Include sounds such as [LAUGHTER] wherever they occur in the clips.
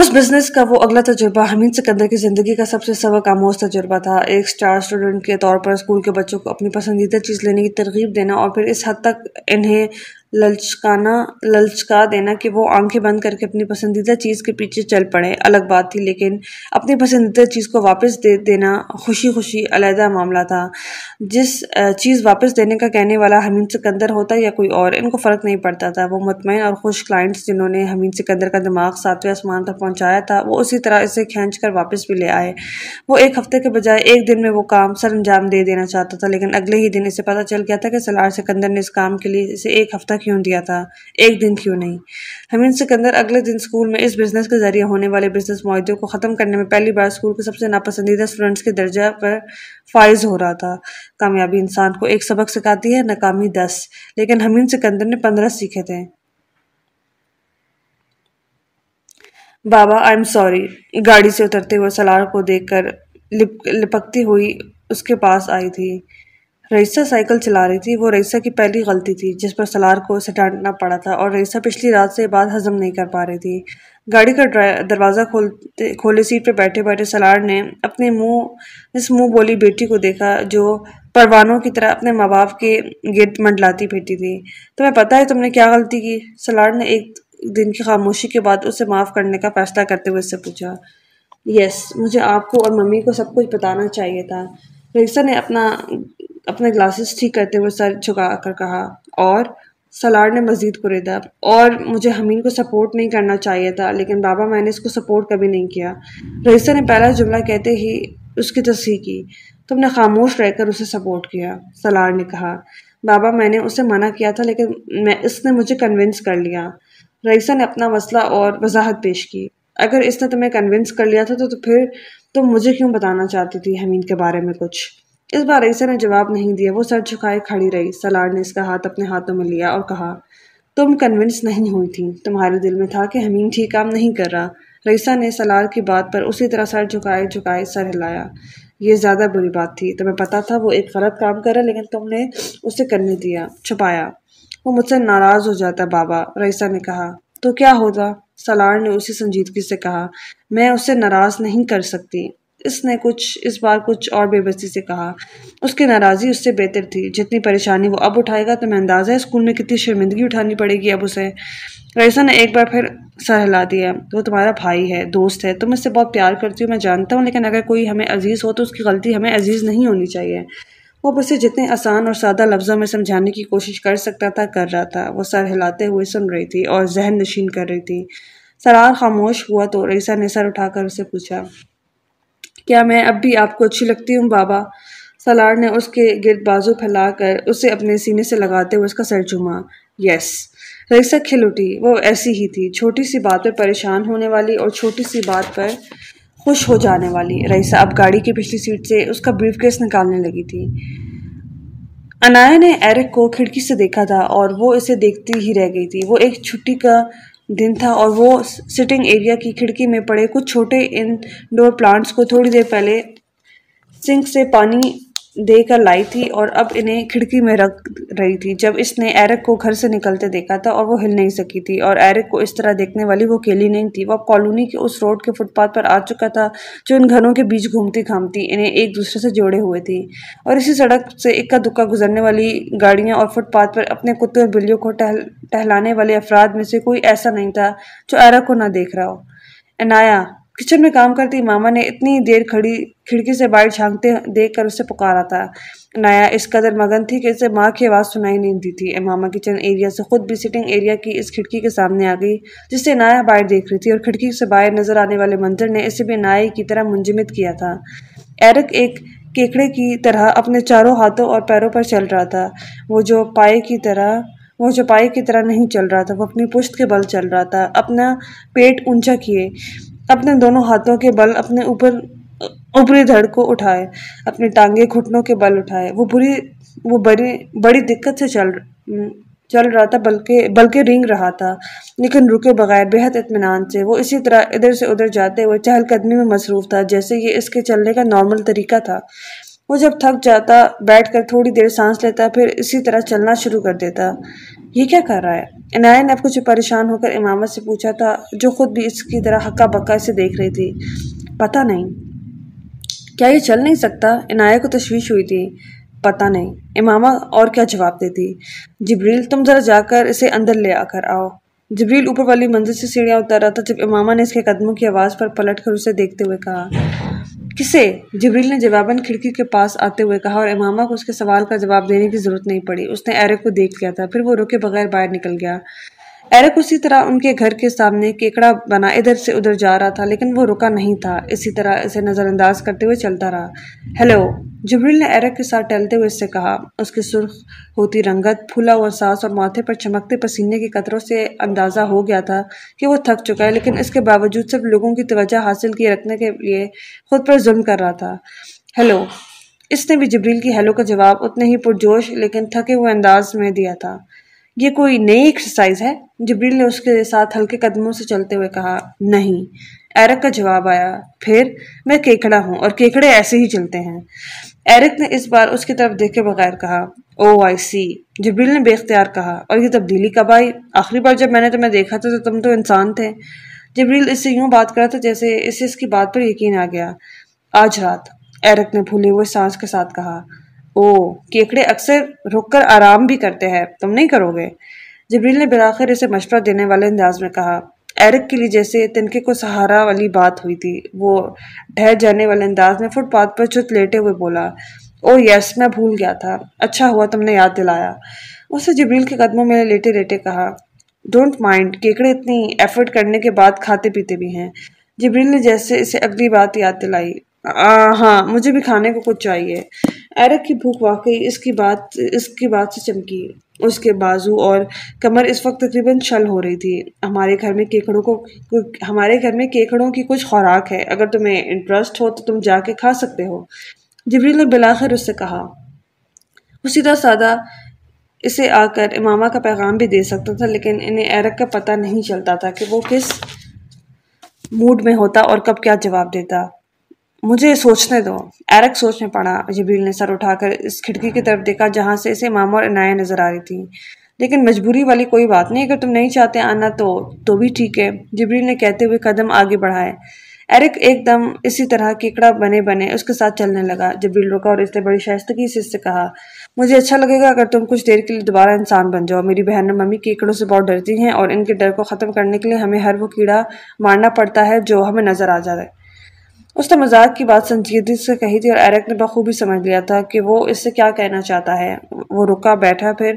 اس business کا وہ اگلا تجربہ حمید سکندر کی زندگی کا سب سے سبق آموز تجربہ تھا۔ ایک سٹار سٹوڈنٹ کے طور پر اسکول کے بچوں کو اپنی پسندیدہ چیز لینے کی ترغیب دینا اور پھر اس حد تک انہیں للچکانا، للچکا دینا کہ وہ آنکھیں بند کر کے اپنی پسندیدہ چیز کے پیچھے چل پڑے، الگ بات تھی، لیکن اپنی پسندیدہ چیز کو واپس دے دینا خوشی خوشی علیحدہ معاملہ تھا۔ جس چیز واپس دینے کا کہنے والا حمید سکندر ہوتا یا کوئی اور، ان کو فرق نہیں پڑتا تھا۔ وہ مطمئن اور خوش کلائنٹس جنہوں نے حمید سکندر کا دماغ ساتویں آسمان تک پہنچایا تھا، وہ اسی طرح اسے کھینچ کر واپس بھی لے آئے۔ وہ ایک ہفتے کے بجائے ایک دن میں وہ کام سر انجام دے دینا چاہتا تھا، لیکن اگلے ہی دن اسے پتہ چل گیا تھا کہ سلار سکندر نے اس کام کے لیے اسے ایک ہفتہ کیوں دیا تھا؟ ایک دن کیوں نہیں؟ حمید سکندر اگلے دن اسکول میں اس بزنس کے ذریعے ہونے والے بزنس معاہدے کو ختم کرنے میں پہلی بار اسکول کے سب سے ناپسندیدہ اسٹوڈنٹس کے درجہ پر فائز ہو رہا تھا۔ کامیابی انسان کو ایک سبق سکھاتی ہے، ناکامی دس۔ لیکن حمید سکندر نے پندرہ سیکھے تھے۔ بابا آئی ایم سوری گاڑی سے اترتے ہوئے سلار کو دیکھ کر لپ لپکتی ہوئی اس کے پاس آئی تھی۔ رئیسہ سائیکل چلا رہی تھی، وہ رئیسہ کی پہلی غلطی تھی، جس پر سلار کو اسے ڈانٹنا پڑا تھا اور رئیسہ پچھلی رات سے بات ہضم نہیں کر پا رہی تھی۔ گاڑی کا دروازہ کھولتے، کھولے سیٹ پہ بیٹھے بیٹھے سلار نے اپنے منہ اس منہ بولی بیٹی کو دیکھا، جو پروانوں کی طرح اپنے ماں باپ کے گرد منڈلاتی پھیٹی تھی۔ تمہیں پتہ ہے تم نے کیا غلطی کی؟ سلار نے ایک دن کی خاموشی کے بعد اسے معاف کرنے کا فیصلہ کرتے ہوئے اس سے پوچھا۔ یس، مجھے آپ کو اور ممی کو سب کچھ بتانا چاہیے تھا۔ رئیسہ نے اپنا اپنے گلاسز ٹھیک کرتے ہوئے سر جھکا کر کہا، اور؟ سلار نے مزید قریدا اور مجھے حمین کو سپورٹ نہیں کرنا چاہیے تھا، لیکن بابا میں نے اس کو سپورٹ کبھی نہیں کیا۔ رئیسہ نے پہلا جملہ کہتے ہی اس کی تصحیح کی۔ تم نے خاموش رہ کر اسے سپورٹ کیا، سلار نے کہا۔ بابا میں نے اسے منع کیا تھا، لیکن میں، اس نے مجھے کنونس کر لیا۔ رئیسہ نے اپنا مسئلہ اور وضاحت پیش کی۔ اگر اس نے تمہیں کنونس کر لیا تھا تو پھر تم مجھے کیوں بتانا چاہتی تھی حمید کے بارے میں کچھ؟ اس بار رئیسہ نے جواب نہیں دیا، وہ سر جھکائے کھڑی رہی۔ سلار نے اس کا ہاتھ اپنے ہاتھوں میں لیا اور کہا، تم کنونس نہیں ہوئی تھی۔ تمہارے دل میں تھا کہ حمید ٹھیک کام نہیں کر رہا۔ رئیسہ نے سلار کی بات پر اسی طرح سر جھکائے جھکائے سر ہلایا۔ یہ زیادہ بری بات تھی۔ تمہیں پتا تھا وہ ایک غلط کام کر رہا لیکن تم نے اسے کرنے دیا، چھپایا۔ وہ مجھ سے ناراض ہو جاتا، بابا۔ رئیسہ نے کہا، تو کیا ہوتا سلار نے اسی سنجیدگی سے کہا، میں اسے ناراض نہیں کر سکتی۔ اس نے کچھ اس بار کچھ اور بے بسی سے کہا۔ اس کی ناراضی اس سے بہتر تھی۔ جتنی پریشانی وہ اب اٹھائے گا تو میں اندازہ ہے اسکول میں کتنی شرمندگی اٹھانی پڑے گی اب اسے۔ رئیسا نے ایک بار پھر سر ہلا دیا۔ وہ تمہارا بھائی ہے، دوست ہے۔ تم اس سے بہت پیار کرتی ہو، میں جانتا ہوں، لیکن اگر کوئی ہمیں عزیز ہو تو اس کی غلطی ہمیں عزیز نہیں ہونی چاہیے۔ وہ اسے جتنے آسان اور سادہ لفظوں میں سمجھانے کی کوشش کر سکتا تھا، کر رہا تھا۔ وہ سر ہلاتے ہوئے سن رہی تھی اور ذہن نشین کر رہی تھی۔ سرار خاموش ہوا تو رئیسا نے سر اٹھا کر اسے پوچھا۔ کیا میں اب بھی آپ کو اچھی لگتی ہوں؟ بابا سلار نے اس کے گرد بازو پھیلا کر اسے اپنے سینے سے لگاتے ہوئے اس کا سر چوما۔ یس رئیسہ کھل اٹھی۔ وہ ایسی ہی تھی، چھوٹی سی بات پر پریشان ہونے والی اور چھوٹی سی بات پر خوش ہو جانے والی۔ رئیسہ اب گاڑی کی پچھلی سیٹ سے اس کا بریف کیس نکالنے لگی تھی۔ انایا نے ایرک کو کھڑکی سے دیکھا تھا اور وہ اسے دیکھتی ہی رہ گئی تھی۔ وہ ایک چھٹی کا دن تھا اور وہ سٹنگ ایریا کی کھڑکی میں پڑے کچھ چھوٹے انڈور پلانٹس کو تھوڑی دیر پہلے سنک سے پانی دے کر لائی تھی اور اب انہیں کھڑکی میں رکھ رہی تھی۔ جب اس نے ایرک کو گھر سے نکلتے دیکھا تھا اور وہ ہل نہیں سکی تھی اور ایرک کو اس طرح دیکھنے والی وہ کیلی نہیں تھی۔ وہ اب کالونی کے اس روڈ کے فٹ پاتھ پر آ چکا تھا جو ان گھروں کے بیچ گھومتی گھامتی، انہیں ایک دوسرے سے جوڑے ہوئے تھی۔ اور اسی سڑک سے اکا دکا گزرنے والی گاڑیاں اور فٹ پاتھ پر اپنے کتے اور بلیوں کو ٹہلانے والے افراد میں سے کوئی ایسا نہیں تھا جو ایرک کو نہ دیکھ رہا ہو۔ انایا کچن میں کام کرتی ماما نے اتنی دیر کھڑی کھڑکی سے باہر جھانکتے دیکھ کر اسے پکارا تھا۔ نایا اس قدر مگن تھی کہ اسے ماں کی آواز سنائی نہیں دی تھی ماما، کچن ایریا سے خود بھی سٹنگ ایریا کی اس کھڑکی کے سامنے آ گئی، جس سے نایا باہر دیکھ رہی تھی اور کھڑکی سے باہر نظر آنے والے منظر نے اسے بھی نائے کی طرح منجمد کیا تھا۔ ایرک ایک کیکڑے کی طرح اپنے چاروں ہاتھوں اور پیروں پر چل رہا تھا۔ وہ جو پائے کی طرح، وہ جو پائے کی طرح نہیں چل رہا تھا، وہ اپنی پشت کے بل چل رہا تھا، اپنا پیٹ اونچا کیے۔ اپنے دونوں ہاتھوں کے بل اپنے اوپر، اوپری دھڑ کو اٹھائے، اپنی ٹانگیں گھٹنوں کے بل اٹھائے۔ وہ بری، وہ بڑی بڑی دقت سے چل چل رہا تھا، بلکہ بلکہ رینگ رہا تھا۔ لیکن رکے بغیر بےحد اطمینان سے وہ اسی طرح ادھر سے ادھر جاتے ہوئے چہل قدمی میں مصروف تھا، جیسے یہ اس کے چلنے کا نارمل طریقہ تھا۔ وہ جب تھک جاتا، بیٹھ کر تھوڑی دیر سانس لیتا، پھر اسی طرح چلنا شروع کر دیتا۔ یہ کیا کر رہا ہے؟ عنایہ نے اب کچھ پریشان ہو کر امامت سے پوچھا تھا، جو خود بھی اس کی طرح ہکا بکا اسے دیکھ رہی تھی۔ پتہ نہیں۔ کیا یہ چل نہیں سکتا؟ عنایہ کو تشویش ہوئی تھی۔ پتہ نہیں۔ امامہ اور کیا جواب دیتی؟ جبریل، تم ذرا جا کر اسے اندر لے آ کر آؤ۔ جبریل اوپر والی منزل سے سیڑھیاں اتر رہا تھا جب امامہ نے اس کے قدموں کی آواز پر پلٹ کر اسے دیکھتے ہوئے کہا، کسے؟ جبریل نے جواباً کھڑکی کے پاس آتے ہوئے کہا اور امامہ کو اس کے سوال کا جواب دینے کی ضرورت نہیں پڑی۔ اس نے ایرک کو دیکھ لیا تھا، پھر وہ رکے بغیر باہر نکل گیا۔ ایرک اسی طرح ان کے گھر کے سامنے کیکڑا بنا ادھر سے ادھر جا رہا تھا، لیکن وہ رکا نہیں تھا۔ اسی طرح اسے نظر انداز کرتے ہوئے چلتا رہا۔ ہیلو جبریل نے ایرک کے ساتھ ٹہلتے ہوئے اس سے کہا، اس کی سرخ ہوتی رنگت، پھولا ہوا سانس اور ماتھے پر چمکتے پسینے کی قطروں سے اندازہ ہو گیا تھا کہ وہ تھک چکا ہے، لیکن اس کے باوجود صرف لوگوں کی توجہ حاصل کیے رکھنے کے لیے خود پر ظلم کر رہا تھا۔ ہیلو اس نے بھی جبریل کی ہیلو کا جواب اتنے ہی پرجوش لیکن تھکے ہوئے انداز میں دیا تھا۔ یہ کوئی نئی ایکسرسائز ہے؟ جبریل نے اس کے ساتھ ہلکے قدموں سے چلتے ہوئے کہا، نہیں۔ ایرک کا جواب آیا، پھر میں کیکڑا ہوں اور کیکڑے ایسے ہی چلتے ہیں۔ ایرک نے اس بار اس کی طرف دیکھے بغیر کہا او آئی سی جبریل نے بے اختیار کہا، اور یہ تبدیلی کب آئی؟ آخری بار جب میں نے تمہیں دیکھا تھا تو تم تو انسان تھے۔ جبریل اس سے یوں بات کرا تھا جیسے اسے اس کی بات پر یقین آ گیا۔ آج رات، ایرک نے بھولے ہوئے سانس کے ساتھ کہا او کیکڑے اکثر رک کر آرام بھی کرتے ہیں، تم نہیں کرو گے؟ جبریل نے بلاخر اسے مشورہ دینے والے انداز میں کہا، ایرک کے لیے جیسے تنکے کو سہارا والی بات ہوئی تھی، وہ ڈھہ جانے والے انداز میں فٹ پاتھ پر چت لیٹے ہوئے بولا او یس، میں بھول گیا تھا اچھا ہوا تم نے یاد دلایا اسے جبریل کے قدموں میں لیٹے لیٹے کہا ڈونٹ مائنڈ کیکڑے اتنی ایفرٹ کرنے کے بعد کھاتے پیتے بھی ہیں جبریل نے جیسے اسے اگلی بات یاد دلائی ہاں مجھے بھی کھانے کو کچھ چاہیے۔ ایرک کی بھوک واقعی اس کی بات، اس کی بات سے چمکی۔ اس کے بازو اور کمر اس وقت تقریباً شل ہو رہی تھی۔ ہمارے گھر میں کیکڑوں کو، ہمارے گھر میں کیکڑوں کی کچھ خوراک ہے۔ اگر تمہیں انٹرسٹ ہو تو تم جا کے کھا سکتے ہو۔ جبریل نے بلاخر اس سے کہا وہ سیدھا سادہ اسے آ کر امامہ کا پیغام بھی دے سکتا تھا، لیکن انہیں ایرک کا پتہ نہیں چلتا تھا کہ وہ کس موڈ میں ہوتا اور کب کیا جواب دیتا۔ مجھے سوچنے دو۔ ایرک سوچ میں پڑا، جبریل نے سر اٹھا کر اس کھڑکی کی طرف دیکھا جہاں سے اسے ماما اور عنایہ نظر آ رہی تھی۔ لیکن مجبوری والی کوئی بات نہیں، اگر تم نہیں چاہتے آنا تو تو بھی ٹھیک ہے۔ جبریل نے کہتے ہوئے قدم آگے بڑھائے۔ ایرک ایک دم اسی طرح کیکڑا بنے بنے اس کے ساتھ چلنے لگا۔ جبریل رکا اور اس نے بڑی شائستگی سے اس سے کہا، مجھے اچھا لگے گا اگر تم کچھ دیر کے لیے دوبارہ انسان بن جاؤ۔ میری بہن اور ممی کیکڑوں سے بہت ڈرتی ہیں اور ان کے ڈر کو ختم کرنے کے لیے ہمیں ہر وہ کیڑا مارنا پڑتا ہے جو ہمیں نظر آ جائے۔ اس نے مزاق کی بات سنجیدگی سے کہی تھی اور ایرک نے بخوبی سمجھ لیا تھا کہ وہ اس سے کیا کہنا چاہتا ہے۔ وہ رکا بیٹھا، پھر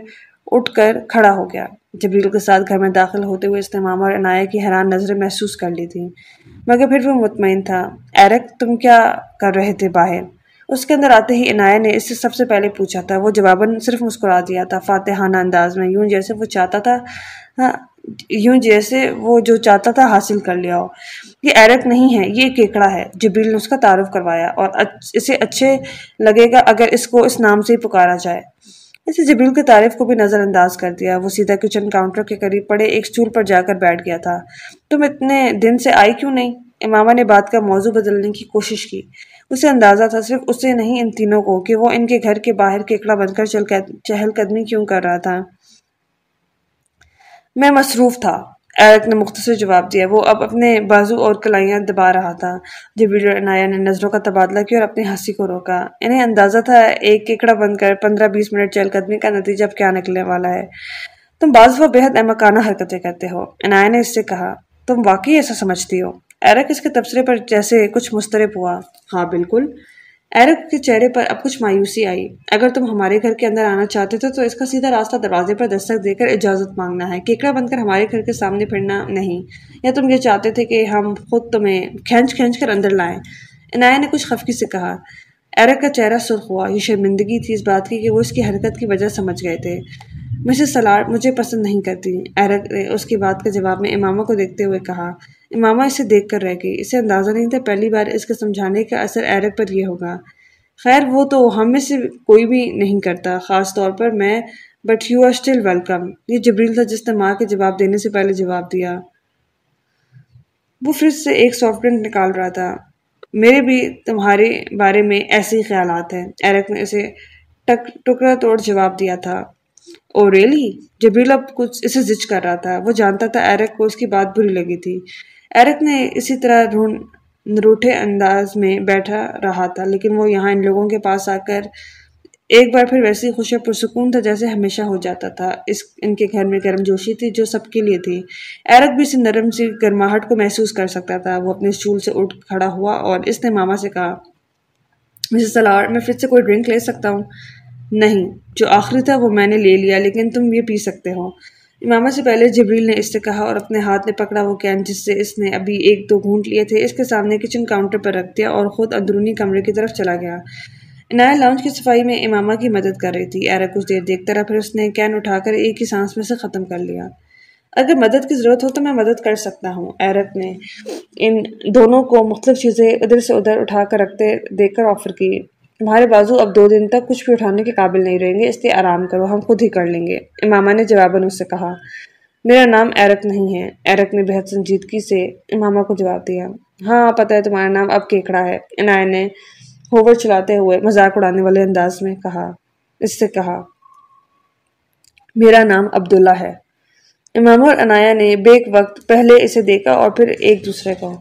اٹھ کر کھڑا ہو گیا۔ جبریل کے ساتھ گھر میں داخل ہوتے ہوئے اس نے ماما اور عنایہ کی حیران نظریں محسوس کر لی تھی مگر پھر وہ مطمئن تھا۔ ایرک، تم کیا کر رہے تھے باہر؟ اس کے اندر آتے ہی عنایہ نے اس سے سب سے پہلے پوچھا تھا۔ وہ جواباً صرف مسکرا دیا تھا۔ فاتحانہ انداز میں، یوں جیسے وہ چاہتا تھا۔ ہاں، یوں جیسے وہ جو چاہتا تھا حاصل کر لیا ہو۔ یہ ایرک نہیں ہے، یہ کیکڑا ہے۔ جبریل نے اس کا تعارف کروایا اور اسے اچھے لگے گا اگر اس کو اس نام سے ہی پکارا جائے۔ اسے جبریل کے تعریف کو بھی نظر انداز کر دیا۔ وہ سیدھا کچن کاؤنٹر کے قریب پڑے، ایک سٹول پر جا کر بیٹھ گیا تھا۔ تم اتنے دن سے آئی کیوں نہیں؟ امامہ نے بات کا موضوع بدلنے کی کوشش کی۔ اسے اندازہ تھا صرف اسے نہیں، ان تینوں کو، کہ وہ ان کے گھر کے باہر کیکڑا بن کر، چہل قدمی کیوں کر رہا تھا۔ میں مصروف تھا۔ ایرک نے مختصر جواب دیا۔ وہ اب اپنے بازو اور کلائیاں دبا رہا تھا۔ جب عنایہ نے نظروں کا تبادلہ کیا اور اپنی ہنسی کو روکا، انہیں اندازہ تھا ایک کیکڑا بن کر پندرہ بیس منٹ چہل قدمی کا نتیجہ اب کیا نکلنے والا ہے۔ تم بعض و بےحد احمقانہ حرکتیں کرتے ہو۔ عنایہ نے اس سے کہا، تم واقعی ایسا سمجھتی ہو؟ ایرک اس کے تبصرے پر جیسے کچھ مسترب ہوا۔ ہاں بالکل۔ ایرک کے چہرے پر اب کچھ مایوسی آئی۔ اگر تم ہمارے گھر کے اندر آنا چاہتے تھے تو اس کا سیدھا راستہ دروازے پر دستک دے کر اجازت مانگنا ہے۔ کیکڑا بن کر ہمارے گھر کے سامنے پھرنا نہیں۔ یا تم یہ چاہتے تھے کہ ہم خود تمہیں کھینچ کھینچ کر اندر لائیں؟ عنایہ نے کچھ خفکی سے کہا۔ ایرک کا چہرہ سرخ ہوا۔ یہ شرمندگی تھی اس بات کی کہ وہ اس کی حرکت کی وجہ سمجھ گئے تھے۔ مسز سلار مجھے پسند نہیں کرتی۔ ایرک نے اس کی بات کے جواب میں امامہ کو دیکھتے ہوئے کہا۔ امامہ اسے دیکھ کر رہ گئی۔ اسے اندازہ نہیں تھا پہلی بار اس کے سمجھانے کا اثر ایرک پر یہ ہوگا۔ خیر، وہ تو ہم میں سے کوئی بھی نہیں کرتا۔ خاص طور پر میں but you are still welcome یہ جبریل تھا جس نے ماں کے جواب دینے سے پہلے جواب دیا۔ وہ فریج سے ایک سافٹ ڈرنک نکال رہا تھا۔ میرے بھی تمہارے بارے میں ایسے ہی خیالات ہیں۔ ایرک نے اسے ٹکڑا توڑ جواب دیا تھا۔ oh, او ریلی جبریل اب کچھ اسے زچ کر رہا تھا۔ وہ جانتا تھا ایرک کو اس کی بات بری لگی تھی۔ ایرک نے اسی طرح روٹے انداز میں بیٹھا رہا تھا، لیکن وہ یہاں ان لوگوں کے پاس آ کر ایک بار پھر ویسی خوش پرسکون تھا جیسے ہمیشہ ہو جاتا تھا۔ اس ان کے گھر میں گرم جوشی تھی جو سب کے لیے تھی۔ ایرک بھی اسی نرم سی گرماہٹ کو محسوس کر سکتا تھا۔ وہ اپنے اسٹول سے اٹھ کھڑا ہوا اور اس نے ماما سے کہا، مسز سلاور میں پھر سے کوئی ڈرنک لے سکتا ہوں؟ نہیں، جو آخری تھا وہ میں نے لے لیا، لیکن تم یہ پی سکتے ہو۔ امامہ سے پہلے جبریل نے اس سے کہا اور اپنے ہاتھ نے پکڑا وہ کین جس سے اس نے ابھی ایک دو گھونٹ لیے تھے، اس کے سامنے کچن کاؤنٹر پر رکھ دیا اور خود اندرونی کمرے کی طرف چلا گیا۔ عنایہ لاؤنج کی صفائی میں امامہ کی مدد کر رہی تھی۔ ایرا کچھ دیر دیکھتا رہا، پھر اس نے کین اٹھا کر ایک ہی سانس میں سے ختم کر لیا۔ اگر مدد کی ضرورت ہو تو میں مدد کر سکتا ہوں۔ ایرک نے ان دونوں کو مختلف چیزیں ادھر سے ادھر اٹھا کر رکھتے دیکھ کر آفر کی۔ تمہارے بازو اب دو دن تک کچھ بھی اٹھانے کے قابل نہیں رہیں گے، اس لیے آرام کرو، ہم خود ہی کر لیں گے۔ امامہ نے جواباً اس سے کہا، میرا نام ایرک نہیں ہے۔ ایرک نے بہت سنجیدگی سے امامہ کو جواب دیا ہاں پتہ ہے تمہارا نام اب کیکڑا ہے۔ عنایہ نے ہوور چلاتے ہوئے مذاق اڑانے والے انداز میں کہا، اس سے کہا، میرا نام عبداللہ ہے۔ امام اور عنایہ نے بیک وقت پہلے اسے دیکھا اور پھر ایک دوسرے کو۔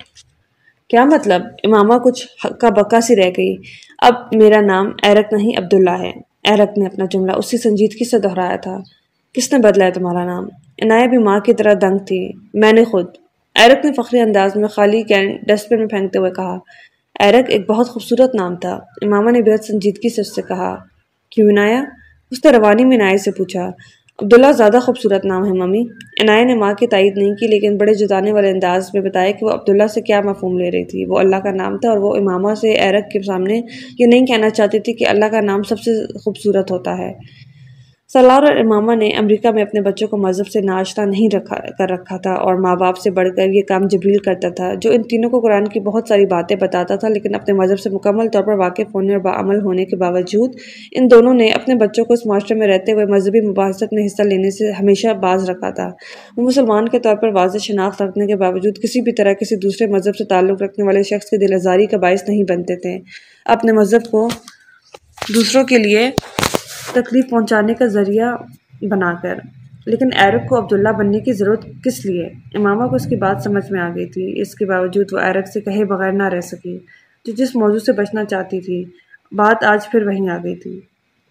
کیا مطلب؟ امامہ کچھ حقا بکا سی رہ گئی۔ اب میرا نام ایرک نہیں، عبداللہ ہے۔ ایرک نے اپنا جملہ اسی سنجیدگی سے دہرایا تھا۔ کس نے بدلا ہے تمہارا نام؟ عنایہ بھی ماں کی طرح دنگ تھی۔ میں نے خود۔ ایرک نے فخری انداز میں خالی کین ڈسٹ بن میں پھینکتے ہوئے کہا ایرک ایک بہت خوبصورت نام تھا۔ امامہ نے بہت سنجیدگی سے اس سے کہا، کیوں عنایہ اس نے روانی میں عنایہ سے پوچھا عبداللہ زیادہ خوبصورت نام ہے، ممی۔ عنایہ نے ماں کی تائید نہیں کی، لیکن بڑے جتانے والے انداز میں بتایا کہ وہ عبداللہ سے کیا مفہوم لے رہی تھی۔ وہ اللہ کا نام تھا اور وہ امامہ سے ایرک کے سامنے یہ نہیں کہنا چاہتی تھی کہ اللہ کا نام سب سے خوبصورت ہوتا ہے۔ سالار اور امامہ نے امریکہ میں اپنے بچوں کو مذہب سے ناشتہ نہیں رکھا کر رکھا تھا اور ماں باپ سے بڑھ کر یہ کام جبریل کرتا تھا، جو ان تینوں کو قرآن کی بہت ساری باتیں بتاتا تھا، لیکن اپنے مذہب سے مکمل طور پر واقف ہونے اور باعمل ہونے کے باوجود ان دونوں نے اپنے بچوں کو اس معاشرے میں رہتے ہوئے مذہبی مباحثت میں حصہ لینے سے ہمیشہ باز رکھا تھا۔ وہ مسلمان کے طور پر واضح شناخت رکھنے کے باوجود کسی بھی طرح کسی دوسرے مذہب سے تعلق رکھنے والے شخص کی دل ازاری کا باعث نہیں بنتے تھے۔ اپنے مذہب کو دوسروں کے لیے تکلیف پہنچانے کا ذریعہ بنا کر۔ لیکن ایرک کو عبداللہ بننے کی ضرورت کس لیے؟ امامہ کو اس کی بات سمجھ میں آ گئی تھی۔ اس کے باوجود وہ ایرک سے کہے بغیر نہ رہ سکی۔ جو جس موضوع سے بچنا چاہتی تھی، بات آج پھر وہیں آ گئی تھی۔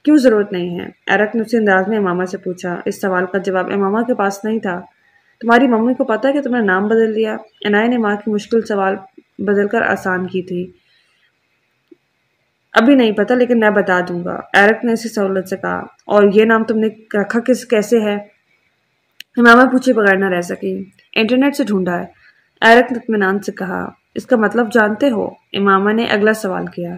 کیوں ضرورت نہیں ہے؟ ایرک نے اسی انداز میں امامہ سے پوچھا۔ اس سوال کا جواب امامہ کے پاس نہیں تھا۔ تمہاری ممی کو پتا کہ تم نے نام بدل دیا عنایہ نے ماں کی مشکل سوال بدل کر آسان کی تھی۔ ابھی نہیں پتا، لیکن میں بتا دوں گا۔ ایرک نے اسی سہولت سے کہا، اور یہ نام تم نے رکھا کس، کیسے ہے؟ امامہ پوچھے بغیر نہ رہ سکی۔ انٹرنیٹ سے ڈھونڈا ہے۔ ایرک نے اطمینان سے کہا، اس کا مطلب جانتے ہو؟ امامہ نے اگلا سوال کیا۔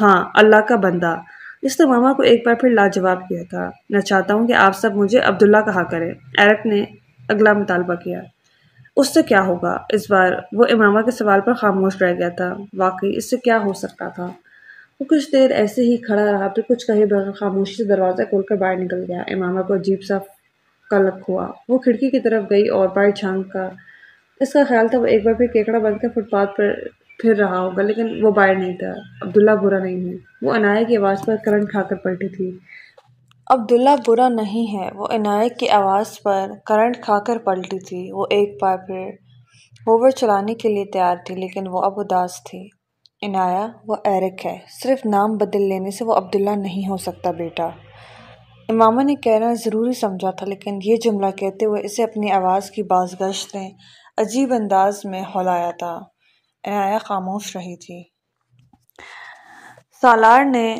ہاں اللہ کا بندہ۔ اس نے ماما کو ایک بار پھر لاجواب کیا تھا۔ میں چاہتا ہوں کہ آپ سب مجھے عبداللہ کہا کرے ایرک نے اگلا مطالبہ کیا۔ اس سے کیا ہوگا؟ اس بار وہ امامہ کے سوال پر خاموش رہ گیا تھا۔ واقعی اس سے کیا ہو سکتا تھا؟ وہ کچھ دیر ایسے ہی کھڑا رہا، پھر کچھ کہے بغیر خاموشی سے دروازہ کھول کر باہر نکل گیا۔ امامہ کو عجیب سا قلق ہوا۔ وہ کھڑکی کی طرف گئی اور باہر چھانک کا اس کا خیال تھا وہ ایک بار پھر کیکڑا بن کر فٹ پاتھ پر پھر رہا ہوگا، لیکن وہ باہر نہیں تھا۔ عبداللہ برا نہیں ہے۔ وہ عنایت کی آواز پر کرنٹ کھا کر پلٹی تھی۔ عبداللہ برا نہیں ہے، وہ عنایت کی آواز پر کرنٹ کھا کر پلٹی تھی۔ وہ ایک بار پھر ہوور چلانے کے لیے تیار تھی، لیکن وہ اب اداس تھی۔ عنایہ، وہ ایرک ہے۔ صرف نام بدل لینے سے وہ عبداللہ نہیں ہو سکتا بیٹا۔ امامہ نے کہنا ضروری سمجھا تھا، لیکن یہ جملہ کہتے ہوئے اسے اپنی آواز کی بازگشت نے عجیب انداز میں ہلایا تھا۔ عنایہ خاموش رہی تھی۔ سالار نے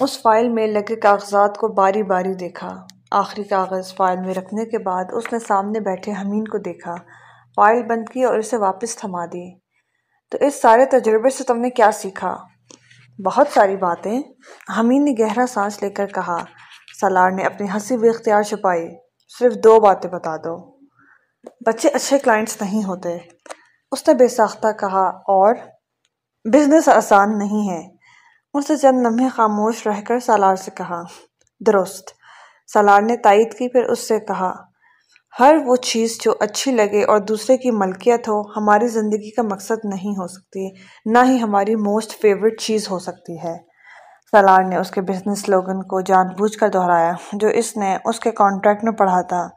اس فائل میں لگے کاغذات کو باری باری دیکھا۔ آخری کاغذ فائل میں رکھنے کے بعد اس نے سامنے بیٹھے حمین کو دیکھا۔ فائل بند کی اور اسے واپس تھما دی۔ تو اس سارے تجربے سے تم نے کیا سیکھا؟ بہت ساری باتیں۔ حمین نے گہرا سانس لے کر کہا، سالار نے اپنی ہنسی بھی اختیار چھپائی۔ صرف دو باتیں بتا دو۔ بچے اچھے کلائنٹس نہیں ہوتے۔ اس نے بے ساختہ کہا، اور؟ بزنس آسان نہیں ہے۔ اس سے چند لمحے خاموش رہ کر سالار سے کہا، درست۔ سالار نے تائید کی، پھر اس سے کہا ہر وہ چیز جو اچھی لگے اور دوسرے کی ملکیت ہو، ہماری زندگی کا مقصد نہیں ہو سکتی، نہ ہی ہماری موسٹ فیوریٹ چیز ہو سکتی ہے۔ سلار نے اس کے بزنس سلوگن کو جان بوجھ کر دہرایا، جو اس نے اس کے کانٹریکٹ میں پڑھا تھا۔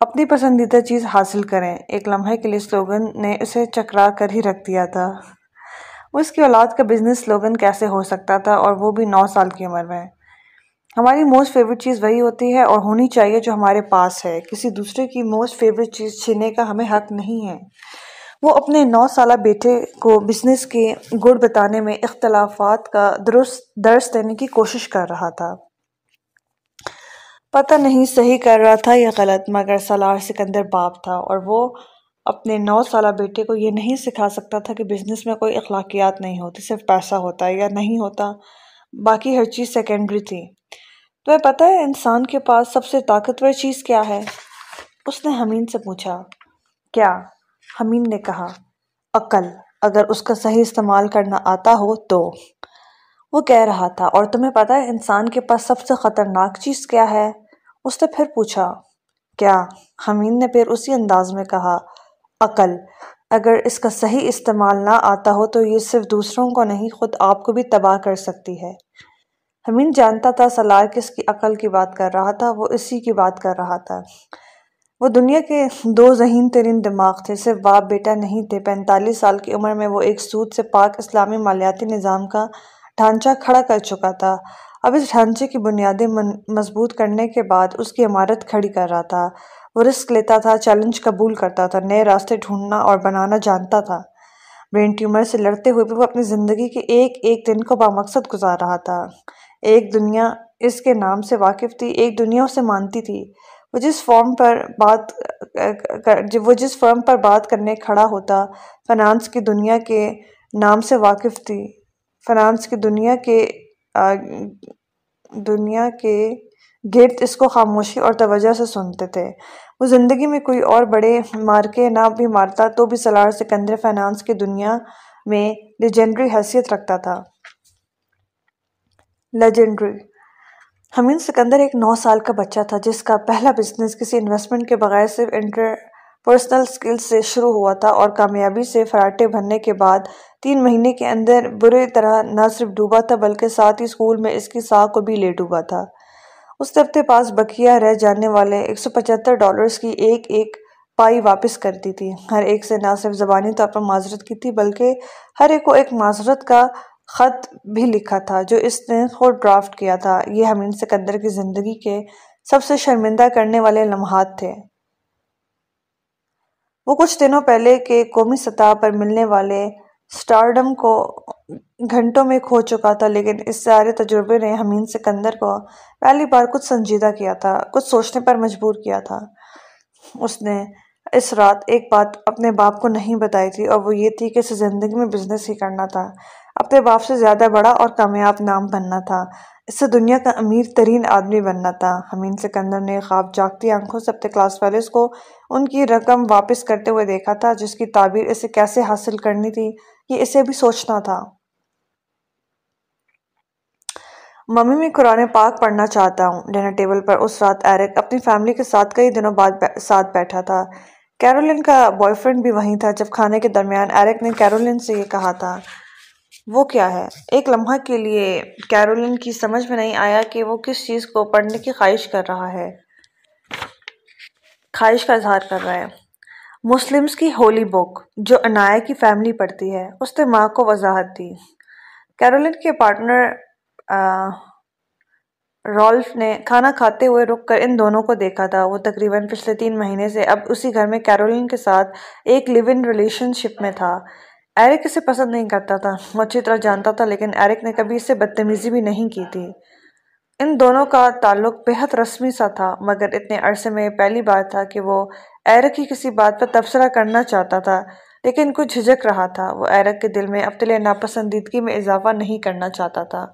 اپنی پسندیدہ چیز حاصل کریں۔ ایک لمحے کے لیے سلوگن نے اسے چکرا کر ہی رکھ دیا تھا۔ اس کی اولاد کا بزنس سلوگن کیسے ہو سکتا تھا اور وہ بھی نو سال کی عمر میں۔ ہماری موسٹ فیوریٹ چیز وہی ہوتی ہے اور ہونی چاہیے جو ہمارے پاس ہے۔ کسی دوسرے کی موسٹ فیوریٹ چیز چھینے کا ہمیں حق نہیں ہے۔ وہ اپنے نو سالہ بیٹے کو بزنس کے گڑ بتانے میں اختلافات کا درست درس دینے کی کوشش کر رہا تھا۔ پتہ نہیں صحیح کر رہا تھا یا غلط، مگر سالار سکندر باپ تھا اور وہ اپنے نو سالہ بیٹے کو یہ نہیں سکھا سکتا تھا کہ بزنس میں کوئی اخلاقیات نہیں ہوتی، صرف پیسہ ہوتا ہے یا نہیں ہوتا، باقی ہر چیز سیکنڈری تھی۔ تو پتہ ہے انسان کے پاس سب سے طاقتور چیز کیا ہے؟ اس نے حمین سے پوچھا، کیا؟ حمین نے کہا، عقل، اگر اس کا صحیح استعمال کرنا آتا ہو تو۔ وہ کہہ رہا تھا، اور تمہیں پتہ ہے انسان کے پاس سب سے خطرناک چیز کیا ہے؟ اس نے پھر پوچھا، کیا؟ حمین نے پھر اسی انداز میں کہا، عقل، اگر اس کا صحیح استعمال نہ آتا ہو تو یہ صرف دوسروں کو نہیں، خود آپ کو بھی تباہ کر سکتی ہے۔ حمین جانتا تھا سلار کس کی عقل کی بات کر رہا تھا، وہ اسی کی بات کر رہا تھا۔ وہ دنیا کے دو ذہین ترین دماغ تھے، صرف باپ بیٹا نہیں تھے۔ پینتالیس سال کی عمر میں وہ ایک سود سے پاک اسلامی مالیاتی نظام کا ڈھانچہ کھڑا کر چکا تھا۔ اب اس ڈھانچے کی بنیادیں مضبوط کرنے کے بعد اس کی عمارت کھڑی کر رہا تھا۔ وہ رسک لیتا تھا، چیلنج قبول کرتا تھا، نئے راستے ڈھونڈنا اور بنانا جانتا تھا۔ برین ٹیومر سے لڑتے ہوئے بھی وہ اپنی زندگی کے ایک ایک دن کو بامقصد گزار رہا تھا۔ ایک دنیا اس کے نام سے واقف تھی، ایک دنیا اسے مانتی تھی۔ وہ جس فارم پر بات وہ جس فرم پر بات کرنے کھڑا ہوتا، فنانس کی دنیا کے نام سے واقف تھی۔ فنانس کی دنیا کے دنیا کے گرد اس کو خاموشی اور توجہ سے سنتے تھے۔ وہ زندگی میں کوئی اور بڑے مارکے نہ بھی مارتا، تو بھی سلار سکندر فائنانس کی دنیا میں لیجنڈری حیثیت رکھتا تھا۔ لیجنڈری حمین سکندر ایک نو سال کا بچہ تھا، جس کا پہلا بزنس کسی انویسٹمنٹ کے بغیر صرف انٹر پرسنل سکلز سے شروع ہوا تھا اور کامیابی سے فراٹے بھرنے کے بعد تین مہینے کے اندر برے طرح نہ صرف ڈوبا تھا بلکہ ساتھ ہی اسکول میں اس کی ساکھ کو بھی لے ڈوبا تھا۔ اس اپنے پاس بکیا رہ جانے والے ایک سو پچہتر ڈالرز کی ایک ایک پائی واپس کرتی تھی۔ ہر ایک سے نہ صرف زبانی طور پر معذرت کی تھی، بلکہ ہر ایک کو ایک معذرت کا خط بھی لکھا تھا جو اس نے خود ڈرافٹ کیا تھا۔ یہ ہمین سکندر کی زندگی کے سب سے شرمندہ کرنے والے لمحات تھے۔ وہ کچھ دنوں پہلے کے قومی سطح پر ملنے والے سٹارڈم کو گھنٹوں میں کھو چکا تھا، لیکن اس سارے تجربے نے ہمین سکندر کو پہلی بار کچھ سنجیدہ کیا تھا، کچھ سوچنے پر مجبور کیا تھا۔ اس نے اس رات ایک بات اپنے باپ کو نہیں بتائی تھی اور وہ یہ تھی کہ اسے زندگی میں بزنس ہی کرنا تھا۔ اپنے باپ سے زیادہ بڑا اور کامیاب نام بننا تھا۔ اس سے دنیا کا امیر ترین آدمی بننا تھا۔ حمین سکندر نے خواب جاگتی آنکھوں سے اپنے کلاس فیلس کو ان کی رقم واپس کرتے ہوئے دیکھا تھا، جس کی تعبیر اسے کیسے حاصل کرنی تھی، یہ اسے بھی سوچنا تھا۔ ممی میں قرآن پاک پڑھنا چاہتا ہوں۔ ڈنر ٹیبل پر اس رات ایرک اپنی فیملی کے ساتھ کئی دنوں بعد ساتھ بیٹھا تھا۔ کیرولن کا بوائے فرینڈ بھی وہیں تھا۔ جب کھانے کے درمیان ایرک نے کیرولن سے یہ کہا تھا وہ کیا ہے؟ ایک لمحہ کے لیے کیرولن کی سمجھ میں نہیں آیا کہ وہ کس چیز کو پڑھنے کی خواہش کر رہا ہے۔ خواہش کا اظہار کر رہا ہے۔ مسلمز کی ہولی بک، جو انایا کی فیملی پڑھتی ہے، اس نے ماں کو وضاحت دی۔ کیرولن کے پارٹنر رولف نے کھانا کھاتے ہوئے رک کر ان دونوں کو دیکھا تھا۔ وہ تقریباً پچھلے تین مہینے سے اب اسی گھر میں کیرولن کے ساتھ ایک لیو ان ریلیشن شپ میں تھا۔ ایرک اسے پسند نہیں کرتا تھا وہ اچھی طرح جانتا تھا، لیکن ایرک نے کبھی اسے بدتمیزی بھی نہیں کی تھی۔ ان دونوں کا تعلق بہت رسمی سا تھا، مگر اتنے عرصے میں پہلی بار تھا کہ وہ ایرک کی کسی بات پر تبصرہ کرنا چاہتا تھا، لیکن کچھ جھجک رہا تھا۔ وہ ایرک کے دل میں ابتلے ناپسندیدگی میں اضافہ نہیں کرنا چاہتا تھا۔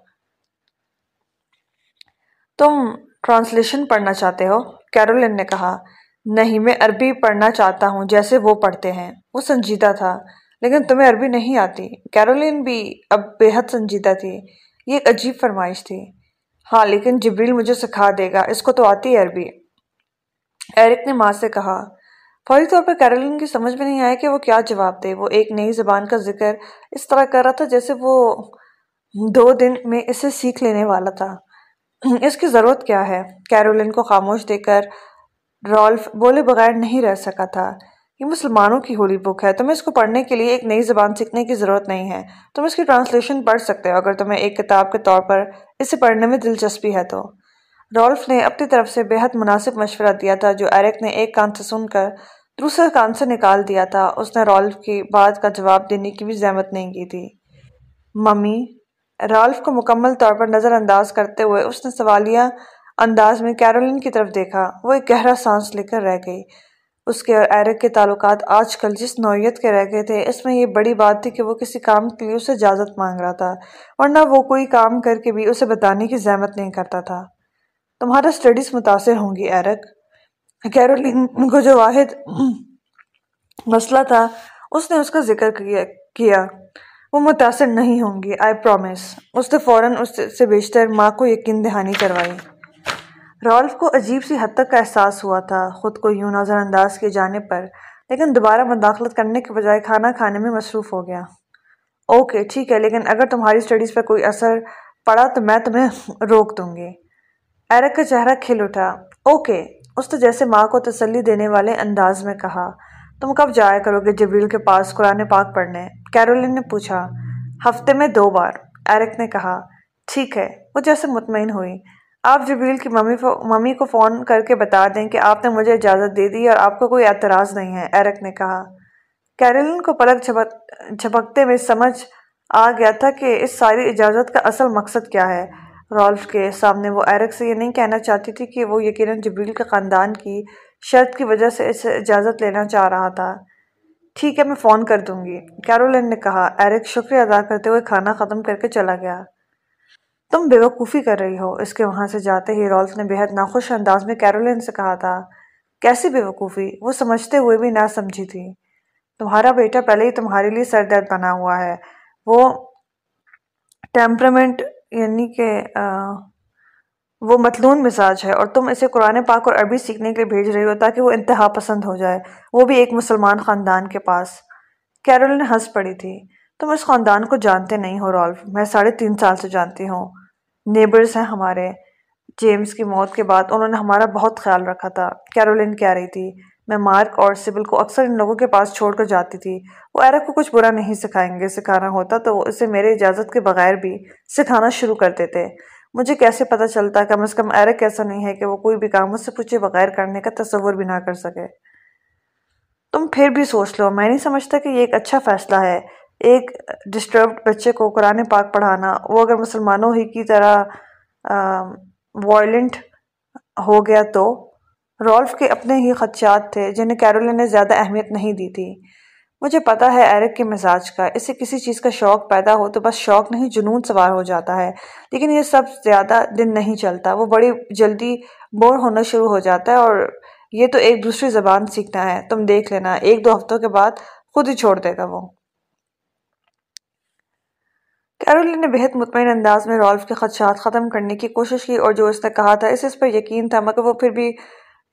تم ٹرانسلیشن پڑھنا چاہتے ہو؟ کیرولن نے کہا، نہیں، میں عربی پڑھنا چاہتا ہوں جیسے وہ پڑھتے ہیں۔ وہ سنجیدہ تھا۔ لیکن تمہیں عربی نہیں آتی۔ کیرولین بھی اب بے حد سنجیدہ تھی۔ یہ ایک عجیب فرمائش تھی۔ ہاں لیکن جبریل مجھے سکھا دے گا۔ اس کو تو آتی ہے عربی۔ ایرک نے ماں سے کہا، فوری طور پر کیرولین کی سمجھ میں نہیں آیا کہ وہ کیا جواب دے۔ وہ ایک نئی زبان کا ذکر اس طرح کر رہا تھا جیسے وہ دو دن میں اسے سیکھ لینے والا تھا۔ اس کی ضرورت کیا ہے؟ کیرولن کو خاموش دے کر رولف بولے بغیر نہیں رہ سکا تھا۔ یہ مسلمانوں کی ہولی بک ہے۔ تمہیں اس کو پڑھنے کے لیے ایک نئی زبان سیکھنے کی ضرورت نہیں ہے۔ تم اس کی ٹرانسلیشن پڑھ سکتے ہو۔ اگر تمہیں ایک کتاب کے طور پر اسے پڑھنے میں دلچسپی ہے تو۔ رولف نے اپنی طرف سے بہت مناسب مشورہ دیا تھا، جو ایرک نے ایک کان سے سن کر دوسرے کان سے نکال دیا تھا۔ اس نے رولف کی بات کا جواب دینے کی بھی زحمت نہیں کی تھی۔ ممی، رالف کو مکمل طور پر نظر انداز کرتے ہوئے اس نے سوالیہ انداز میں کیرولین کی طرف دیکھا۔ وہ ایک گہرا سانس لے کر رہ گئی۔ اس کے اور ایرک کے تعلقات آج کل جس نوعیت کے رہ گئے تھے، اس میں یہ بڑی بات تھی کہ وہ کسی کام کے لیے اسے اجازت مانگ رہا تھا، ورنہ وہ کوئی کام کر کے بھی اسے بتانے کی زحمت نہیں کرتا تھا۔ تمہارا سٹڈیز متاثر ہوں گی ایرک کیرولین کو جو واحد مسئلہ تھا، اس نے اس کا ذکر کیا وہ متاثر نہیں ہوں گی آئی پرومس اس نے فوراً اس سے بیشتر ماں کو یقین دہانی کروائی۔ رولف کو عجیب سی حد تک کا احساس ہوا تھا، خود کو یوں نظر انداز کیے جانے پر، لیکن دوبارہ مداخلت کرنے کے بجائے کھانا کھانے میں مصروف ہو گیا۔ اوکے، ٹھیک ہے، لیکن اگر تمہاری سٹڈیز پر کوئی اثر پڑا تو میں تمہیں روک دوں گی۔ ایرک کا چہرہ کھل اٹھا۔ اوکے، اس نے جیسے ماں کو تسلی دینے والے انداز میں کہا۔ تم کب جایا کرو گے جبریل کے پاس قرآن پاک پڑھنے؟ کیرولین نے پوچھا۔ ہفتے میں دو بار، ایرک نے کہا۔ ٹھیک ہے، وہ جیسے مطمئن ہوئی۔ آپ جبریل کی ممی ممی کو فون کر کے بتا دیں کہ آپ نے مجھے اجازت دے دی اور آپ کو کوئی اعتراض نہیں ہے، ایرک نے کہا۔ کیرولین کو پلک جھپکتے میں سمجھ آ گیا تھا کہ اس ساری اجازت کا اصل مقصد کیا ہے۔ رولف کے سامنے وہ ایرک سے یہ نہیں کہنا چاہتی تھی کہ وہ یقیناً جبریل کے خاندان کی شرط کی وجہ سے اسے اجازت لینا چاہ رہا تھا۔ ٹھیک ہے، میں فون کر دوں گی، کیرولین نے کہا۔ ایرک شکریہ ادا کرتے ہوئے کھانا ختم کر کے چلا گیا۔ تم بے وقوفی کر رہی ہو۔ اس کے وہاں سے جاتے ہی رولف نے بہت ناخوش انداز میں کیرولین سے کہا تھا، کیسی بے وقوفی؟ وہ سمجھتے ہوئے بھی نہ سمجھی تھی۔ تمہارا بیٹا پہلے ہی تمہارے لیے سر درد بنا ہوا ہے۔ وہ ٹیمپرمنٹ یعنی کہ وہ متلون مزاج ہے اور تم اسے قرآن پاک اور عربی سیکھنے کے لیے بھیج رہی ہو تاکہ وہ انتہا پسند ہو جائے۔ وہ بھی ایک مسلمان خاندان کے پاس۔ کیرول نے ہنس پڑی تھی۔ تم اس خاندان کو جانتے نہیں ہو رولف میں ساڑھے تین سال سے جانتی ہوں۔ نیبرز ہیں ہمارے، جیمز کی موت کے بعد انہوں نے ہمارا بہت خیال رکھا تھا۔ کیرولین کہہ رہی تھی، میں مارک اور سبل کو اکثر ان لوگوں کے پاس چھوڑ کر جاتی تھی۔ وہ ایرک کو کچھ برا نہیں سکھائیں گے، سکھانا ہوتا تو وہ اسے میرے اجازت کے بغیر بھی سکھانا شروع کر دیتے۔ مجھے کیسے پتہ چلتا کم از کم ایرک ایسا نہیں ہے کہ وہ کوئی بھی کام سے پوچھے بغیر کرنے کا تصور بھی نہ کر سکے۔ تم پھر بھی سوچ لو، میں نہیں سمجھتا کہ یہ ایک اچھا فیصلہ ہے۔ ایک ڈسٹربڈ بچے کو قرآن پاک پڑھانا، وہ اگر مسلمانوں ہی کی طرح وائلنٹ ہو گیا تو رولف کے اپنے ہی خدشات تھے جنہیں کیرولین نے زیادہ اہمیت نہیں دی تھی۔ مجھے پتا ہے ایرک کے مزاج کا اسے کسی چیز کا شوق پیدا ہو تو بس شوق نہیں، جنون سوار ہو جاتا ہے۔ لیکن یہ سب زیادہ دن نہیں چلتا، وہ بڑی جلدی بور ہونا شروع ہو جاتا ہے اور یہ تو ایک دوسری زبان سیکھنا ہے، تم دیکھ لینا، ایک دو ہفتوں کے بعد خود ہی چھوڑ دے گا وہ۔ کیرولین نے بہت مطمئن انداز میں رولف کے خدشات ختم کرنے کی کوشش کی اور جو اس نے کہا تھا، اس اس پر یقین تھا، مگر وہ پھر بھی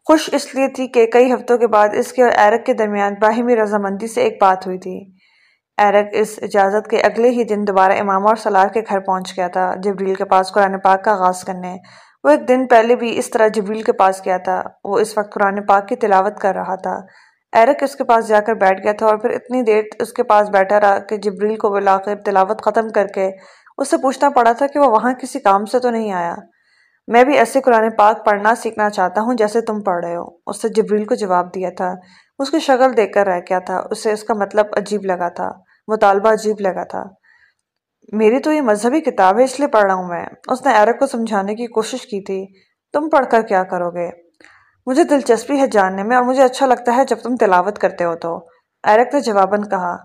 خوش اس لیے تھی کہ کئی ہفتوں کے بعد اس کے اور ایرک کے درمیان باہمی رضامندی سے ایک بات ہوئی تھی۔ ایرک اس اجازت کے اگلے ہی دن دوبارہ امامہ اور سلار کے گھر پہنچ گیا تھا۔ جبریل کے پاس قرآن پاک کا آغاز کرنے، وہ ایک دن پہلے بھی اس طرح جبریل کے پاس گیا تھا۔ وہ اس وقت قرآن پاک کی تلاوت کر رہا تھا۔ ایرک اس کے پاس جا کر بیٹھ گیا تھا اور پھر اتنی دیر اس کے پاس بیٹھا رہا کہ جبریل کو بلاخر تلاوت ختم کر کے اس سے پوچھنا پڑا تھا کہ وہ وہاں کسی کام سے تو نہیں آیا۔ میں بھی ایسے قرآن پاک پڑھنا سیکھنا چاہتا ہوں جیسے تم پڑھ رہے ہو۔ اس سے جبریل کو جواب دیا تھا۔ اس کی شکل دیکھ کر رہ گیا تھا۔ اسے اس کا مطلب عجیب لگا تھا۔ مطالبہ عجیب لگا تھا۔ میری تو یہ مذہبی کتاب ہے، اس لیے پڑھ رہا ہوں میں۔ اس نے ایرک کو سمجھانے کی کوشش کی تھی۔ تم پڑھ کر کیا کرو گے؟ مجھے دلچسپی ہے جاننے میں اور مجھے اچھا لگتا ہے جب تم تلاوت کرتے ہو تو۔ ایرک نے جواباً کہا،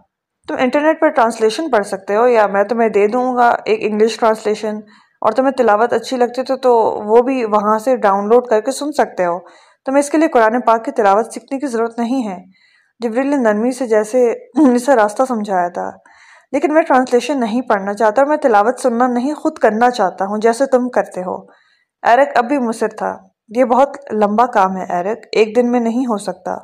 تم انٹرنیٹ پر ٹرانسلیشن پڑھ سکتے ہو یا میں تمہیں دے دوں گا ایک انگلش ٹرانسلیشن اور تمہیں تلاوت اچھی لگتی تو تو وہ بھی وہاں سے ڈاؤن لوڈ کر کے سن سکتے ہو۔ تمہیں اس کے لیے قرآن پاک کی تلاوت سیکھنے کی ضرورت نہیں ہے۔ جبریل نے نرمی سے جیسے [CLEARS THROAT] اسے راستہ سمجھایا تھا۔ لیکن میں ٹرانسلیشن نہیں پڑھنا چاہتا اور میں تلاوت سننا نہیں، خود کرنا چاہتا ہوں جیسے تم کرتے ہو۔ ایرک اب بھی مصر تھا۔ یہ بہت لمبا کام ہے ایرک، ایک دن میں نہیں ہو سکتا۔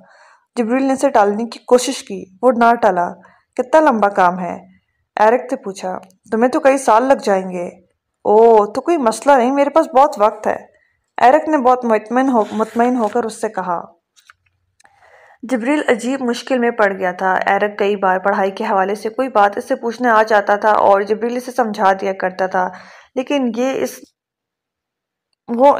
جبریل نے اسے ٹالنے کی کوشش کی، وہ نہ ٹلا کتنا لمبا کام ہے۔ ایرک نے پوچھا، تمہیں تو کئی سال لگ جائیں گے۔ او تو کوئی مسئلہ نہیں، میرے پاس بہت وقت ہے۔ ایرک نے بہت مطمئن ہو مطمئن ہو کر اس سے کہا۔ جبریل عجیب مشکل میں پڑ گیا تھا۔ ایرک کئی بار پڑھائی کے حوالے سے کوئی بات اس سے پوچھنے آ جاتا تھا اور جبریل اسے سمجھا دیا کرتا تھا۔ لیکن یہ اس وہ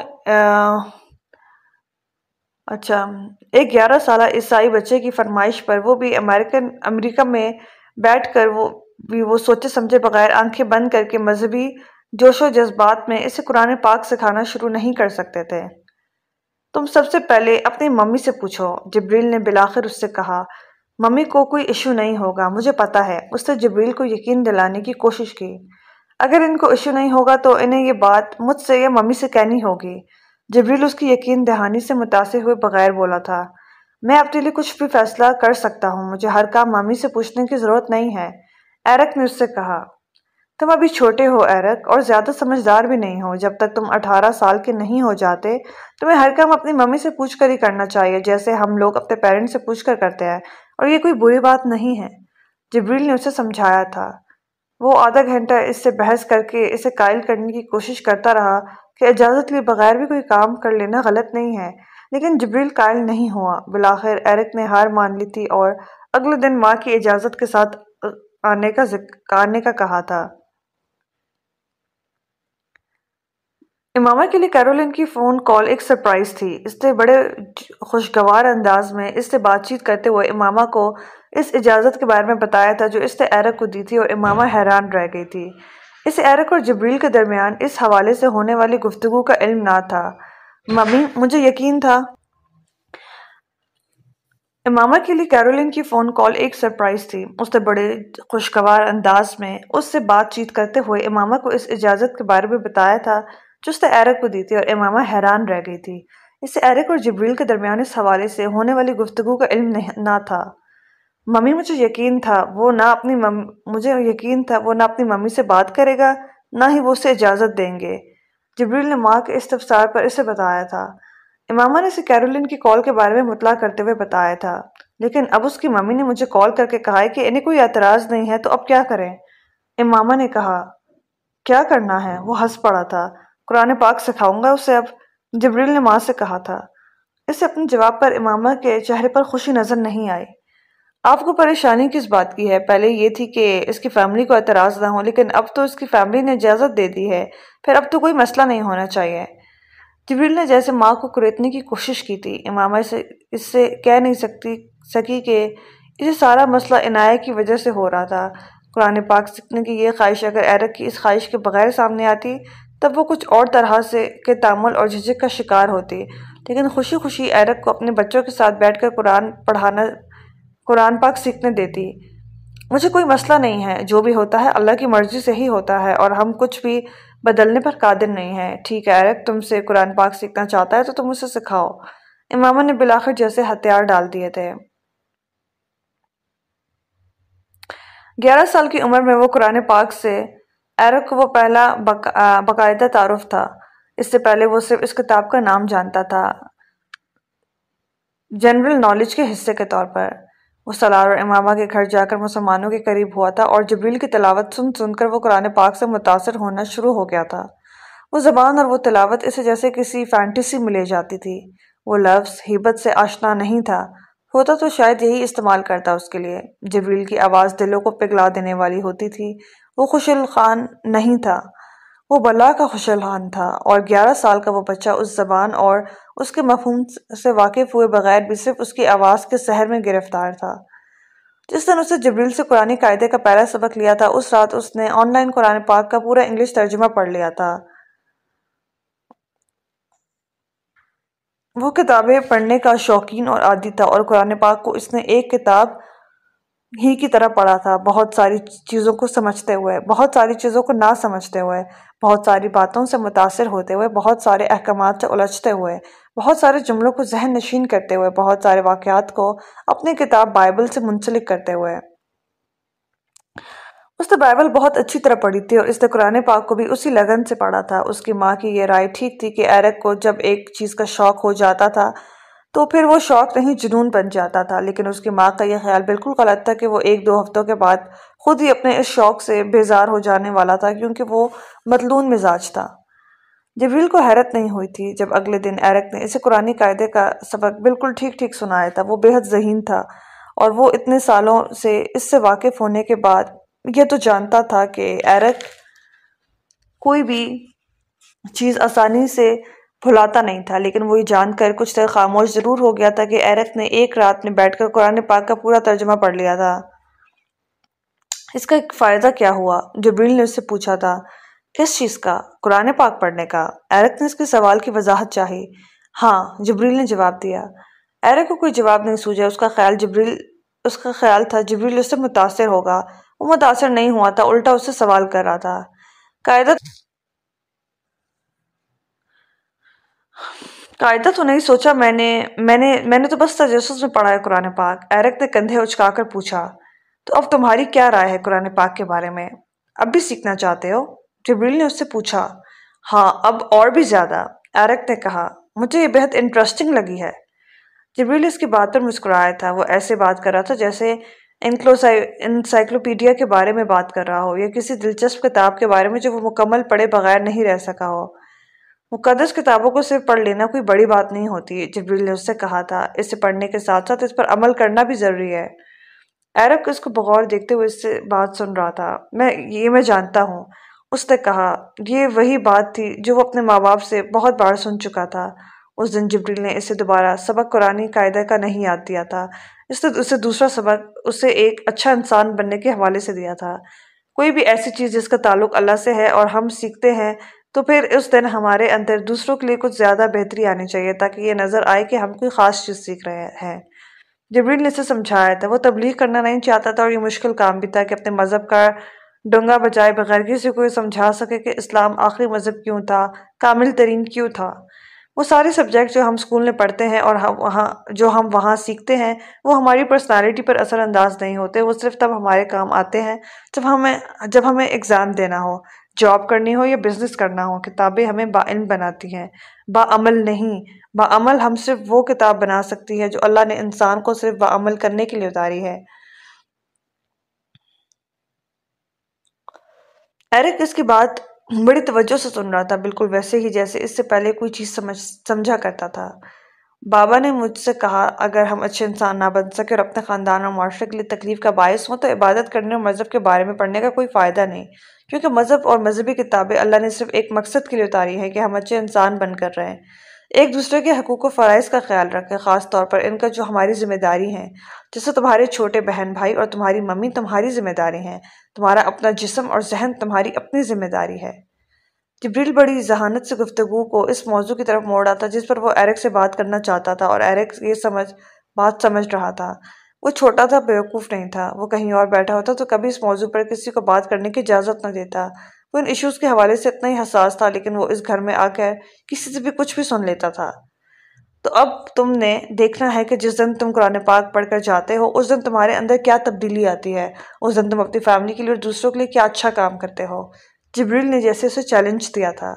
اچھا ایک گیارہ سالہ عیسائی بچے کی فرمائش پر وہ بھی امریکن، امریکہ میں بیٹھ کر وہ بھی وہ سوچے سمجھے بغیر آنکھیں بند کر کے مذہبی جوش و جذبات میں اسے قرآن پاک سکھانا شروع نہیں کر سکتے تھے۔ تم سب سے پہلے اپنی ممی سے پوچھو۔ جبریل نے بلاخر اس سے کہا، ممی کو کوئی ایشو نہیں ہوگا، مجھے پتا ہے۔ اس نے جبریل کو یقین دلانے کی کوشش کی۔ اگر ان کو ایشو نہیں ہوگا تو انہیں یہ بات مجھ سے یا ممی سے کہنی ہوگی۔ جبریل اس کی یقین دہانی سے متاثر ہوئے بغیر بولا تھا، میں اپنے لیے کچھ بھی فیصلہ کر سکتا ہوں، مجھے ہر کام مامی سے پوچھنے کی ضرورت نہیں ہے۔ ایرک نے اس سے کہا، تم ابھی چھوٹے ہو ایرک اور زیادہ سمجھدار بھی نہیں ہو۔ جب تک تم اٹھارہ سال کے نہیں ہو جاتے، تمہیں ہر کام اپنی ممی سے پوچھ کر ہی کرنا چاہیے، جیسے ہم لوگ اپنے پیرنٹ سے پوچھ کر کرتے ہیں۔ اور یہ کوئی بری بات نہیں ہے۔ جبریل نے اسے سمجھایا تھا۔ وہ آدھا گھنٹہ اس سے بحث کر کے اسے قائل کرنے کی کوشش کرتا رہا کہ اجازت لیے بغیر بھی کوئی کام کر لینا غلط نہیں ہے۔ لیکن جبریل قائل نہیں ہوا۔ بلاخر ایرک نے ہار مان لی تھی اور اگلے دن ماں کی اجازت کے ساتھ آنے کا آنے کا کہا تھا۔ امامہ کے لیے کیرولن کی فون کال ایک سرپرائز تھی۔ اس نے بڑے خوشگوار انداز میں اس سے بات چیت کرتے ہوئے امامہ کو اس اجازت کے بارے میں بتایا تھا جو اس نے ایرک کو دی تھی اور امامہ حیران رہ گئی تھی۔ اس ایرک اور جبریل کے درمیان اس حوالے سے ہونے والی گفتگو کا علم نہ تھا۔ ممی، مجھے یقین تھا۔ امامہ کے لیے کیرولین کی فون کال ایک سرپرائز تھی۔ اس نے بڑے خوشگوار انداز میں اس سے بات چیت کرتے ہوئے امامہ کو اس اجازت کے بارے میں بتایا تھا جو اس نے ایرک کو دی تھی اور امامہ حیران رہ گئی تھی۔ اس سے ایرک اور جبریل کے درمیان اس حوالے سے ہونے والی گفتگو کا علم نہ تھا۔ ممی، مجھے یقین تھا، وہ نہ اپنی مجھے یقین تھا، وہ نہ اپنی ممی سے بات کرے گا، نہ ہی وہ اسے اجازت دیں گے۔ جبریل نے ماں کے استفسار پر اسے بتایا تھا۔ امامہ نے اسے کیرولین کی کال کے بارے میں مطلع کرتے ہوئے بتایا تھا۔ لیکن اب اس کی ممی نے مجھے کال کر کے کہا ہے کہ انہیں کوئی اعتراض نہیں ہے، تو اب کیا کریں؟ امامہ نے کہا، کیا کرنا ہے؟ وہ ہنس پڑا تھا۔ قرآن پاک سکھاؤں گا، اسے اب جبریل نے ماں سے کہا تھا۔ اسے اپنے جواب پر امامہ کے چہرے پر خوشی نظر نہیں آئی۔ آپ کو پریشانی کس بات کی ہے؟ پہلے یہ تھی کہ اس کی فیملی کو اعتراض نہ ہو، لیکن اب تو اس کی فیملی نے اجازت دے دی ہے۔ پھر اب تو کوئی مسئلہ نہیں ہونا چاہیے۔ جبریل نے جیسے ماں کو کریتنے کی کوشش کی تھی، امامہ سے اس سے کہہ نہیں سکتی، سکی کہ اسے سارا مسئلہ عنایہ کی وجہ سے ہو رہا تھا۔ قرآن پاک سیکھنے کی یہ خواہش اگر ایرک کی اس خواہش کے بغیر سامنے آتی تب وہ کچھ اور طرح سے کے تعمل اور جھجک کا شکار ہوتی۔ لیکن خوشی خوشی ایرک کو اپنے بچوں کے ساتھ بیٹھ کر قرآن پڑھانا، قرآن پاک سیکھنے دیتی۔ مجھے کوئی مسئلہ نہیں ہے، جو بھی ہوتا ہے اللہ کی مرضی سے ہی ہوتا ہے اور ہم کچھ بھی بدلنے پر قادر نہیں ہیں۔ ٹھیک ہے ایرک تم سے قرآن پاک سیکھنا چاہتا ہے تو تم اسے سکھاؤ۔ امامہ نے بلاخر جیسے ہتھیار ڈال دیے تھے۔ گیارہ سال کی عمر میں وہ قرآن پاک سے ایرک کو وہ پہلا باقاعدہ تعارف تھا۔ اس سے پہلے وہ صرف اس کتاب کا نام جانتا تھا۔ جنرل نالج کے حصے کے طور پر۔ وہ سلار اور امامہ کے گھر جا کر مسلمانوں کے قریب ہوا تھا اور جبریل کی تلاوت سن سن کر وہ قرآن پاک سے متاثر ہونا شروع ہو گیا تھا۔ وہ زبان اور وہ تلاوت اسے جیسے کسی فینٹیسی میں لے جاتی تھی۔ وہ لفظ ہیبت سے آشنا نہیں تھا۔ ہوتا تو شاید یہی استعمال کرتا اس کے لیے۔ جبریل کی آواز دلوں کو پگلا دینے والی ہوتی تھی۔ وہ خوشل خان نہیں تھا۔ وہ بلا کا خوشل خان تھا اور گیارہ سال کا وہ بچہ اس زبان اور اس کے مفہوم سے واقف ہوئے بغیر بھی صرف اس کی آواز کے سحر میں گرفتار تھا۔ جس دن اسے جبریل سے قرآن قاعدے کا پہلا سبق لیا تھا، اس رات اس نے آن لائن قرآن پاک کا پورا انگلش ترجمہ پڑھ لیا تھا۔ وہ کتابیں پڑھنے کا شوقین اور عادی تھا اور قرآن پاک کو اس نے ایک کتاب ہی کی طرح پڑھا تھا، بہت ساری چیزوں کو سمجھتے ہوئے، بہت ساری چیزوں کو نہ سمجھتے ہوئے، بہت ساری باتوں سے متاثر ہوتے ہوئے، بہت سارے احکامات سے الجھتے ہوئے، بہت سارے جملوں کو ذہن نشین کرتے ہوئے، بہت سارے واقعات کو اپنی کتاب بائبل سے منسلک کرتے ہوئے۔ اس نے بائبل بہت اچھی طرح پڑھی تھی اور اس نے قرآن پاک کو بھی اسی لگن سے پڑھا تھا۔ اس کی ماں کی یہ رائے ٹھیک تھی کہ ایرک کو جب ایک چیز کا شوق ہو جاتا تھا تو پھر وہ شوق نہیں جنون بن جاتا تھا، لیکن اس کی ماں کا یہ خیال بالکل غلط تھا کہ وہ ایک دو ہفتوں کے بعد خود ہی اپنے اس شوق سے بیزار ہو جانے والا تھا، کیونکہ وہ مدلون مزاج تھا۔ جبریل کو حیرت نہیں ہوئی تھی جب اگلے دن ایرک نے اسے قرآن قاعدے کا سبق بالکل ٹھیک ٹھیک سنایا تھا۔ وہ بے حد ذہین تھا اور وہ اتنے سالوں سے اس سے واقف ہونے کے بعد یہ تو جانتا تھا کہ ایرک کوئی بھی چیز آسانی سے بھلاتا نہیں تھا، لیکن وہ یہ جان کر کچھ طرح خاموش ضرور ہو گیا تھا کہ ایرک نے ایک رات میں بیٹھ کر قرآن پاک کا پورا ترجمہ پڑھ لیا تھا۔ اس کا ایک فائدہ کیا ہوا؟ جبریل نے اس سے پوچھا تھا، کس چیز کا؟ قرآن پاک پڑھنے کا۔ ایرک نے اس کے سوال کی وضاحت چاہی۔ ہاں جبریل نے جواب دیا۔ ایرک کو کوئی جواب نہیں سوجا، اس کا خیال جبریل، اس کا خیال تھا، جبریل اس سے متاثر ہوگا۔ وہ متاثر نہیں ہوا تھا، الٹا اس سے سوال کر رہا تھا۔ قاعدہ قاعدہ تو نہیں، سوچا میں نے میں نے میں نے تو بس تجسس میں پڑھا ہے قرآن پاک۔ ایرک نے کندھے اچکا کر پوچھا، تو اب تمہاری کیا رائے ہے قرآن پاک کے بارے میں؟ اب بھی سیکھنا چاہتے ہو؟ جبریل نے اس سے پوچھا ہاں اب اور بھی زیادہ۔ ایرک نے کہا، مجھے یہ بہت انٹرسٹنگ لگی ہے۔ جبریل اس کی بات پر مسکرایا تھا۔ وہ ایسے بات کر رہا تھا جیسے انسائکلوپیڈیا کے بارے میں بات کر رہا ہو یا کسی دلچسپ کتاب کے بارے میں جو وہ مکمل پڑھے بغیر نہیں رہ سکا ہو۔ مقدس کتابوں کو صرف پڑھ لینا کوئی بڑی بات نہیں ہوتی، جبریل نے اس سے کہا تھا اسے پڑھنے کے ساتھ ساتھ اس پر عمل کرنا بھی ضروری ہے۔ ایرب اس کو بغور دیکھتے ہوئے اس سے بات سن رہا تھا۔ میں، یہ میں جانتا ہوں۔ اس نے کہا، یہ وہی بات تھی جو وہ اپنے ماں باپ سے بہت بار سن چکا تھا۔ اس دن جبریل نے اسے دوبارہ سبق قرآن قاعدہ کا نہیں یاد دیا تھا۔ اس نے اسے دوسرا سبق، اسے ایک اچھا انسان بننے کے حوالے سے دیا تھا۔ کوئی بھی ایسی چیز جس کا تعلق اللہ سے ہے اور ہم سیکھتے ہیں تو پھر اس دن ہمارے اندر دوسروں کے لیے کچھ زیادہ بہتری آنی چاہیے تاکہ یہ نظر آئے کہ ہم کوئی خاص چیز سیکھ رہے ہیں۔ جبریل نے اسے سمجھایا تھا، وہ تبلیغ کرنا نہیں چاہتا تھا اور یہ مشکل کام بھی تھا کہ اپنے مذہب کا ڈنگا بجائے بغیر کسی کو یہ سمجھا سکے کہ اسلام آخری مذہب کیوں تھا، کامل ترین کیوں تھا۔ وہ سارے سبجیکٹ جو ہم اسکول میں پڑھتے ہیں اور ہم وہاں، جو ہم وہاں سیکھتے ہیں، وہ ہماری پرسنالٹی پر اثر انداز نہیں ہوتے، وہ صرف تب ہمارے کام آتے ہیں جب ہمیں جب ہمیں اگزام دینا ہو۔ جاب کرنی ہو یا بزنس کرنا ہو، کتابیں ہمیں با علم بناتی ہیں، با عمل نہیں۔ با عمل ہم صرف وہ کتاب بنا سکتی ہے جو اللہ نے انسان کو صرف با عمل کرنے کے لیے اتاری ہے۔ ایرک، اس کی بات بڑی توجہ سے سن رہا تھا، بالکل ویسے ہی جیسے اس سے پہلے کوئی چیز سمجھ، سمجھا کرتا تھا۔ بابا نے مجھ سے کہا، اگر ہم اچھے انسان نہ بن سکے اور اپنے خاندان اور معاشرے کے لیے تکلیف کا باعث ہوں تو عبادت کرنے اور مذہب کے بارے میں پڑھنے کا کوئی فائدہ نہیں۔ کیونکہ مذہب اور مذہبی کتابیں اللہ نے صرف ایک مقصد کے لیے اتاری ہیں کہ ہم اچھے انسان بن کر رہیں۔ ایک دوسرے کے حقوق و فرائض کا خیال رکھیں، خاص طور پر ان کا جو ہماری ذمہ داری ہیں۔ جیسے تمہارے چھوٹے بہن بھائی اور تمہاری ممی تمہاری ذمہ داری ہیں، تمہارا اپنا جسم اور ذہن تمہاری اپنی ذمہ داری ہے۔ جبریل بڑی ذہانت سے گفتگو کو اس موضوع کی طرف موڑا تھا جس پر وہ ایرک سے بات کرنا چاہتا تھا اور ایرک یہ سمجھ، بات سمجھ رہا تھا۔ وہ چھوٹا تھا، بیوقوف نہیں تھا۔ وہ کہیں اور بیٹھا ہوتا تو کبھی اس موضوع پر کسی کو بات کرنے کی اجازت نہ دیتا۔ وہ ان ایشوز کے حوالے سے اتنا ہی حساس تھا، لیکن وہ اس گھر میں آ کر کسی سے بھی کچھ بھی سن لیتا تھا۔ تو اب تم نے دیکھنا ہے کہ جس دن تم قرآن پاک پڑھ کر جاتے ہو، اس دن تمہارے اندر کیا تبدیلی آتی ہے۔ اس دن تم اپنی فیملی کے لیے اور دوسروں کے لیے کیا اچھا کام کرتے ہو۔ جبریل نے جیسے اسے چیلنج دیا تھا۔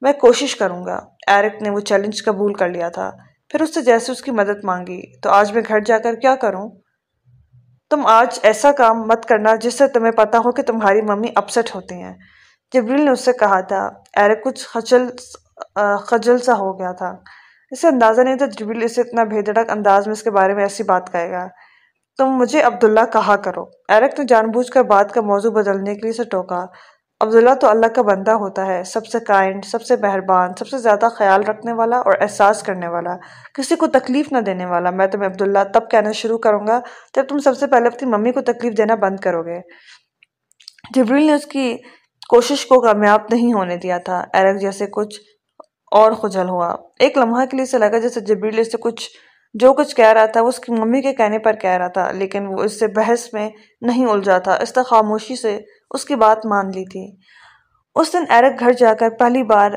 میں کوشش کروں گا۔ ایرک نے وہ چیلنج قبول کر لیا تھا۔ پھر اس سے جیسے اس کی مدد مانگی۔ تو آج میں گھر جا کر کیا کروں؟ تم آج ایسا کام مت کرنا جس سے تمہیں پتا ہو کہ تمہاری ممی اپسٹ ہوتی ہیں۔ جبریل نے اس سے کہا تھا ایرک کچھ خجل خجل سا ہو گیا تھا۔ اسے اندازہ نہیں تھا جبریل اسے اتنا بھیدڑک انداز میں اس کے بارے میں ایسی بات کہے گا۔ تم مجھے عبداللہ کہا کرو۔ ایرک نے جان بوجھ کر بات کا موضوع بدلنے کے لیے اسے ٹوکا۔ عبداللہ تو اللہ کا بندہ ہوتا ہے، سب سے کائنڈ، سب سے مہربان، سب سے زیادہ خیال رکھنے والا اور احساس کرنے والا، کسی کو تکلیف نہ دینے والا۔ میں تمہیں عبداللہ تب کہنا شروع کروں گا جب تم سب سے پہلے اپنی ممی کو تکلیف دینا بند کرو گے۔ جبریل نے اس کی کوشش کو کامیاب نہیں ہونے دیا تھا۔ ایرک جیسے کچھ اور خجل ہوا۔ ایک لمحہ کے لیے سے لگا جیسے جبریل سے کچھ، جو کچھ کہہ رہا تھا، وہ اس کی ممی کے کہنے پر کہہ رہا تھا، لیکن وہ اس سے بحث میں نہیں الجھا تھا۔ اس طرح خاموشی سے اس کی بات مان لی تھی۔ اس دن ایرک گھر جا کر پہلی بار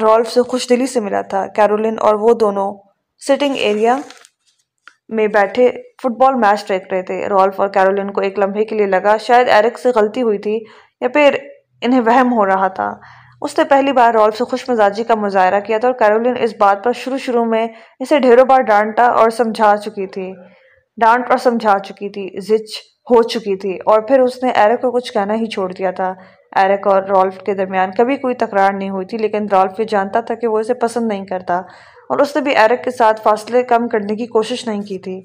رولف سے خوش دلی سے ملا تھا۔ کیرولن اور وہ دونوں سٹنگ ایریا میں بیٹھے فٹ بال میچ دیکھ رہے تھے۔ رولف اور کیرولن کو ایک لمحے کے لیے لگا، شاید ایرک سے غلطی ہوئی تھی یا پھر انہیں وہم ہو رہا تھا۔ اس نے پہلی بار رولف سے خوش مزاجی کا مظاہرہ کیا تھا اور کیرولین اس بات پر شروع شروع میں اسے ڈھیروں بار ڈانٹا اور سمجھا چکی تھی۔ ڈانٹ اور سمجھا چکی تھی۔ زچ ہو چکی تھی اور پھر اس نے ایرک کو کچھ کہنا ہی چھوڑ دیا تھا۔ ایرک اور رولف کے درمیان کبھی کوئی تکرار نہیں ہوئی تھی، لیکن رولف یہ جانتا تھا کہ وہ اسے پسند نہیں کرتا اور اس نے بھی ایرک کے ساتھ فاصلے کم کرنے کی کوشش نہیں کی تھی۔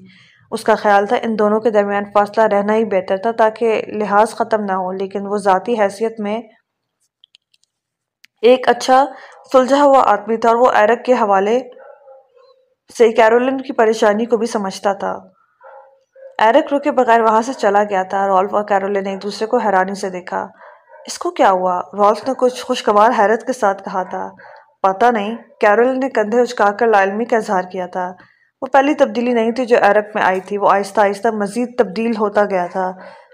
اس کا خیال تھا ان دونوں کے درمیان فاصلہ رہنا ہی بہتر تھا تاکہ لحاظ ختم نہ ہو، لیکن وہ ذاتی حیثیت میں ایک اچھا سلجھا ہوا آدمی تھا اور وہ ایرک کے حوالے سے کیرولن کی پریشانی کو بھی سمجھتا تھا۔ ایرک رکے بغیر وہاں سے چلا گیا تھا رولف اور کیرولن نے ایک دوسرے کو حیرانی سے دیکھا۔ اس کو کیا ہوا؟ رولف نے کچھ خوشگوار حیرت کے ساتھ کہا تھا۔ پتہ نہیں کیرولن نے کندھے اچکا کر لالمی کا اظہار کیا تھا۔ وہ پہلی تبدیلی نہیں تھی جو ایرک میں آئی تھی، وہ آہستہ آہستہ مزید تبدیل ہوتا گیا تھا۔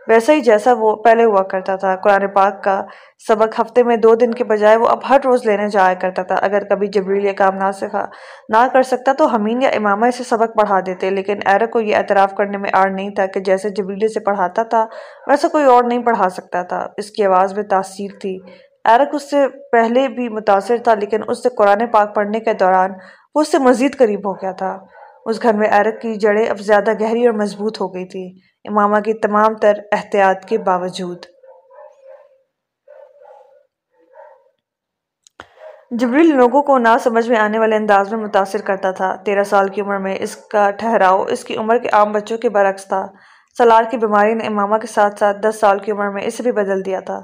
ویسا ہی جیسا وہ پہلے ہوا کرتا تھا۔ قرآن پاک کا سبق ہفتے میں دو دن کے بجائے وہ اب ہر روز لینے جایا کرتا تھا۔ اگر کبھی جبریل یہ کام نہ سکھا نہ کر سکتا تو ہمین یا امامہ اسے سبق پڑھا دیتے، لیکن ایرک کو یہ اعتراف کرنے میں آڑ نہیں تھا کہ جیسے جبریل سے پڑھاتا تھا ویسا کوئی اور نہیں پڑھا سکتا تھا۔ اس کی آواز میں تاثیر تھی۔ ایرک اس سے پہلے بھی متاثر تھا، لیکن اس سے قرآن پاک پڑھنے کے دوران وہ اس سے مزید قریب ہو گیا تھا۔ اس گھر میں ایرک کی جڑیں اب زیادہ گہری اور مضبوط ہو گئی تھی امامہ کی تمام تر احتیاط کے باوجود۔ جبریل لوگوں کو نہ سمجھ میں آنے والے انداز میں متاثر کرتا تھا۔ تیرہ سال کی عمر میں اس کا ٹھہراؤ، اس کی عمر کے عام بچوں کے برعکس تھا۔ سلار کی بیماری نے امامہ کے ساتھ ساتھ دس سال کی عمر میں اسے بھی بدل دیا تھا۔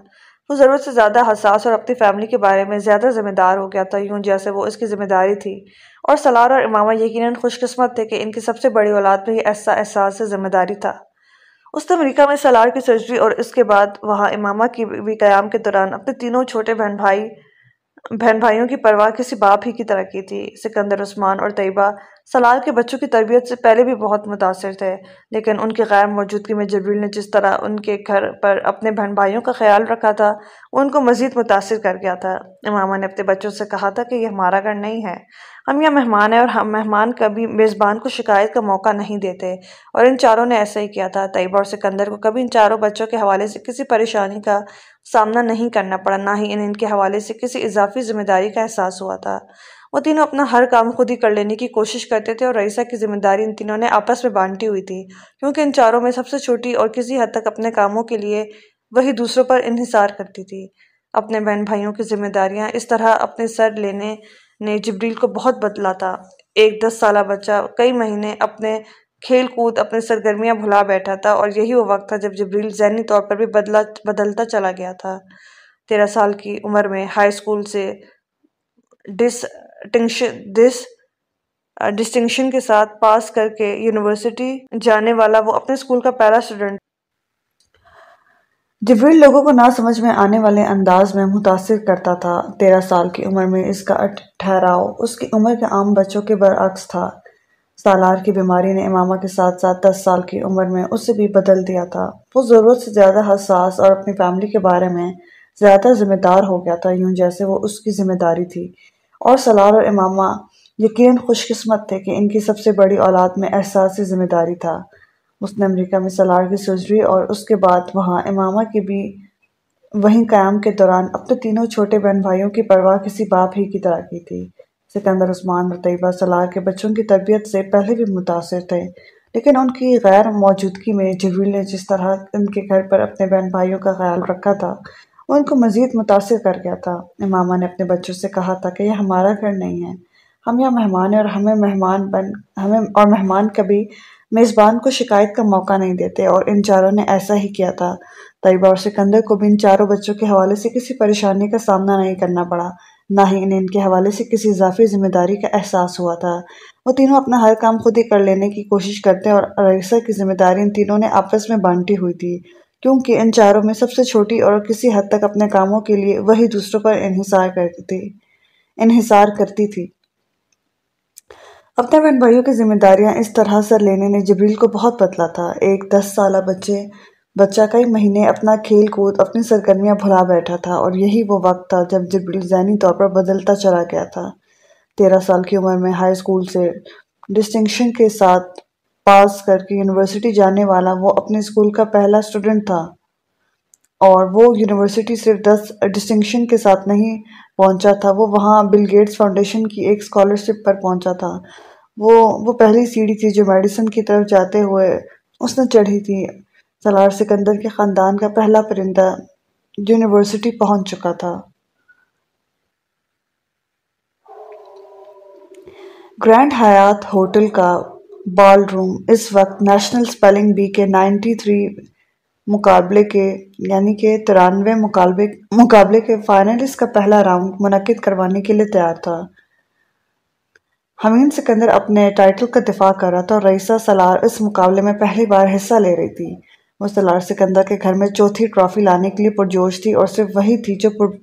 وہ ضرورت سے زیادہ حساس اور اپنی فیملی کے بارے میں زیادہ ذمہ دار ہو گیا تھا، یوں جیسے وہ اس کی ذمہ داری تھی۔ اور سلار اور امامہ یقیناً خوش قسمت تھے کہ ان کی سب سے بڑی اولاد میں ایسا احساس سے ذمہ داری تھا۔ اس نے امریکہ میں سلار کی سرجری اور اس کے بعد وہاں امامہ کی بھی قیام کے دوران اپنے تینوں چھوٹے بہن بھائی بہن بھائیوں کی پرواہ کسی باپ ہی کی طرح کی تھی۔ سکندر عثمان اور طیبہ سلال کے بچوں کی تربیت سے پہلے بھی بہت متاثر تھے، لیکن ان کی غیر موجودگی میں جبریل نے جس طرح ان کے گھر پر اپنے بہن بھائیوں کا خیال رکھا تھا، ان کو مزید متاثر کر گیا تھا۔ امامہ نے اپنے بچوں سے کہا تھا کہ یہ ہمارا گھر نہیں ہے۔ ہم یہ مہمان ہیں اور ہم مہمان کبھی میزبان کو شکایت کا موقع نہیں دیتے۔ اور ان چاروں نے ایسا ہی کیا تھا۔ طیبہ اور سکندر کو کبھی ان چاروں بچوں کے حوالے سے کسی پریشانی کا سامنا نہیں کرنا پڑا، نہ ہی ان کے حوالے سے کسی اضافی ذمہ داری کا احساس ہوا تھا۔ وہ تینوں اپنا ہر کام خود ہی کر لینے کی کوشش کرتے تھے اور رئیسہ کی ذمہ داری ان تینوں نے آپس میں بانٹی ہوئی تھی، کیونکہ ان چاروں میں سب سے چھوٹی اور کسی حد تک اپنے کاموں کے لیے وہی دوسروں پر انحصار کرتی تھی۔ اپنے بہن بھائیوں کی ذمہ داریاں اس طرح اپنے سر لینے نے جبریل کو بہت بدلا تھا۔ ایک دس سالہ بچہ کئی مہینے اپنے کھیل کود اپنے سرگرمیاں بھلا بیٹھا تھا اور یہی وہ وقت تھا جب جبریل ذہنی طور پر بھی بدلا بدلتا چلا گیا تھا۔ تیرہ سال کی عمر میں ہائی اسکول سے ڈس ڈس ڈسٹنکشن کے ساتھ پاس کر کے یونیورسٹی جانے والا وہ اپنے اسکول کا پہلا اسٹوڈنٹ۔ جبریل لوگوں کو نہ سمجھ میں آنے والے انداز میں متاثر کرتا تھا۔ تیرہ سال کی عمر میں اس کا ٹھہراؤ، اس کی عمر کے عام بچوں کے برعکس تھا۔ سالار کی بیماری نے امامہ کے ساتھ ساتھ دس سال کی عمر میں اسے بھی بدل دیا تھا۔ وہ ضرورت سے زیادہ حساس اور اپنی فیملی کے بارے میں زیادہ ذمہ دار ہو گیا تھا، یوں جیسے وہ اس کی ذمہ داری تھی۔ اور سلار اور امامہ یقین خوش قسمت تھے کہ ان کی سب سے بڑی اولاد میں احساسی ذمہ داری تھا۔ اس نے امریکہ میں سلار کی سرجری اور اس کے بعد وہاں امامہ کی بھی وہیں قیام کے دوران اپنے تینوں چھوٹے بہن بھائیوں کی پرواہ کسی باپ ہی کی طرح کی تھی۔ سکندر عثمان اور طیبہ سلار کے بچوں کی تربیت سے پہلے بھی متاثر تھے، لیکن ان کی غیر موجودگی میں جبریل نے جس طرح ان کے گھر پر اپنے بہن بھائیوں کا خیال رکھا تھا، ان کو مزید متاثر کر گیا تھا۔ امامہ نے اپنے بچوں سے کہا تھا کہ یہ ہمارا گھر نہیں ہے، ہم یہاں مہمان ہیں اور ہمیں مہمان بن، ہمیں اور مہمان کبھی میزبان کو شکایت کا موقع نہیں دیتے، اور ان چاروں نے ایسا ہی کیا تھا۔ طیبہ اور سکندر کو بھی ان چاروں بچوں کے حوالے سے کسی پریشانی کا سامنا نہیں کرنا پڑا۔ نہ ہی انہیں ان کے حوالے سے کسی اضافی ذمہ داری کا احساس ہوا تھا۔ وہ تینوں اپنا ہر کام خود ہی کر لینے کی کوشش کرتے اور رئیسہ کی ذمہ داری ان تینوں نے آپس میں بانٹی ہوئی تھی، کیونکہ ان چاروں میں سب سے چھوٹی اور کسی حد تک اپنے کاموں کے لیے وہی دوسروں پر انحصار کرتی تھی انحصار کرتی تھی۔ اپنے بہن بھائیوں کی ذمہ داریاں اس طرح سر لینے نے جبریل کو بہت بدلا تھا۔ ایک دس سالہ بچے بچہ کئی مہینے اپنا کھیل کود، اپنی سرگرمیاں بھلا بیٹھا تھا اور یہی وہ وقت تھا جب جبریل ذہنی طور پر بدلتا چلا گیا تھا۔ تیرہ سال کی عمر میں ہائی اسکول سے ڈسٹنکشن کے ساتھ پاس کر کے یونیورسٹی جانے والا وہ اپنے اسکول کا پہلا اسٹوڈنٹ تھا۔ اور وہ یونیورسٹی صرف دس ڈسٹنکشن کے ساتھ نہیں پہنچا تھا، وہ وہاں بل گیٹس فاؤنڈیشن کی ایک اسکالرشپ پر پہنچا تھا۔ وہ وہ پہلی سیڑھی تھی جو میڈیسن کی طرف جاتے ہوئے اس نے چڑھی تھی۔ سلار سکندر کے خاندان کا پہلا پرندہ یونیورسٹی پہنچ چکا تھا۔ گرینڈ حیات ہوٹل کا بال روم اس وقت نیشنل سپیلنگ بی کے نائنٹی تھری مقابلے کے یعنی کہ ترانوے مقابلے کے فائنلسٹ کا پہلا راؤنڈ منعقد کروانے کے لیے تیار تھا۔ حمین سکندر اپنے ٹائٹل کا دفاع کر رہا تھا اور رئیسہ سلار اس مقابلے میں پہلی بار حصہ لے رہی تھی۔ وہ سلار سکندر کے گھر میں چوتھی ٹرافی لانے کے لیے پرجوش تھی اور صرف وہی تھی جو پر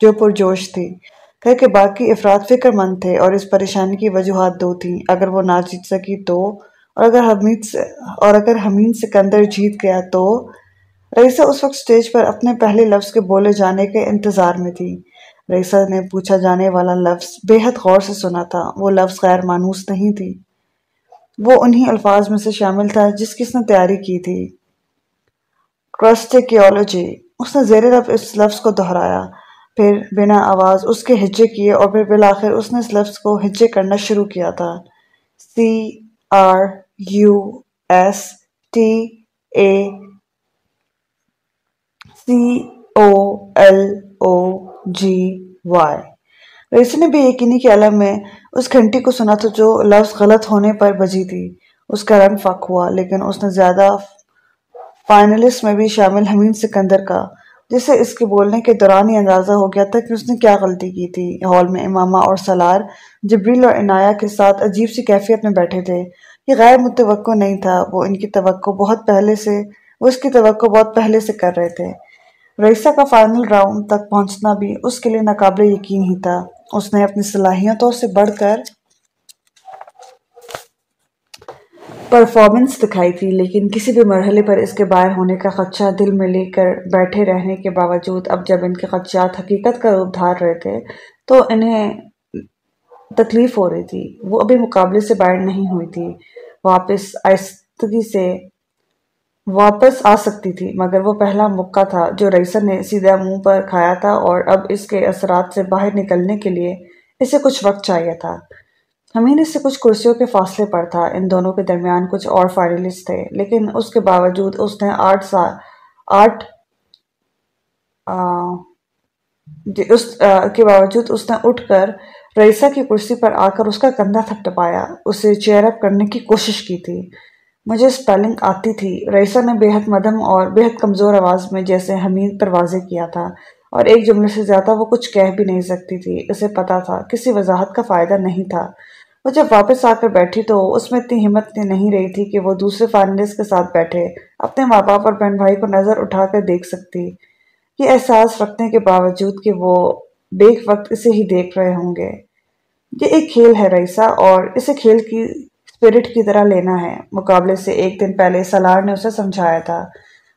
جو پرجوش تھی۔ گھر کے باقی افراد فکر مند تھے اور اس پریشانی کی وجوہات دو تھیں۔ اگر وہ نہ جیت سکی تو اور اگر حمید اور اگر حمید سکندر جیت گیا تو رئیسہ اس وقت سٹیج پر اپنے پہلے لفظ کے بولے جانے کے انتظار میں تھی۔ رئیسہ نے پوچھا جانے والا لفظ بے حد غور سے سنا تھا۔ وہ لفظ غیر مانوس نہیں تھی۔ وہ انہی الفاظ میں سے شامل تھا جس کی اس نے تیاری کی تھی۔ کرسٹیکیولوجی اس نے زیر لفظ اس لفظ کو دہرایا، پھر بنا آواز اس کے ہجے کیے اور پھر بالآخر اس نے اس لفظ کو ہجے کرنا شروع کیا تھا۔ C R U S T A C O L O G Y ریسی نے بھی یقینی کے علم میں اس گھنٹی کو سنا تھا جو لفظ غلط ہونے پر بجی تھی۔ اس کا رنگ فق ہوا، لیکن اس نے زیادہ فائنلسٹ میں بھی شامل حمید سکندر کا، جسے اس کے بولنے کے دوران ہی اندازہ ہو گیا تھا کہ اس نے کیا غلطی کی تھی۔ ہال میں امامہ اور سلار جبریل اور عنایہ کے ساتھ عجیب سی کیفیت میں بیٹھے تھے۔ یہ غیر متوقع نہیں تھا، وہ ان کی توقع بہت پہلے سے، وہ اس کی توقع بہت پہلے سے کر رہے تھے۔ رئیسہ کا فائنل راؤنڈ تک پہنچنا بھی اس کے لیے ناقابل یقین ہی تھا۔ اس نے اپنی صلاحیتوں سے بڑھ کر پرفارمنس دکھائی تھی، لیکن کسی بھی مرحلے پر اس کے باہر ہونے کا خدشہ دل میں لے کر بیٹھے رہنے کے باوجود اب جب ان کے خدشات حقیقت کا روپ دھار رہے تھے تو انہیں تکلیف ہو رہی تھی۔ وہ ابھی مقابلے سے باہر نہیں ہوئی تھی، واپس آہستگی سے واپس آ سکتی تھی، مگر وہ پہلا مکہ تھا جو رئیسر نے سیدھا منہ پر کھایا تھا اور اب اس کے اثرات سے باہر نکلنے کے لیے اسے کچھ وقت چاہیے تھا۔ ہمین اس سے کچھ کرسیوں کے فاصلے پر تھا۔ ان دونوں کے درمیان کچھ اور فائنلسٹ تھے، لیکن اس کے باوجود اس نے آٹھ سال آٹھ جی، اس کے باوجود اس نے اٹھ کر رئیسہ کی کرسی پر آ کر اس کا کندھا تھپ ٹپایا اسے چیئر اپ کرنے کی کوشش کی تھی۔ مجھے سپیلنگ آتی تھی۔ رئیسہ نے بے حد مدم اور بے حد کمزور آواز میں جیسے حمید پر واضح کیا تھا، اور ایک جملے سے زیادہ وہ کچھ کہہ بھی نہیں سکتی تھی۔ اسے پتا تھا، کسی وضاحت کا فائدہ نہیں تھا۔ وہ جب واپس آ کر بیٹھی تو اس میں اتنی ہمت نہیں رہی تھی کہ وہ دوسرے فائنلسٹ کے ساتھ بیٹھے، اپنے ماں باپ اور بہن بھائی کو نظر اٹھا کر دیکھ سکتی۔ یہ احساس رکھنے کے باوجود کہ وہ بیک وقت اسے ہی دیکھ رہے ہوں گے۔ یہ ایک کھیل ہے رئیسہ، اور اسے کھیل کی اسپرٹ کی طرح لینا ہے۔ مقابلے سے ایک دن پہلے سلار نے اسے سمجھایا تھا۔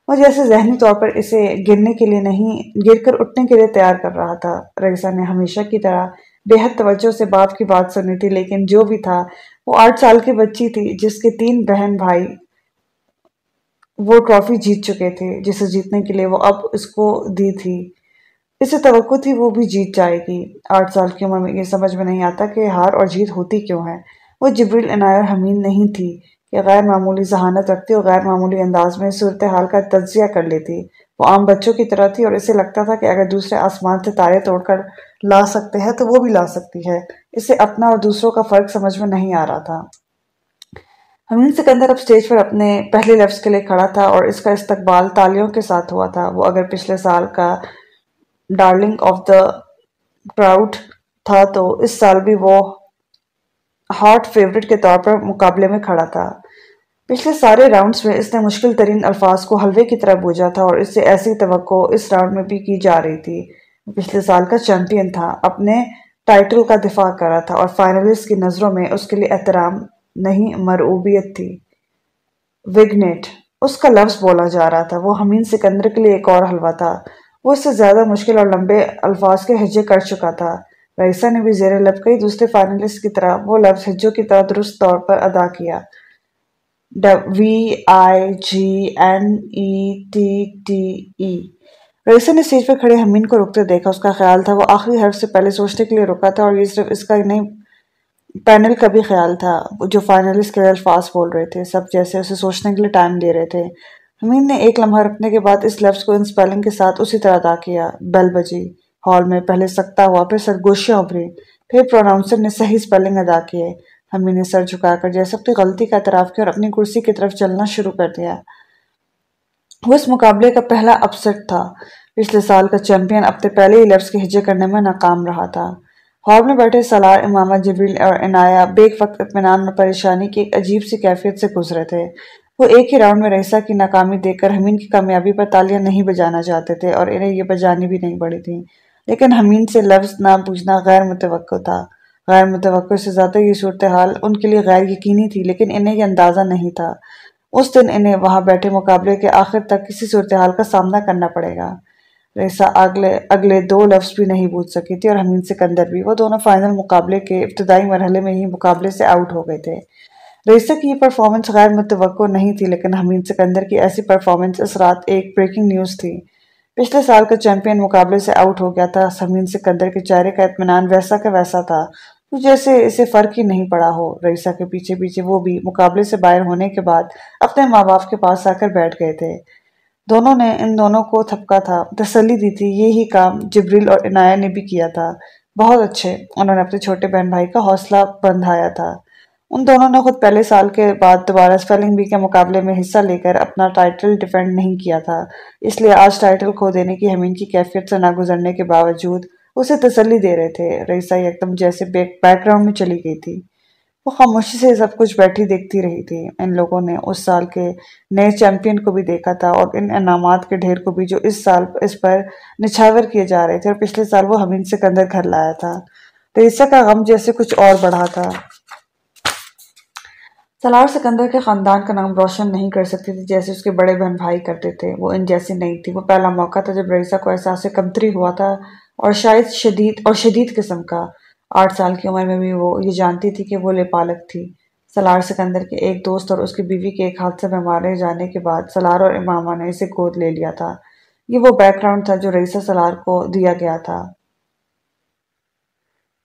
وہ جیسے ذہنی طور پر اسے گرنے کے لیے نہیں، گر کر اٹھنے کے لیے تیار کر رہا تھا۔ رئیسہ نے ہمیشہ کی طرح بے حد توجہ سے باپ کی بات سنی تھی، لیکن جو بھی تھا، وہ آٹھ سال کی بچی تھی، جس کے تین بہن بھائی وہ ٹرافی جیت چکے تھے، جسے جیتنے کے لیے وہ اب اس کو دی تھی۔ اسے توقع تھی وہ بھی جیت جائے گی۔ آٹھ سال کی عمر میں یہ سمجھ میں نہیں آتا کہ ہار اور جیت ہوتی کیوں ہے۔ وہ جبریل عنایہ حمید نہیں تھی کہ غیر معمولی ذہانت رکھتی اور غیر معمولی انداز میں صورتحال کا تجزیہ کر لیتی۔ وہ عام بچوں کی طرح تھی اور اسے لگتا تھا کہ اگر دوسرے آسمان سے تارے توڑ کر لا سکتے ہیں تو وہ بھی لا سکتی ہے۔ اسے اپنا اور دوسروں کا فرق سمجھ میں نہیں آ رہا تھا۔ حمید سکندر اب سٹیج پر اپنے پہلے لفظ کے لیے کھڑا تھا اور اس کا استقبال تالیوں کے ساتھ ہوا تھا۔ وہ اگر پچھلے سال کا ڈارلنگ آف دا کراؤڈ تھا تو اس سال بھی وہ ہاٹ فیورٹ کے طور پر مقابلے میں کھڑا تھا۔ پچھلے سارے راؤنڈز میں اس نے مشکل ترین الفاظ کو حلوے کی طرح بوجھا تھا اور اس سے ایسی توقع اس راؤنڈ میں بھی کی جا رہی تھی۔ پچھلے سال کا چیمپئن تھا اپنے ٹائٹل کا دفاع کرا تھا اور فائنلسٹ کی نظروں میں اس کے لیے احترام نہیں مرعوبیت تھی۔ وگنیٹ، اس کا لفظ بولا جا رہا تھا، وہ حمین سکندر کے لیے ایک اور حلوہ تھا۔ وہ اس سے زیادہ مشکل اور لمبے الفاظ کے حجے کر چکا تھا۔ رئیسہ نے بھی زیر لب کئی دوسرے فائنلسٹ کی طرح وہ لفظ ہجو کی طرح درست طور پر ادا کیا۔ V I G N E T T E رئیسا نے سیٹ پہ کھڑے ہمین کو رکتے دیکھا، اس کا خیال تھا وہ آخری حرف سے پہلے سوچنے کے لیے رکا تھا اور یہ صرف اس کا نہیں، پینل کا بھی خیال تھا، جو فائنل اس کے الفاظ بول رہے تھے، سب جیسے اسے سوچنے کے لیے ٹائم دے رہے تھے۔ ہمین نے ایک لمحہ رکھنے کے بعد اس لفظ کو ان سپیلنگ کے ساتھ اسی طرح ادا کیا بیل بجی، ہال میں پہلے سکتا ہوا، پھر سرگوشیاں ابھری پھر پروناؤنسر نے صحیح سپیلنگ ادا کیے ہمین نے سر جھکا کر جیسے اپنی غلطی کا اعتراف کیا اور اپنی کرسی کی طرف چلنا شروع کر دیا۔ وہ اس مقابلے کا پہلا اپسٹ تھا۔ پچھلے سال کا چیمپئن اپنے پہلے ہی لفظ کے ہجے کرنے میں ناکام رہا تھا۔ ہال میں بیٹھے سالار امامہ جبریل اور عنایہ بیک وقت اطمینان اور پریشانی کی ایک عجیب سی کیفیت سے گزرے تھے۔ وہ ایک ہی راؤنڈ میں رئیسہ کی ناکامی دیکھ کر ہمین کی کامیابی پر تالیاں نہیں بجانا چاہتے تھے اور انہیں یہ بجانی بھی نہیں پڑی تھی۔ لیکن ہمین سے لفظ نہ پوچھنا غیر متوقع تھا۔ غیر متوقع سے زیادہ یہ صورتحال ان کے لیے غیر یقینی تھی، لیکن انہیں یہ اندازہ نہیں تھا۔ اس دن انہیں وہاں بیٹھے مقابلے کے آخر تک کسی صورتحال کا سامنا کرنا پڑے گا۔ ریسا اگلے اگلے دو لفظ بھی نہیں بوجھ سکی تھی اور ہمین سکندر بھی۔ وہ دونوں فائنل مقابلے کے ابتدائی مرحلے میں ہی مقابلے سے آؤٹ ہو گئے تھے۔ ریسا کی یہ پرفارمنس غیر متوقع نہیں تھی، لیکن حمید سکندر کی ایسی پرفارمنس اس رات ایک بریکنگ نیوز تھی۔ پچھلے سال کا چیمپئن مقابلے سے آؤٹ ہو گیا تھا۔ حمید سکندر کے چہرے کا اطمینان ویسا کا ویسا تھا۔ جیسے اسے فرق ہی نہیں پڑا ہو ریسا کے پیچھے پیچھے وہ بھی مقابلے سے باہر ہونے کے بعد اپنے ماں باپ کے پاس آ کر بیٹھ گئے تھے۔ دونوں نے ان دونوں کو تھپکا تھا، تسلی دی تھی۔ یہی کام جبریل اور عنایہ نے بھی کیا تھا۔ بہت اچھے، انہوں نے اپنے چھوٹے بہن بھائی کا حوصلہ بندھایا تھا۔ ان دونوں نے خود پہلے سال کے بعد دوبارہ اسپیلنگ بی کے مقابلے میں حصہ لے کر اپنا ٹائٹل ڈیفینڈ نہیں کیا تھا۔ اس لیے آج ٹائٹل کھو دینے کی ہمین کی کیفیت سے نہ گزرنے کے باوجود اسے تسلی دے رہے تھے۔ رئیسائی ایک دم جیسے بیک گراؤنڈ میں چلی گئی تھی۔ وہ خاموشی سے سب کچھ بیٹھی دیکھتی رہی تھی۔ ان لوگوں نے اس سال کے نئے چیمپئن کو بھی دیکھا تھا اور ان انعامات کے ڈھیر کو بھی جو اس سال اس پر نچھاور کیے جا رہے تھے اور پچھلے سال وہ ہمین سے کندر گھر لایا تھا۔ ریسا کا غم جیسے کچھ اور بڑھا تھا۔ سلار سکندر کے خاندان کا نام روشن نہیں کر سکتی تھی جیسے اس کے بڑے بہن بھائی کرتے تھے۔ وہ ان جیسی نہیں تھی۔ وہ پہلا موقع تھا جب رئیسہ کو احساس کمتری ہوا تھا۔ اور شاید شدید اور شدید قسم کا آٹھ سال کی عمر میں بھی وہ یہ جانتی تھی کہ وہ لے پالک تھی۔ سلار سکندر کے ایک دوست اور اس کی بیوی کے ایک حادثے میں مارے جانے کے بعد سلار اور امامہ نے اسے گود لے لیا تھا۔ یہ وہ بیک گراؤنڈ تھا جو رئیسہ سلار کو دیا گیا تھا۔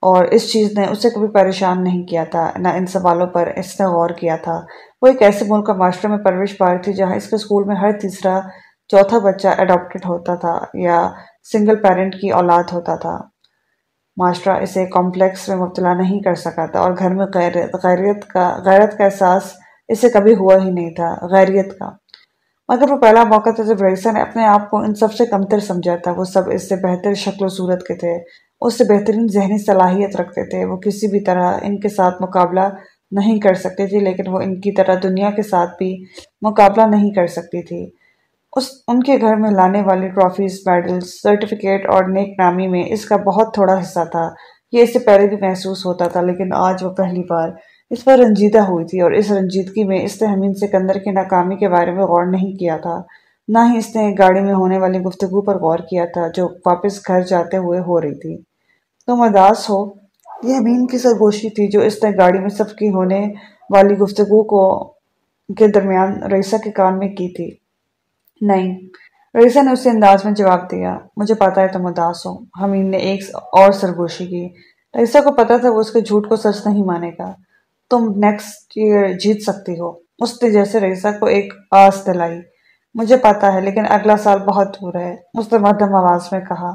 اور اس چیز نے اسے کبھی پریشان نہیں کیا تھا، نہ ان سوالوں پر اس نے غور کیا تھا۔ وہ ایک ایسے ملک کا معاشرے میں پرورش پا رہی تھی جہاں اس کے اسکول میں ہر تیسرا چوتھا بچہ اڈاپٹڈ ہوتا تھا یا سنگل پیرنٹ کی اولاد ہوتا تھا۔ معاشرہ اسے کمپلیکس میں مبتلا نہیں کر سکا تھا اور گھر میں غیرت غیریت کا غیرت کا احساس اسے کبھی ہوا ہی نہیں تھا، غیریت کا۔ مگر وہ پہلا موقع تھا جب رئیسہ نے اپنے آپ کو ان سب سے کمتر سمجھا تھا۔ وہ سب اس سے بہتر شکل و صورت کے تھے، اس سے بہترین ذہنی صلاحیت رکھتے تھے۔ وہ کسی بھی طرح ان کے ساتھ مقابلہ نہیں کر سکتی تھی، لیکن وہ ان کی طرح دنیا کے ساتھ بھی مقابلہ نہیں کر سکتی تھی۔ اس ان کے گھر میں لانے والی ٹرافیز میڈلز سرٹیفکیٹ اور نیک نامی میں اس کا بہت تھوڑا حصہ تھا۔ یہ اس سے پہلے بھی محسوس ہوتا تھا، لیکن آج وہ پہلی بار اس پر رنجیدہ ہوئی تھی اور اس رنجیدگی میں اس نے ہمین سکندر کی ناکامی کے بارے میں غور نہیں کیا تھا۔ نہ ہی اس نے گاڑی میں ہونے والی گفتگو پر غور کیا تھا جو واپس گھر جاتے ہوئے ہو رہی تھی۔ تم اداس ہو۔ یہ امین کی سرگوشی تھی جو اس نے گاڑی میں سب کی ہونے والی گفتگو کو کے درمیان رئیسہ کے کان میں کی تھی۔ نہیں۔ رئیسہ نے اسے انداز میں جواب دیا، مجھے پتا ہے تم اداس ہو۔ حمین نے ایک اور سرگوشی کی۔ رئیسہ کو پتا تھا وہ اس کے جھوٹ کو سچ نہیں مانے گا۔ تم نیکسٹ ایئر جیت سکتی ہو۔ اس نے جیسے رئیسہ کو ایک آس دلائی۔ مجھے پتا ہے، لیکن اگلا سال بہت دور ہے۔ اس نے مدھم آواز میں کہا۔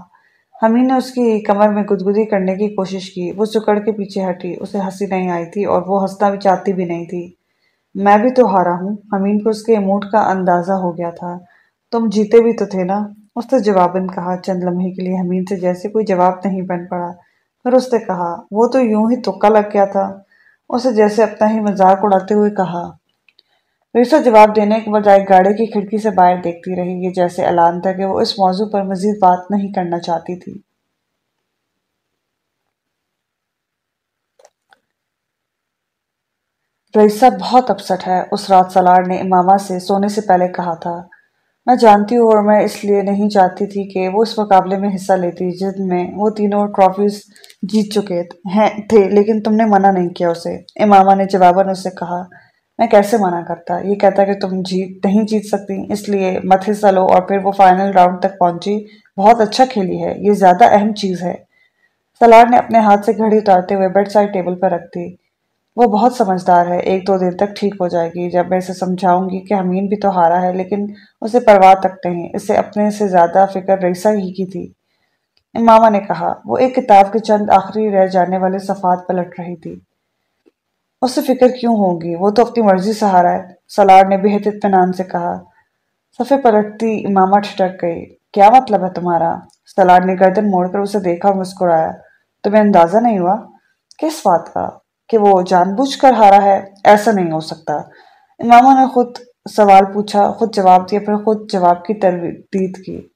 ہمین نے اس کی کمر میں گدگدی کرنے کی کوشش کی۔ وہ چکڑ کے پیچھے ہٹی۔ اسے ہنسی نہیں آئی تھی اور وہ ہنسنا بھی چاہتی بھی نہیں تھی۔ میں بھی تو ہارا ہوں۔ ہمین کو اس کے موڈ کا اندازہ ہو گیا تھا۔ تم جیتے بھی تو تھے نا؟ اس نے جواباً کہا، چند لمحے کے لیے ہمین سے جیسے کوئی جواب نہیں بن پڑا۔ پھر اس نے کہا، وہ تو یوں ہی تکا لگ گیا تھا۔ اسے جیسے اپنا ہی مذاق اڑاتے ہوئے کہا۔ ریسا جواب دینے کے بجائے گاڑی کی کھڑکی سے باہر دیکھتی رہی۔ یہ جیسے اعلان تھا کہ وہ اس موضوع پر مزید بات نہیں کرنا چاہتی تھی۔ رئیسہ بہت اپسٹ ہے۔ اس رات سلار نے امامہ سے سونے سے پہلے کہا تھا میں جانتی ہوں اور میں اس لیے نہیں چاہتی تھی کہ وہ اس مقابلے میں حصہ لیتی جن میں وہ تینوں ٹرافیز جیت چکے ہیں تھے، لیکن تم نے منع نہیں کیا اسے۔ امامہ نے جواباً اسے کہا، میں کیسے منع کرتا؟ یہ کہتا کہ تم جیت نہیں جیت سکتی، اس لیے مت حصہ لو۔ اور پھر وہ فائنل راؤنڈ تک پہنچی۔ بہت اچھا کھیلی ہے، یہ زیادہ اہم چیز ہے۔ سلار نے اپنے ہاتھ سے گھڑی اتارتے ہوئے بیڈ سائڈ ٹیبل پر رکھ دی۔ وہ بہت سمجھدار ہے۔ ایک دو دن تک ٹھیک ہو جائے گی۔ جب میں اسے سمجھاؤں گی کہ ہمین بھی تو ہارا ہے، لیکن اسے پرواہ تک نہیں اسے اپنے سے زیادہ فکر ریسا ہی کی تھی۔ امامہ نے کہا، وہ ایک کتاب کے چند آخری رہ جانے والے صفحات پلٹ رہی تھی۔ اس سے فکر کیوں ہوگی؟ وہ تو اپنی مرضی سہارا ہے۔ سلار نے بےحد اطمینان سے کہا، صفحے پلٹتی امامہ ٹھٹک گئی۔ کیا مطلب ہے تمہارا؟ سلار نے گردن موڑ کر اسے دیکھا اور مسکرایا۔ تمہیں اندازہ نہیں ہوا؟ کس بات کا؟ کہ وہ جان بوجھ کر ہارا ہے، ایسا نہیں ہو سکتا۔ امامہ نے خود سوال پوچھا، خود جواب دیا، پھر خود جواب کی تردید کی۔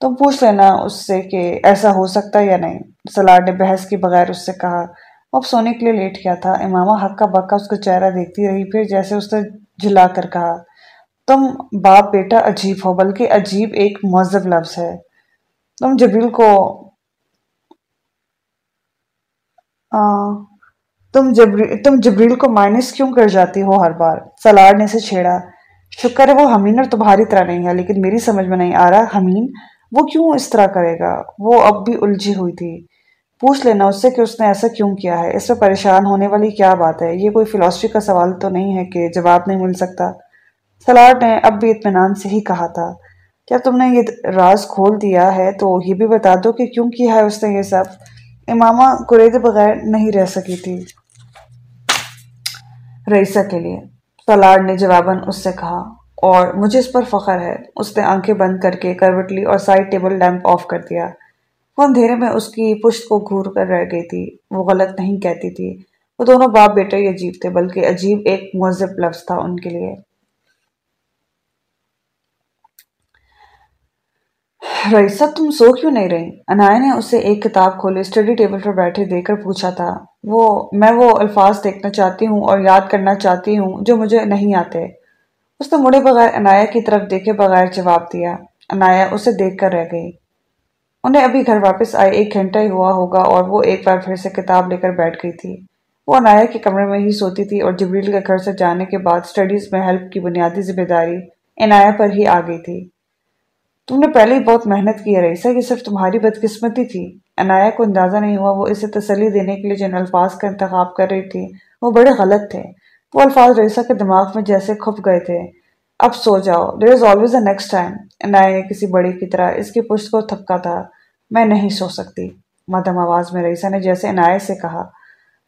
تم پوچھ لینا اس سے کہ ایسا ہو سکتا یا نہیں۔ سلار نے بحث کی بغیر اس سے کہا وہ اب سونے کے لیے لیٹ کیا تھا۔ امامہ ہکا بکا اس کا چہرہ دیکھتی رہی، پھر جیسے اس نے جھلا کر کہا، تم باپ بیٹا عجیب ہو، بلکہ عجیب ایک مہذب لفظ ہے۔ تم جبریل کو تم جبریل تم جبریل کو مائنس کیوں کر جاتی ہو ہر بار؟ سلار نے اسے چھیڑا۔ شکر ہے وہ ہمین اور تمہاری طرح نہیں ہے، لیکن میری سمجھ میں نہیں آ رہا ہمین وہ کیوں اس طرح کرے گا؟ وہ اب بھی الجھی ہوئی تھی۔ پوچھ لینا اس سے کہ اس نے ایسا کیوں کیا ہے؟ اس میں پریشان ہونے والی کیا بات ہے؟ یہ کوئی فلاسفی کا سوال تو نہیں ہے کہ جواب نہیں مل سکتا۔ سلار نے اب بھی اطمینان سے ہی کہا تھا، کیا تم نے یہ راز کھول دیا ہے؟ تو یہ بھی بتا دو کہ کیوں کیا ہے اس نے یہ سب؟ امامہ قریدے بغیر نہیں رہ سکی تھی۔ رئیسہ کے لیے۔ سلار نے جواباً اس سے کہا، اور مجھے اس پر فخر ہے۔ اس نے آنکھیں بند کر کے کروٹ لی اور سائڈ ٹیبل لیمپ آف کر دیا۔ وہ اندھیرے میں اس کی پشت کو گھور کر رہ گئی تھی۔ وہ غلط نہیں کہتی تھی۔ وہ دونوں باپ بیٹے ہی عجیب تھے، بلکہ عجیب ایک مہذب لفظ تھا ان کے لیے۔ رئیسہ تم سو کیوں نہیں رہی انائے نے اسے ایک کتاب کھولے، اسٹڈی ٹیبل پر بیٹھے دے کر پوچھا تھا، وہ، میں وہ الفاظ دیکھنا چاہتی ہوں اور یاد کرنا چاہتی ہوں جو مجھے نہیں آتے۔ اس نے مڑے بغیر انایا کی طرف دیکھے بغیر جواب دیا۔ انایا اسے دیکھ کر رہ گئی۔ انہیں ابھی گھر واپس آئے ایک گھنٹہ ہی ہوا ہوگا اور وہ ایک بار پھر سے کتاب لے کر بیٹھ گئی تھی۔ وہ انایا کے کمرے میں ہی سوتی تھی اور جبریل کے گھر سے جانے کے بعد سٹڈیز میں ہیلپ کی بنیادی ذمہ داری انایا پر ہی آ گئی تھی۔ تم نے پہلے ہی بہت محنت کی ہے رئیسہ یہ صرف تمہاری بدقسمتی تھی۔ انایا کو اندازہ نہیں ہوا، وہ اسے تسلی دینے کے لیے جن الفاظ کا انتخاب کر رہی تھی۔ وہ بڑے غلط تھے۔ وہ الفاظ رئیسہ کے دماغ میں جیسے کھپ گئے تھے۔ اب سو جاؤ۔ There is always a next time Anaya نے کسی بڑی کی طرح اس کی پشت کو تھپکا تھا۔ میں نہیں سو سکتی۔ مدم آواز میں رئیسہ نے جیسے انایا سے کہا۔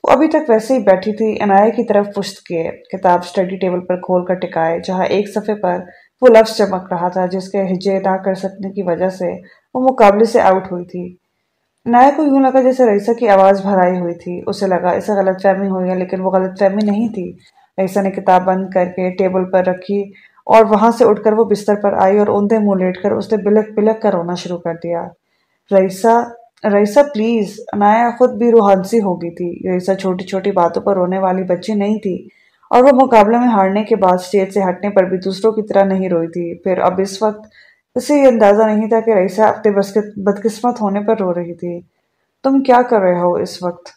وہ ابھی تک ویسے ہی بیٹھی تھی۔ انایا کی طرف پشت کیے۔ کتاب اسٹڈی ٹیبل پر کھول کر ٹکائے، جہاں ایک صفحے پر وہ لفظ چمک رہا تھا، جس کے ہجے نہ کر سکنے کی وجہ سے وہ مقابلے سے آؤٹ ہوئی تھی۔ نایا کو یوں لگا جیسے رئیسہ کی آواز بھرائی ہوئی تھی۔ اسے لگا، اسے غلط فہمی ہوئی ہے، لیکن وہ غلط فہمی نہیں تھی۔ رئیسہ نے کتاب بند کر کے ٹیبل پر رکھی اور وہاں سے اٹھ کر وہ بستر پر آئی اور اوندے منہ لیٹ کر اس نے بلک بلک کر رونا شروع کر دیا۔ رئیسہ رئیسہ پلیز انایا خود بھی روحانسی ہو گئی تھی۔ رئیسہ چھوٹی چھوٹی باتوں پر رونے والی بچی نہیں تھی۔ اور وہ مقابلے میں ہارنے کے بعد اسٹیج سے ہٹنے پر بھی دوسروں کی طرح نہیں روئی تھی۔ پھر اب اس وقت اسے یہ اندازہ نہیں تھا کہ رئیسہ اپنے بدقسمت ہونے پر رو رہی تھی۔ تم کیا کر رہے ہو اس وقت؟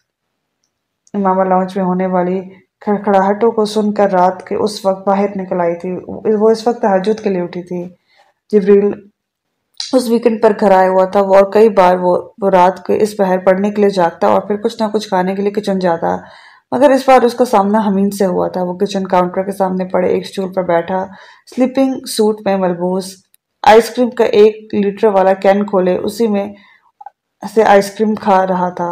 امامہ لاؤنچ میں ہونے والی کھڑکھڑاہٹوں کو سن کر رات کے اس وقت باہر نکل آئی تھی۔ وہ اس وقت تحجد کے لیے اٹھی تھی۔ جبریل اس ویکنڈ پر گھر آیا ہوا تھا۔ وہ اور کئی بار وہ رات کے اس پہر پڑھنے کے لیے جاگتا اور پھر کچھ نہ کچھ کھانے کے لیے کچن جاتا۔ مگر اس بار اس کا سامنا حمین سے ہوا تھا۔ وہ کچن کاؤنٹر کے سامنے پڑے ایک سٹول پر بیٹھا۔ سلیپنگ سوٹ میں ملبوس۔ آئس کریم کا ایک لیٹر والا کین کھولے۔ اسی میں سے آئس کریم کھا رہا تھا۔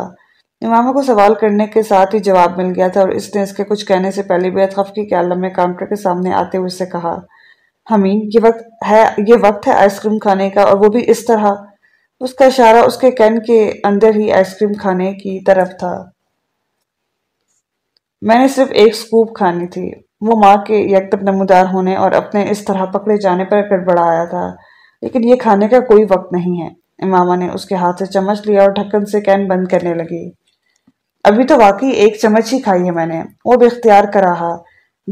امامہ کو سوال کرنے کے ساتھ ہی جواب مل گیا تھا اور اس نے اس کے کچھ کہنے سے پہلے بے خفقی کے عالم میں کاؤنٹر کے سامنے آتے ہوئے سے کہا حمین یہ وقت ہے، یہ وقت ہے آئس کریم کھانے کا اور وہ بھی اس طرح۔ اس کا اشارہ اس کے کین کے اندر ہی آئس کریم کھانے کی طرف تھا۔ میں نے صرف ایک سکوپ کھانی تھی۔ وہ ماں کے یکدم نمودار ہونے اور اپنے اس طرح پکڑے جانے پر گڑبڑا آیا تھا۔ لیکن یہ کھانے کا کوئی وقت نہیں ہے۔ امامہ نے اس کے ہاتھ سے چمچ لیا اور ڈھکن سے کین بند کرنے لگی۔ ابھی تو واقعی ایک چمچ ہی کھائی ہے میں نے۔ وہ بھی اختیار کر رہا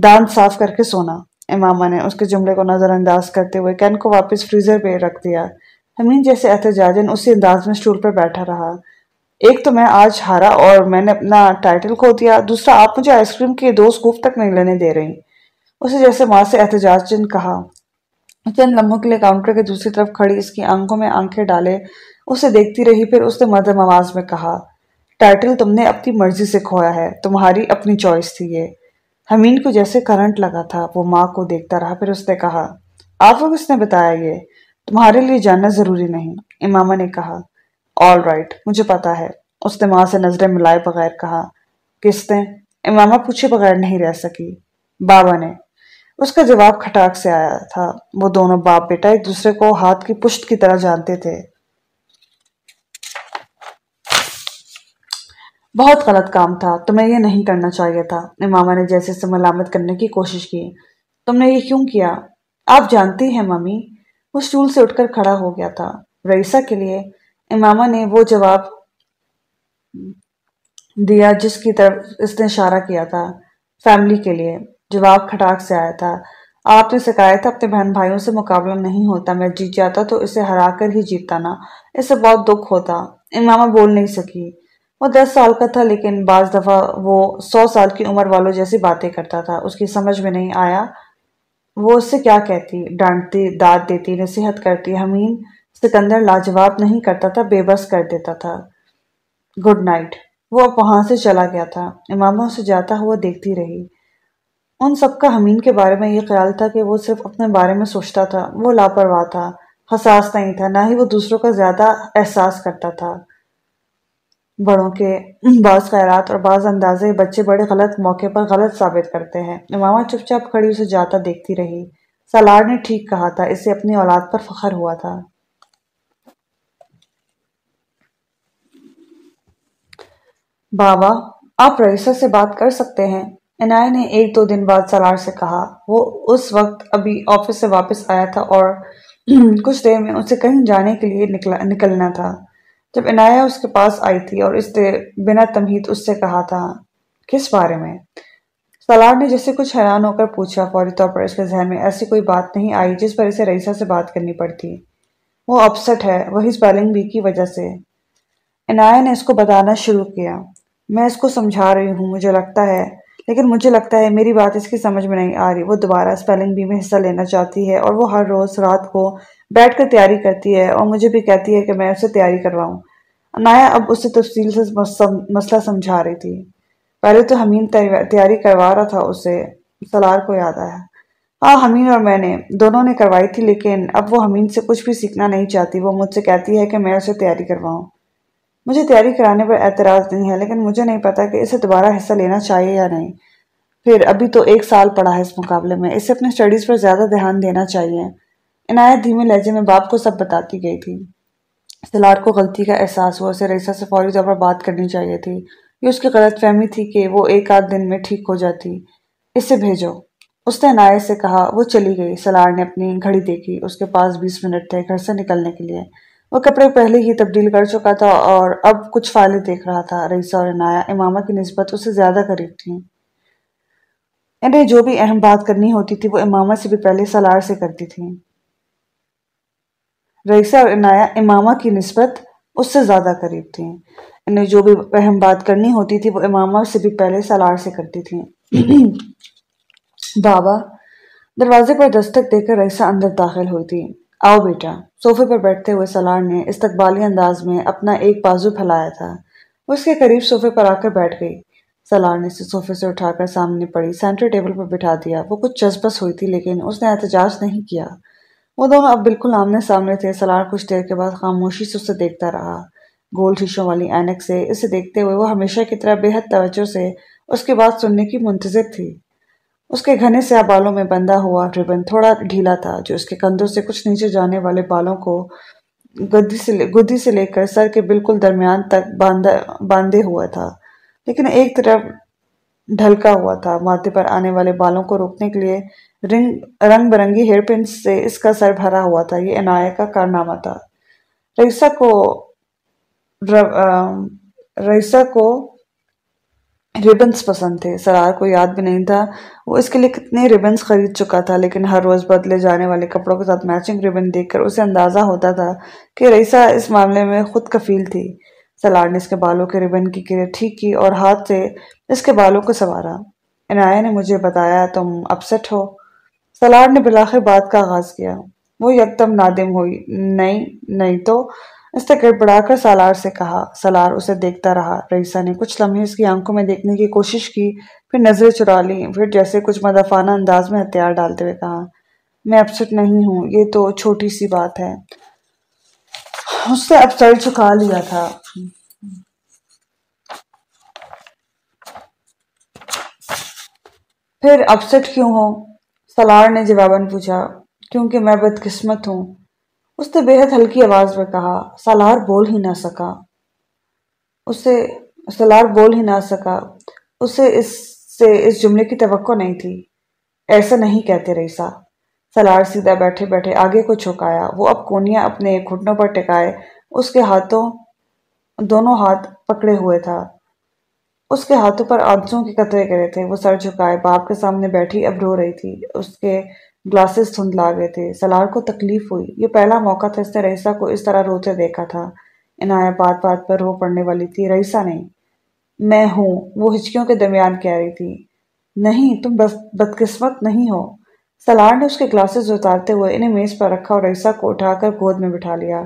دانت صاف کر کے سونا۔ امامہ نے اس کے جملے کو نظر انداز کرتے ہوئے کین کو واپس فریزر پہ رکھ دیا۔ ہمین جیسے احتجاجن اسی انداز میں سٹول پر بیٹھا رہا۔ ایک تو میں آج ہارا اور میں نے اپنا ٹائٹل کھو دیا، دوسرا، آپ مجھے آئس کریم کے دو سکوپ تک نہیں لینے دے رہی۔ اسے جیسے ماں سے احتجاج چند کہا۔ چند لمحوں کے لیے کاؤنٹر کے دوسری طرف کھڑی اس کی آنکھوں میں آنکھیں ڈالے۔ اسے دیکھتی رہی، پھر اس نے مدم آواز میں کہا، ٹائٹل تم نے اپنی مرضی سے کھویا ہے، تمہاری اپنی چوائس تھی یہ۔ حمین کو جیسے کرنٹ لگا تھا، وہ ماں کو دیکھتا رہا، پھر اس نے کہا، آپ کو کس نے بتایا یہ؟ تمہارے لیے جاننا ضروری نہیں، امامہ نے کہا۔ آل رائٹ مجھے پتا ہے۔ اس نے ماں سے نظریں ملائے بغیر کہا کس نے امامہ پوچھے بغیر نہیں رہ سکی۔ بابا نے۔ اس کا جواب کھٹاک سے آیا تھا۔ وہ دونوں باپ بیٹا ایک دوسرے کو ہاتھ کی پشت کی طرح جانتے تھے۔ بہت غلط کام تھا۔ تمہیں یہ نہیں کرنا چاہیے تھا۔ امامہ نے جیسے سے ملامت کرنے کی کوشش کی۔ تم نے یہ کیوں کیا؟ آپ جانتی ہیں ممی، وہ اسٹول سے اٹھ کر کھڑا ہو گیا تھا۔ رئیسہ کے لیے امامہ نے وہ جواب دیا جس کی طرف اس نے اشارہ کیا تھا فیملی کے لیے۔ جواب کھٹاک سے آیا تھا۔ آپ نے سکھایا تھا اپنے بہن بھائیوں سے مقابلہ نہیں ہوتا، میں جیت جاتا تو اسے ہرا کر ہی جیتتا نا۔ اسے بہت دکھ ہوتا۔ امامہ بول نہیں سکی۔ وہ دس سال کا تھا، لیکن بعض دفعہ وہ سو سال کی عمر والوں جیسی باتیں کرتا تھا۔ اس کی سمجھ میں نہیں آیا۔ وہ اس سے کیا کہتی؟ ڈانٹتی، داد دیتی، نصیحت کرتی حمین سکندر لاجواب نہیں کرتا تھا، بے بس کر دیتا تھا۔ Good night. وہ اب وہاں سے چلا گیا تھا۔ امامہ اسے جاتا ہوا دیکھتی رہی۔ ان سب کا حمین کے بارے میں یہ خیال تھا کہ وہ صرف اپنے بارے میں سوچتا تھا۔ وہ لاپرواہ تھا، حساس نہیں تھا، نہ ہی وہ دوسروں کا زیادہ احساس کرتا تھا۔ بڑوں کے بعض خیرات اور بعض اندازے بچے بڑے غلط موقع پر غلط ثابت کرتے ہیں۔ امامہ چپ چاپ کھڑی اسے جاتا دیکھتی رہی۔ سالار نے ٹھیک کہا تھا، اسے اپنی اولاد پر فخر ہوا تھا۔ بابا، آپ رئیسہ سے بات کر سکتے ہیں۔ انائے نے ایک دو دن بعد سالار سے کہا۔ وہ اس وقت ابھی آفس سے واپس آیا تھا اور [CLEARS THROAT] کچھ دیر میں اسے کہیں جانے کے لیے نکلنا تھا۔ جب عنایہ اس کے پاس آئی تھی اور اس نے بنا تمہید اس سے کہا تھا، کس بارے میں؟ سالار نے جسے کچھ حیران ہو کر پوچھا۔ فوری طور پر اس کے ذہن میں ایسی کوئی بات نہیں آئی جس پر اسے رئیسہ سے بات کرنی پڑتی۔ وہ اپسٹ ہے، وہی سپیلنگ بی کی وجہ سے۔ عنایہ نے اس کو بتانا شروع کیا۔ میں اس کو سمجھا رہی ہوں، مجھے لگتا ہے۔ لیکن مجھے لگتا ہے میری بات اس کی سمجھ میں نہیں آ رہی۔ وہ دوبارہ سپیلنگ بی میں حصہ لینا چاہتی ہے اور وہ ہر روز رات کو بیٹھ کر تیاری کرتی ہے اور مجھے بھی کہتی ہے کہ میں اسے تیاری کرواؤں۔ انایا اب اسے تفصیل سے مسئلہ سمجھا رہی تھی۔ پہلے تو حمین تیاری کروا رہا تھا اسے۔ سلار کو یاد آیا۔ ہاں حمین اور میں نے، دونوں نے کروائی تھی، لیکن اب وہ حمین سے کچھ بھی سیکھنا نہیں چاہتی۔ وہ مجھ سے کہتی ہے کہ میں اسے تیاری کرواؤں۔ مجھے تیاری کرانے پر اعتراض نہیں ہے، لیکن مجھے نہیں پتا کہ اسے دوبارہ حصہ لینا چاہیے یا نہیں۔ پھر ابھی تو ایک سال پڑا ہے اس مقابلے میں، اسے اپنے سٹڈیز پر زیادہ دھیان دینا چاہیے۔ عنایت دھیمے لہجے میں باپ کو سب بتاتی گئی تھی۔ سلار کو غلطی کا احساس ہوا، اسے ریسا سے فوری طور پر بات کرنی چاہیے تھی۔ یہ اس کی غلط فہمی تھی کہ وہ ایک آدھ دن میں ٹھیک ہو جاتی۔ اسے بھیجو۔ اس نے عنایت سے کہا، وہ چلی گئی۔ سلار نے اپنی گھڑی دیکھی، اس کے پاس بیس منٹ تھے گھر سے نکلنے کے لیے۔ وہ کپڑے پہلے ہی تبدیل کر چکا تھا اور اب کچھ فائلیں دیکھ رہا تھا۔ رئیسہ اور عنایہ، امامہ کی نسبت اسے زیادہ قریب تھیں۔ انہیں جو بھی اہم بات کرنی ہوتی تھی، وہ امامہ سے بھی پہلے سلار سے کرتی تھی رئیسہ اور عنایہ، امامہ کی نسبت اس سے زیادہ قریب تھیں۔ انہیں جو بھی اہم بات کرنی ہوتی تھی، وہ امامہ سے بھی پہلے سلار سے کرتی تھیں۔ بابا، دروازے پر دستک دے کر رئیسہ اندر داخل ہوئی تھی آؤ بیٹا، صوفے پر بیٹھتے ہوئے سلار نے استقبالی انداز میں اپنا ایک بازو پھیلایا تھا۔ وہ اس کے قریب صوفے پر آ کر بیٹھ گئی۔ سلار نے اسے صوفے سے اٹھا کر سامنے پڑی۔ سینٹر ٹیبل پر بٹھا دیا۔ وہ کچھ چسپس ہوئی تھی لیکن اس نے احتجاج نہیں کیا۔ وہ دونوں اب بالکل آمنے سامنے تھے۔ سلار کچھ دیر کے بعد خاموشی سے اسے دیکھتا رہا۔ گول شیشوں والی اینک سے اسے دیکھتے ہوئے وہ ہمیشہ کی طرح بے حد توجہ سے اس کی بات سننے کی منتظر تھی۔ اس کے گھنے سیاہ بالوں میں بندہ ہوا ربن تھوڑا ڈھیلا تھا جو اس کے کندھوں سے کچھ نیچے جانے والے بالوں کو گدی سے گدی سے لے کر سر کے بالکل درمیان تک باندھے ہوا تھا۔ لیکن ایک طرف ڈھلکا ہوا تھا۔ ماتھے پر آنے والے بالوں کو روکنے کے لیے رنگ رنگ برنگی ہیئر پنس سے اس کا سر بھرا ہوا تھا۔ یہ عنایہ کا کارنامہ تھا۔ رئیسہ کو رئیسہ کو ریبنز پسند تھے۔ سرار کو یاد بھی نہیں تھا۔ وہ اس کے لیے کتنے ریبنز خرید چکا تھا، لیکن ہر روز بدلے جانے والے کپڑوں کے ساتھ میچنگ ریبن دیکھ کر اسے اندازہ ہوتا تھا کہ رئیسہ اس معاملے میں خود کفیل تھی۔ سلار نے اس کے بالوں کے ریبن کی کرے ٹھیک کی اور ہاتھ سے اس کے بالوں کو سوارا عنایہ نے مجھے بتایا، تم اپسٹ ہو؟ سلار نے بلاخر بات کا آغاز کیا۔ وہ یکدم نادم ہوئی، نہیں نہیں تو؟ اس نے گڑبڑا کر سالار سے کہا۔ سالار اسے دیکھتا رہا۔ رئیسہ نے کچھ لمحے اس کی آنکھوں میں دیکھنے کی کوشش کی، پھر نظریں چرا لی پھر جیسے کچھ مدفانہ انداز میں ہتھیار ڈالتے ہوئے کہا، میں اپسٹ نہیں ہوں، یہ تو چھوٹی سی بات ہے۔ اس سے اب سر چکا لیا تھا۔ پھر اپسٹ کیوں ہو سلار نے جواباً پوچھا، کیونکہ میں بدقسمت ہوں۔ اس نے بے حد ہلکی آواز میں کہا، سالار بول ہی نہ سکا۔ اسے، سالار بول ہی نہ سکا۔ اسے اس سے، اس جملے کی توقع نہیں تھی۔ ایسا نہیں کہتے رئیسا سالار سیدھا بیٹھے بیٹھے آگے کو چھکایا وہ اب کونیاں اپنے گھٹنوں پر ٹکائے۔ اس کے ہاتھوں، دونوں ہاتھ پکڑے ہوئے تھا۔ اس کے ہاتھوں پر آنسوں کے قطرے کرے تھے۔ وہ سر جھکائے، باپ کے سامنے بیٹھی، اب رو رہی تھی۔ اس کے گلاسز دھند لا گئے تھے۔ سلار کو تکلیف ہوئی۔ یہ پہلا موقع تھا اس نے رئیسہ کو اس طرح روتے دیکھا تھا۔ عنایہ بات بات پر رو پڑنے والی تھی۔ رئیسہ نہیں۔ میں ہوں۔ وہ ہچکیوں کے درمیان کہہ رہی تھی۔ نہیں، تم بدقسمت نہیں ہو۔ سلار نے اس کے گلاسز اتارتے ہوئے انہیں میز پر رکھا اور رئیسہ کو اٹھا کر گود میں بٹھا لیا۔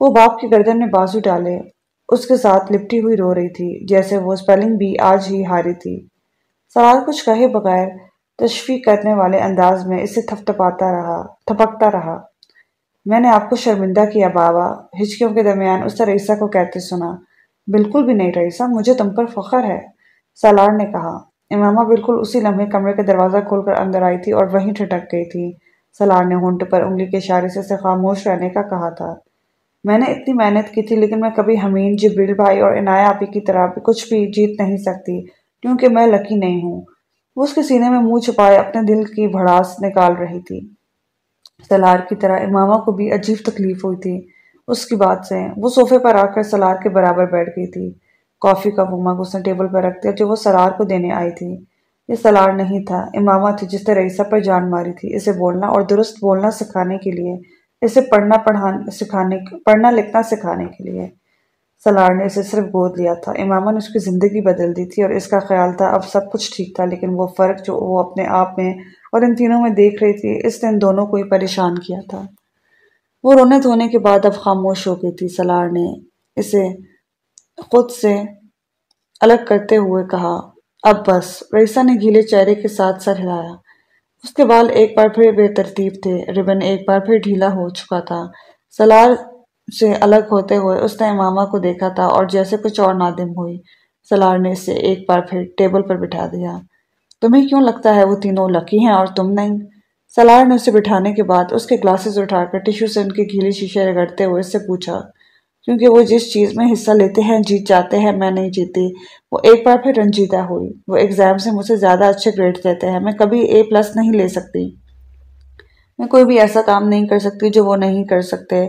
وہ باپ کی گردن میں بازو ڈالے۔ اس کے ساتھ لپٹی ہوئی رو رہی تھی، جیسے وہ سپیلنگ بھی آج ہی ہاری تھی۔ سوال کچھ کہے بغیر تشفیق کرنے والے انداز میں اسے تھپتپاتا رہا، تھپکتا رہا۔ میں نے آپ کو شرمندہ کیا بابا۔ ہچکیوں کے درمیان اس رئیسہ کو کہتے سنا، بالکل بھی نہیں رئیسہ مجھے تم پر فخر ہے، سالار نے کہا۔ امامہ بالکل اسی لمحے کمرے کا دروازہ کھول کر اندر آئی تھی اور وہیں ٹھٹک گئی تھی۔ سالار نے ہونٹ پر انگلی کے اشارے سے خاموش رہنے کا کہا تھا۔ میں نے اتنی محنت کی تھی، لیکن میں کبھی حمین جبریل بھائی اور عنایہ آپی کی طرح کچھ بھی جیت نہیں سکتی، کیونکہ میں لکی نہیں ہوں۔ وہ اس کے سینے میں منہ چھپائے اپنے دل کی بھڑاس نکال رہی تھی۔ سلار کی طرح امامہ کو بھی عجیب تکلیف ہوئی تھی۔ اس کی بات سے وہ صوفے پر آ کر سلار کے برابر بیٹھ گئی تھی۔ کافی کا مگ اس نے ٹیبل پر رکھ دیا جو وہ سلار کو دینے آئی تھی۔ یہ سلار نہیں تھا، امامہ تھی جس نے رئیسہ پر جان ماری تھی۔ اسے بولنا اور درست بولنا سکھانے کے لیے، اسے پڑھنا پڑھانے سکھانے، پڑھنا لکھنا سکھانے کے لیے۔ سلار نے اسے صرف گود لیا تھا۔ امامہ نے اس کی زندگی بدل دی تھی اور اس کا خیال تھا، اب سب کچھ ٹھیک تھا، لیکن وہ فرق جو وہ اپنے آپ میں اور ان تینوں میں دیکھ رہی تھی، اس نے ان دونوں کو ہی پریشان کیا تھا۔ وہ رونے دھونے کے بعد اب خاموش ہو گئی تھی۔ سلار نے اسے خود سے الگ کرتے ہوئے کہا، اب بس۔ رئیسہ نے گیلے چہرے کے ساتھ سر ہلایا۔ اس کے بال ایک بار پھر بے ترتیب تھے، ربن ایک بار پھر ڈھیلا ہو چکا تھا۔ سلار سے الگ ہوتے ہوئے اس نے امامہ کو دیکھا تھا اور جیسے کچھ اور نادم ہوئی۔ سلار نے اسے ایک بار پھر ٹیبل پر بٹھا دیا۔ تمہیں کیوں لگتا ہے وہ تینوں لکی ہیں اور تم نہیں؟ سلار نے اسے بٹھانے کے بعد اس کے گلاسز اٹھا کر ٹیشو سے ان کے گھیلی شیشے رگڑتے ہوئے اس سے پوچھا، کیونکہ وہ جس چیز میں حصہ لیتے ہیں، جیت جاتے ہیں، میں نہیں جیتی۔ وہ ایک بار پھر رنجیدہ ہوئی۔ وہ ایگزام سے مجھ سے زیادہ اچھے گریڈ دیتے ہیں، میں کبھی اے پلس نہیں لے سکتی۔ میں کوئی بھی ایسا کام نہیں کر سکتی جو وہ نہیں کر سکتے۔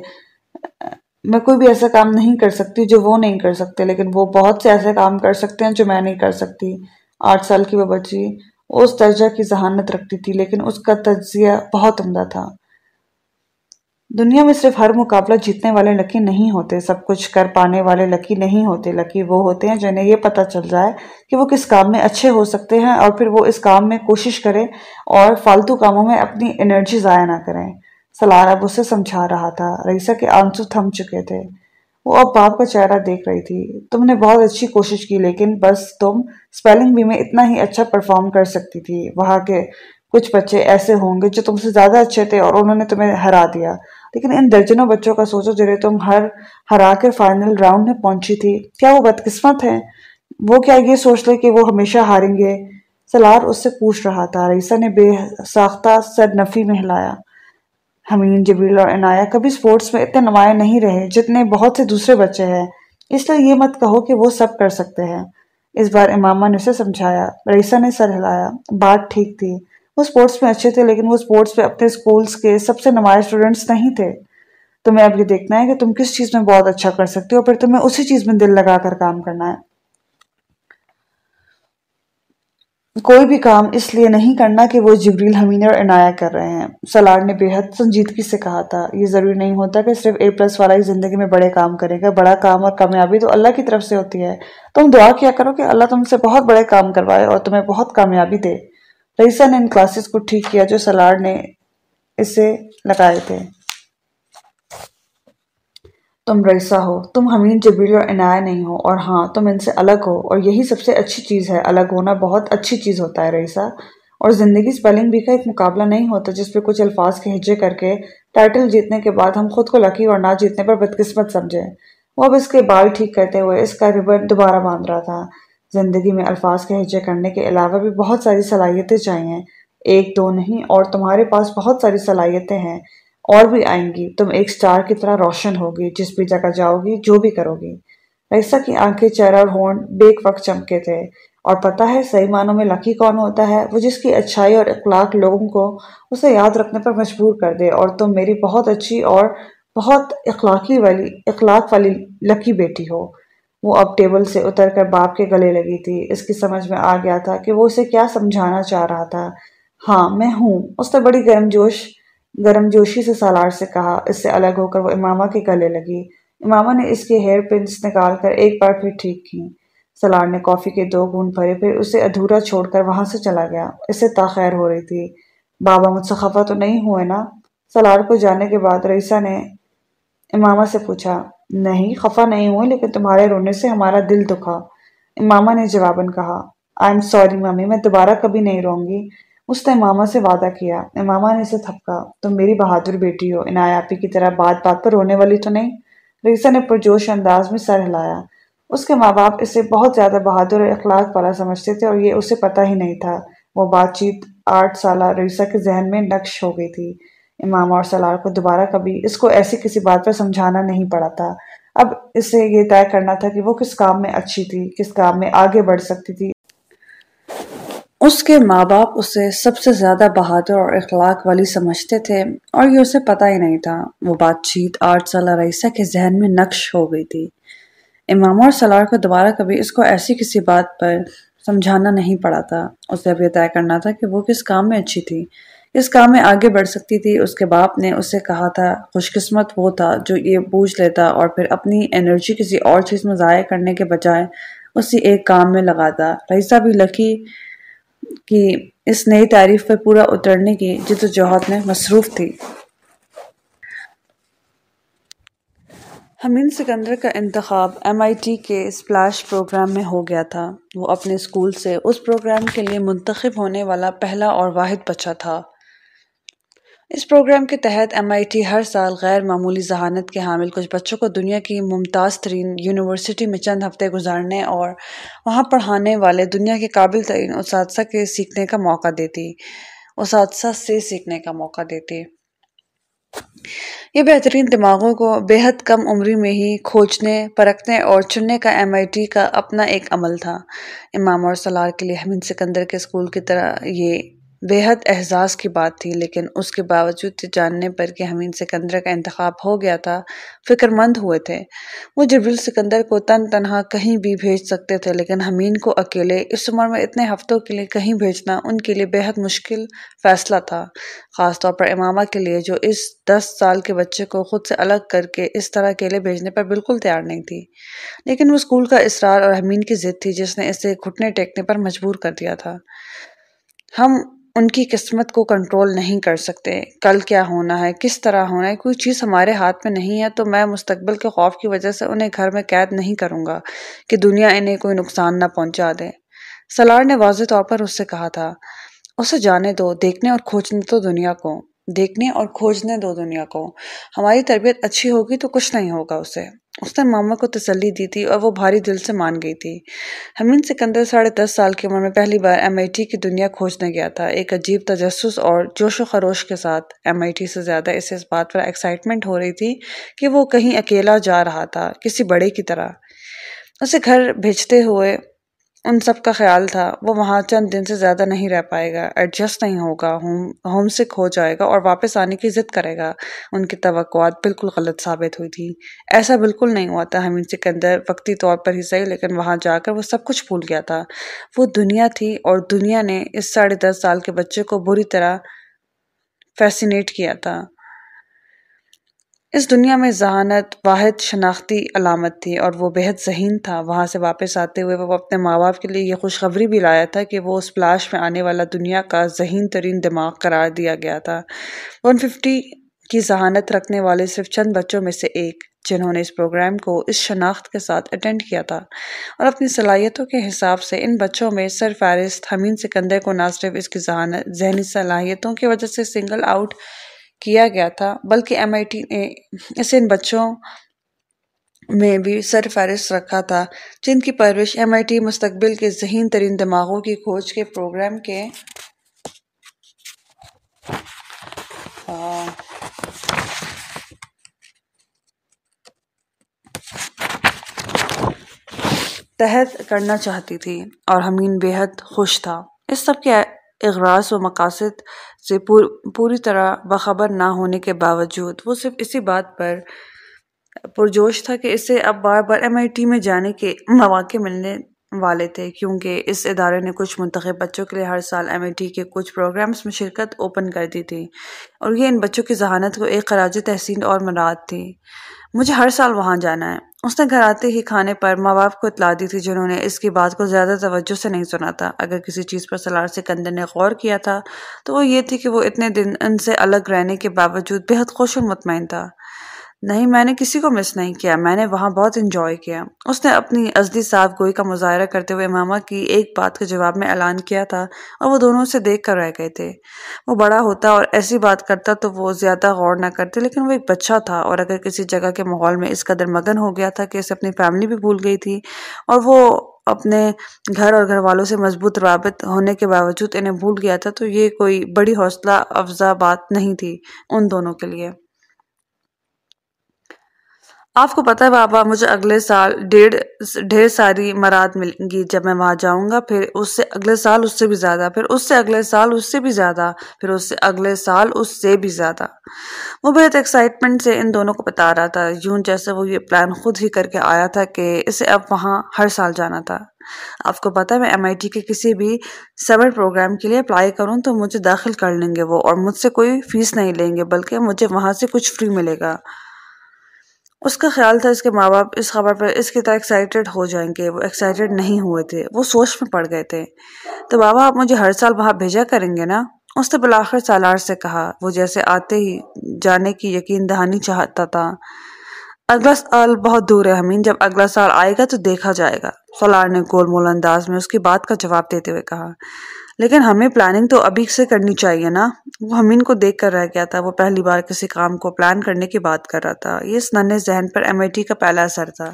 میں کوئی بھی ایسا کام نہیں کر سکتی جو وہ نہیں کر سکتے، لیکن وہ بہت سے ایسے کام کر سکتے ہیں جو میں نہیں کر سکتی۔ آٹھ سال کی وہ بچی، اس درجہ کی ذہانت رکھتی تھی، لیکن اس کا تجزیہ بہت عمدہ تھا۔ دنیا میں صرف ہر مقابلہ جیتنے والے لکی نہیں ہوتے، سب کچھ کر پانے والے لکی نہیں ہوتے۔ لکی وہ ہوتے ہیں جنہیں یہ پتہ چل جائے کہ وہ کس کام میں اچھے ہو سکتے ہیں اور پھر وہ اس کام میں کوشش کریں اور فالتو کاموں میں اپنی انرجی ضائع نہ کریں۔ سلار اب اسے سمجھا رہا تھا۔ رئیسہ کے آنسو تھم چکے تھے۔ وہ اب باپ کا چہرہ دیکھ رہی تھی۔ تم نے بہت اچھی کوشش کی، لیکن بس تم سپیلنگ بھی میں اتنا ہی اچھا پرفارم کر سکتی تھی۔ وہاں کے کچھ بچے ایسے ہوں گے جو تم سے زیادہ اچھے تھے اور انہوں نے تمہیں ہرا دیا۔ لیکن ان درجنوں بچوں کا سوچو جنہیں تم ہر ہرا کے فائنل راؤنڈ میں پہنچی تھی۔ کیا وہ بدقسمت ہے وہ کیا یہ سوچ لے کہ وہ ہمیشہ ہاریں گے؟ سلار اس سے پوچھ رہا تھا۔ رئیسہ نے بے ساختہ سر نفی میں ہلایا۔ حمین جبریل اور عنایہ کبھی سپورٹس میں اتنے نمایاں نہیں رہے جتنے بہت سے دوسرے بچے ہیں۔ اس لیے یہ مت کہو کہ وہ سب کر سکتے ہیں۔ اس بار امامہ نے اسے سمجھایا، رئیسہ نے سر ہلایا، بات ٹھیک تھی۔ وہ سپورٹس میں اچھے تھے، لیکن وہ سپورٹس میں اپنے سکولز کے سب سے نمایاں سٹوڈنٹس نہیں تھے۔ تمہیں اب یہ دیکھنا ہے کہ تم کس چیز میں بہت اچھا کر سکتے ہو پھر تمہیں اسی چیز میں دل لگا کر کام کرنا ہے۔ کوئی بھی کام اس لیے نہیں کرنا کہ وہ جبریل حمین اور عنایہ کر رہے ہیں۔ سلار نے بے حد سنجیدگی سے کہا تھا، یہ ضروری نہیں ہوتا کہ صرف اے پلس والا ہی زندگی میں بڑے کام کرے گا، بڑا کام اور کامیابی تو اللہ کی طرف سے ہوتی ہے۔ تم دعا کیا کرو کہ اللہ تم سے بہت بڑے کام کروائے اور تمہیں بہت کامیابی دے۔ رئیسہ نے ان کلاسز کو ٹھیک کیا جو سلار نے اسے لگائے تھے۔ تم رئیسہ ہو، تم حمین جبریل اور عنایہ نہیں ہو، اور ہاں تم ان سے الگ ہو، اور یہی سب سے اچھی چیز ہے۔ الگ ہونا بہت اچھی چیز ہوتا ہے رئیسہ اور زندگی سپیلنگ بھی کا ایک مقابلہ نہیں ہوتا، جس پہ کچھ الفاظ کے ہجے کر کے ٹائٹل جیتنے کے بعد ہم خود کو لکی اور نہ جیتنے پر بدقسمت سمجھیں۔ وہ اب اس کے بال ٹھیک کرتے ہوئے اس کا ریبن دوبارہ باندھ رہا تھا۔ زندگی میں الفاظ کے ہجے کرنے کے علاوہ بھی بہت ساری صلاحیتیں چاہیے۔ ایک، دو نہیں، اور تمہارے پاس بہت ساری صلاحیتیں ہیں۔ اور بھی آئیں گی، تم ایک سٹار کی طرح روشن ہوگی، جس بھی جگہ جاؤ گی، جو بھی کرو گی۔ ریسا کی آنکھیں، چہرہ اور ہون بیک وقت چمکے تھے۔ اور پتہ ہے صحیح معنوں میں لکی کون ہوتا ہے؟ وہ جس کی اچھائی اور اخلاق لوگوں کو اسے یاد رکھنے پر مجبور کر دے۔ اور تم میری بہت اچھی اور بہت اخلاقی والی، اخلاق والی لکی بیٹی ہو۔ وہ اب ٹیبل سے اتر کر باپ کے گلے لگی تھی۔ اس کی سمجھ میں آ گیا تھا کہ وہ اسے کیا سمجھانا چاہ رہا تھا۔ ہاں میں ہوں۔ اس نے بڑی گرم جوش گرم جوشی سے سالار سے کہا، اس سے الگ ہو کر وہ امامہ کے گلے لگی۔ امامہ نے اس کے ہیئر پنس نکال کر ایک بار پھر ٹھیک کی سالار نے کافی کے دو گون بھرے، پھر اسے ادھورا چھوڑ کر وہاں سے چلا گیا۔ اسے تاخیر ہو رہی تھی۔ بابا مجھ سے خفا تو نہیں ہوئے نا؟ سالار کو جانے کے بعد رئیسہ نے امامہ سے پوچھا، نہیں، خفا نہیں ہوئے، لیکن تمہارے رونے سے ہمارا دل دکھا۔ امامہ نے جواباً کہا آئی ایم سوری ممی میں دوبارہ کبھی نہیں رہوں گی۔ اس نے امامہ سے وعدہ کیا امامہ نے اسے تھپکا، تم میری بہادر بیٹی ہو عنایاپی کی طرح بات بات پر رونے والی تو نہیں؟ ریسا نے پرجوش انداز میں سر ہلایا۔ اس کے ماں باپ اسے بہت زیادہ بہادر اور اخلاق والا سمجھتے تھے اور یہ اسے پتہ ہی نہیں تھا۔ وہ بات چیت آٹھ سالہ ریسا کے ذہن میں نقش ہو گئی تھی۔ امامہ اور سلار کو دوبارہ کبھی اس کو ایسی کسی بات پر سمجھانا نہیں پڑا تھا۔ اب اسے یہ طے کرنا تھا کہ وہ کس کام میں اچھی تھی، کس کام میں آگے بڑھ سکتی تھی۔ اس کے ماں باپ اسے سب سے زیادہ بہادر اور اخلاق والی سمجھتے تھے اور یہ اسے پتہ ہی نہیں تھا۔ وہ بات چیت آٹھ سالہ رئیسہ کے ذہن میں نقش ہو گئی تھی۔ امام اور سلار کو دوبارہ کبھی اس کو ایسی کسی بات پر سمجھانا نہیں پڑا تھا۔ اسے اب یہ طے کرنا تھا کہ وہ کس کام میں اچھی تھی۔ کس کام میں آگے بڑھ سکتی تھی۔ اس کے باپ نے اسے کہا تھا، خوش قسمت وہ تھا جو یہ پوچھ لیتا اور پھر اپنی انرجی کسی اور چیز میں ضائع کرنے کے بجائے اسی ایک کام میں لگاتا۔ رئیسہ بھی لکی کی اس نئی تعریف پر پورا اترنے کی جد و جہد میں مصروف تھی۔ حمین سکندر کا انتخاب ایم آئی ٹی کے اسپلاش پروگرام میں ہو گیا تھا۔ وہ اپنے اسکول سے اس پروگرام کے لیے منتخب ہونے والا پہلا اور واحد بچہ تھا۔ اس پروگرام کے تحت ایم آئی ٹی ہر سال غیر معمولی ذہانت کے حامل کچھ بچوں کو دنیا کی ممتاز ترین یونیورسٹی میں چند ہفتے گزارنے اور وہاں پڑھانے والے دنیا کے قابل ترین اساتذہ کے سیکھنے کا موقع دیتی، اساتذہ سے سیکھنے کا موقع دیتی۔ یہ بہترین دماغوں کو بے حد کم عمری میں ہی کھوجنے، پرکھنے اور چننے کا ایم آئی ٹی کا اپنا ایک عمل تھا۔ امام اور سلار کے لیے حمید سکندر کے اسکول کی طرح یہ بے حد احزاز کی بات تھی، لیکن اس کے باوجود جاننے پر کہ حمید سکندر کا انتخاب ہو گیا تھا، فکر مند ہوئے تھے۔ وہ جبریل سکندر کو تن تنہا کہیں بھی بھیج سکتے تھے، لیکن حمین کو اکیلے اس عمر میں اتنے ہفتوں کے لیے کہیں بھیجنا ان کے لیے بے حد مشکل فیصلہ تھا۔ خاص طور پر امامہ کے لیے، جو اس دس سال کے بچے کو خود سے الگ کر کے اس طرح اکیلے بھیجنے پر بالکل تیار نہیں تھی۔ لیکن وہ اسکول کا اسرار اور حمین کی ضد تھی، جس نے اسے گھٹنے ٹیکنے پر مجبور کر دیا تھا۔ ہم ان کی قسمت کو کنٹرول نہیں کر سکتے۔ کل کیا ہونا ہے؟ کس طرح ہونا ہے؟ کوئی چیز ہمارے ہاتھ میں نہیں ہے، تو میں مستقبل کے خوف کی وجہ سے انہیں گھر میں قید نہیں کروں گا کہ دنیا انہیں کوئی نقصان نہ پہنچا دے۔ سلار نے واضح طور پر اس سے کہا تھا، اسے جانے دو، دیکھنے اور کھوجنے دو دنیا کو۔ دیکھنے اور کھوجنے دو دنیا کو۔ ہماری تربیت اچھی ہوگی تو کچھ نہیں ہوگا اسے۔ اس نے ماما کو تسلی دی تھی اور وہ بھاری دل سے مان گئی تھی۔ حمین سکندر ساڑھے دس سال کی عمر میں پہلی بار ایم آئی ٹی کی دنیا کھوجنے گیا تھا۔ ایک عجیب تجسس اور جوش و خروش کے ساتھ ایم آئی ٹی سے زیادہ اسے اس بات پر ایکسائٹمنٹ ہو رہی تھی کہ وہ کہیں اکیلا جا رہا تھا، کسی بڑے کی طرح۔ اسے گھر بھیجتے ہوئے ان سب کا خیال تھا، وہ وہاں چند دن سے زیادہ نہیں رہ پائے گا ایڈجسٹ نہیں ہوگا ہوم ہوم سک ہو جائے گا اور واپس آنے کی ضد کرے گا۔ ان کی توقعات بالکل غلط ثابت ہوئی تھی۔ ایسا بالکل نہیں ہوا تھا، حمید سکندر وقتی طور پر ہی صحیح، لیکن وہاں جا کر وہ سب کچھ بھول گیا تھا۔ وہ دنیا تھی اور دنیا نے اس ساڑھے دس سال کے بچے کو بری طرح فیسینیٹ کیا تھا۔ اس دنیا میں ذہانت واحد شناختی علامت تھی اور وہ بہت ذہین تھا۔ وہاں سے واپس آتے ہوئے وہ اپنے ماں باپ کے لیے یہ خوشخبری بھی لایا تھا کہ وہ اس پلاش میں آنے والا دنیا کا ذہین ترین دماغ قرار دیا گیا تھا۔ ون ففٹی کی ذہانت رکھنے والے صرف چند بچوں میں سے ایک جنہوں نے اس پروگرام کو اس شناخت کے ساتھ اٹینڈ کیا تھا۔ اور اپنی صلاحیتوں کے حساب سے ان بچوں میں سر فہرست حمین سکندر کو نہ صرف اس کی ذہانت، ذہنی صلاحیتوں کی وجہ سے سنگل آؤٹ کیا گیا تھا، بلکہ ایم آئی ٹی نے اسے ان بچوں میں بھی سر فہرست رکھا تھا، جن کی پرورش ایم آئی ٹی مستقبل کے ذہین ترین دماغوں کی کھوج کے پروگرام کے۔ ہاں۔ تحت کرنا چاہتی تھی اور ہمین بے حد خوش تھا۔ اس سب کے اغراض و مقاصد سے پوری طرح بخبر نہ ہونے کے باوجود، وہ صرف اسی بات پر پرجوش تھا کہ اسے اب بار بار ایم آئی ٹی میں جانے کے مواقع ملنے والے تھے، کیونکہ اس ادارے نے کچھ منتخب بچوں کے لیے ہر سال ایم آئی ٹی کے کچھ پروگرامز میں شرکت اوپن کر دی تھی، اور یہ ان بچوں کی ذہانت کو ایک خراج تحسین اور مراد تھی۔ مجھے ہر سال وہاں جانا ہے۔ اس نے گھر آتے ہی کھانے پر ماں باپ کو اطلاع دی تھی جنہوں نے اس کی بات کو زیادہ توجہ سے نہیں سنا تھا۔ اگر کسی چیز پر سلار سکندر نے غور کیا تھا، تو وہ یہ تھی کہ وہ اتنے دن ان سے الگ رہنے کے باوجود بہت خوش و مطمئن تھا۔ نہیں، میں نے کسی کو مس نہیں کیا، میں نے وہاں بہت انجوائے کیا۔ اس نے اپنی ازدی صاف گوئی کا مظاہرہ کرتے ہوئے ماما کی ایک بات کے جواب میں اعلان کیا تھا اور وہ دونوں سے دیکھ کر رہ گئے تھے۔ وہ بڑا ہوتا اور ایسی بات کرتا تو وہ زیادہ غور نہ کرتے، لیکن وہ ایک بچہ تھا اور اگر کسی جگہ کے ماحول میں اس قدر مگن ہو گیا تھا کہ اسے اپنی فیملی بھی بھول گئی تھی اور وہ اپنے گھر اور گھر والوں سے مضبوط رابط ہونے کے باوجود انہیں بھول گیا تھا، تو یہ کوئی بڑی حوصلہ افزا بات نہیں تھی ان دونوں کے لیے۔ آپ کو پتہ ہے بابا، مجھے اگلے سال ڈیڑھ، ڈھیر ساری مراد ملیں گی جب میں وہاں جاؤں گا، پھر اس سے اگلے سال اس سے بھی زیادہ، پھر اس سے اگلے سال اس سے بھی زیادہ، پھر اس سے اگلے سال اس سے بھی زیادہ۔ وہ بہت ایکسائٹمنٹ سے ان دونوں کو بتا رہا تھا، یوں جیسے وہ یہ پلان خود ہی کر کے آیا تھا کہ اسے اب وہاں ہر سال جانا تھا۔ آپ کو پتا ہے، میں ایم آئی ٹی کے کسی بھی سمر پروگرام کے لیے اپلائی کروں تو مجھے داخل کر لیں گے وہ اور مجھ سے کوئی فیس نہیں لیں گے، بلکہ مجھے وہاں سے کچھ فری ملے گا۔ اس کا خیال تھا اس کے ماں باپ اس خبر پر اس کی طرح ایکسائٹیڈ ہو جائیں گے، وہ ایکسائٹیڈ نہیں ہوئے تھے۔ وہ سوچ میں پڑ گئے تھے۔ تو بابا آپ مجھے ہر سال وہاں بھیجا کریں گے نا؟ اس نے بلاخر سالار سے کہا، وہ جیسے آتے ہی جانے کی یقین دہانی چاہتا تھا۔ اگلا سال بہت دور ہے ہمین جب اگلا سال آئے گا تو دیکھا جائے گا۔ سالار نے گول مول انداز میں اس کی بات کا جواب دیتے ہوئے کہا لیکن ہمیں پلاننگ تو ابھی سے کرنی چاہیے نا۔ وہ ہمین کو دیکھ کر رہ گیا تھا، وہ پہلی بار کسی کام کو پلان کرنے کی بات کر رہا تھا۔ یہ اس ننے ذہن پر ایم آئی ٹی کا پہلا اثر تھا۔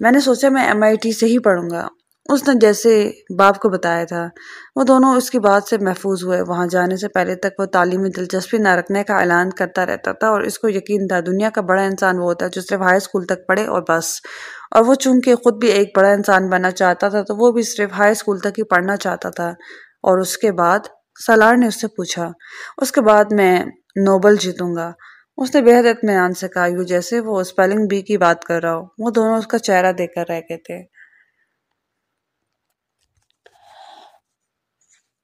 میں نے سوچا میں ایم آئی ٹی سے ہی پڑھوں گا۔ اس نے جیسے باپ کو بتایا تھا، وہ دونوں اس کی بات سے محفوظ ہوئے۔ وہاں جانے سے پہلے تک وہ تعلیمی دلچسپی نہ رکھنے کا اعلان کرتا رہتا تھا اور اس کو یقین تھا۔ دنیا کا بڑا انسان وہ ہوتا ہے جو صرف ہائی اسکول تک پڑھے اور بس۔ اور وہ چونکہ خود بھی ایک بڑا انسان بننا چاہتا تھا، تو وہ بھی صرف ہائی اسکول تک ہی پڑھنا چاہتا تھا۔ اور اس کے بعد سالار نے اس سے پوچھا، اس کے بعد میں نوبل جیتوں گا۔ اس نے بےحد اطمینان سے کہا، یوں جیسے وہ اسپیلنگ بی کی بات کر رہا ہو۔ وہ دونوں اس کا چہرہ دیکھ کر رہ گئے تھے۔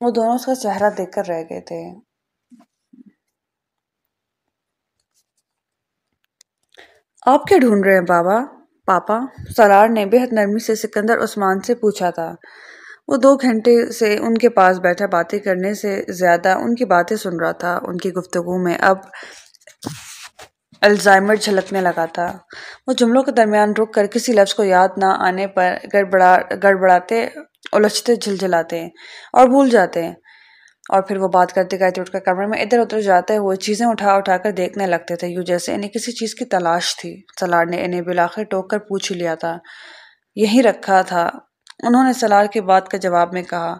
وہ دونوں اس کا چہرہ دیکھ کر رہ گئے تھے۔ آپ کیا ڈھونڈ رہے ہیں بابا؟ پاپا سالار نے بےحد نرمی سے سکندر عثمان سے پوچھا تھا۔ وہ دو گھنٹے سے ان کے پاس بیٹھا، باتیں کرنے سے زیادہ ان کی باتیں سن رہا تھا۔ ان کی گفتگو میں اب الزائمر جھلکنے لگا تھا۔ وہ جملوں کے درمیان رک کر کسی لفظ کو یاد نہ آنے پر گڑبڑا گڑبڑاتے، الجھتے، جھلجھلاتے اور بھول جاتے۔ اور پھر وہ بات کرتے کرتے اٹھ کر کمرے میں ادھر ادھر جاتے ہوئے چیزیں اٹھا اٹھا کر دیکھنے لگتے تھے، یوں جیسے انہیں کسی چیز کی تلاش تھی۔ سلار نے انہیں بلاخر ٹوک کر پوچھ لیا تھا۔ یہی رکھا تھا۔ انہوں نے سلار کی بات کا جواب میں کہا،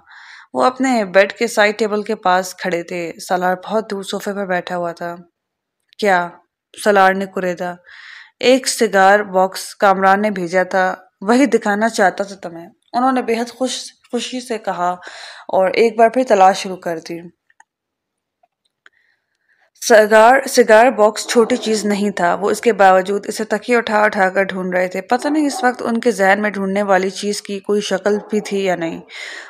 وہ اپنے بیڈ کے سائڈ ٹیبل کے پاس کھڑے تھے۔ سلار بہت دور صوفے پر بیٹھا ہوا تھا۔ کیا؟ سلار نے ایک سگار باکس کامران نے بھیجا تھا۔ وہی دکھانا چاہتا تھا تمہیں۔ انہوں نے بےحد خوش خوشی سے کہا اور ایک بار پھر تلاش شروع کر دی۔ سگار سگار باکس چھوٹی چیز نہیں تھا۔ وہ اس کے باوجود اسے تکیے اٹھا اٹھا کر ڈھونڈ رہے تھے۔ پتہ نہیں اس وقت ان کے ذہن میں ڈھونڈنے والی چیز کی کوئی شکل بھی تھی یا نہیں۔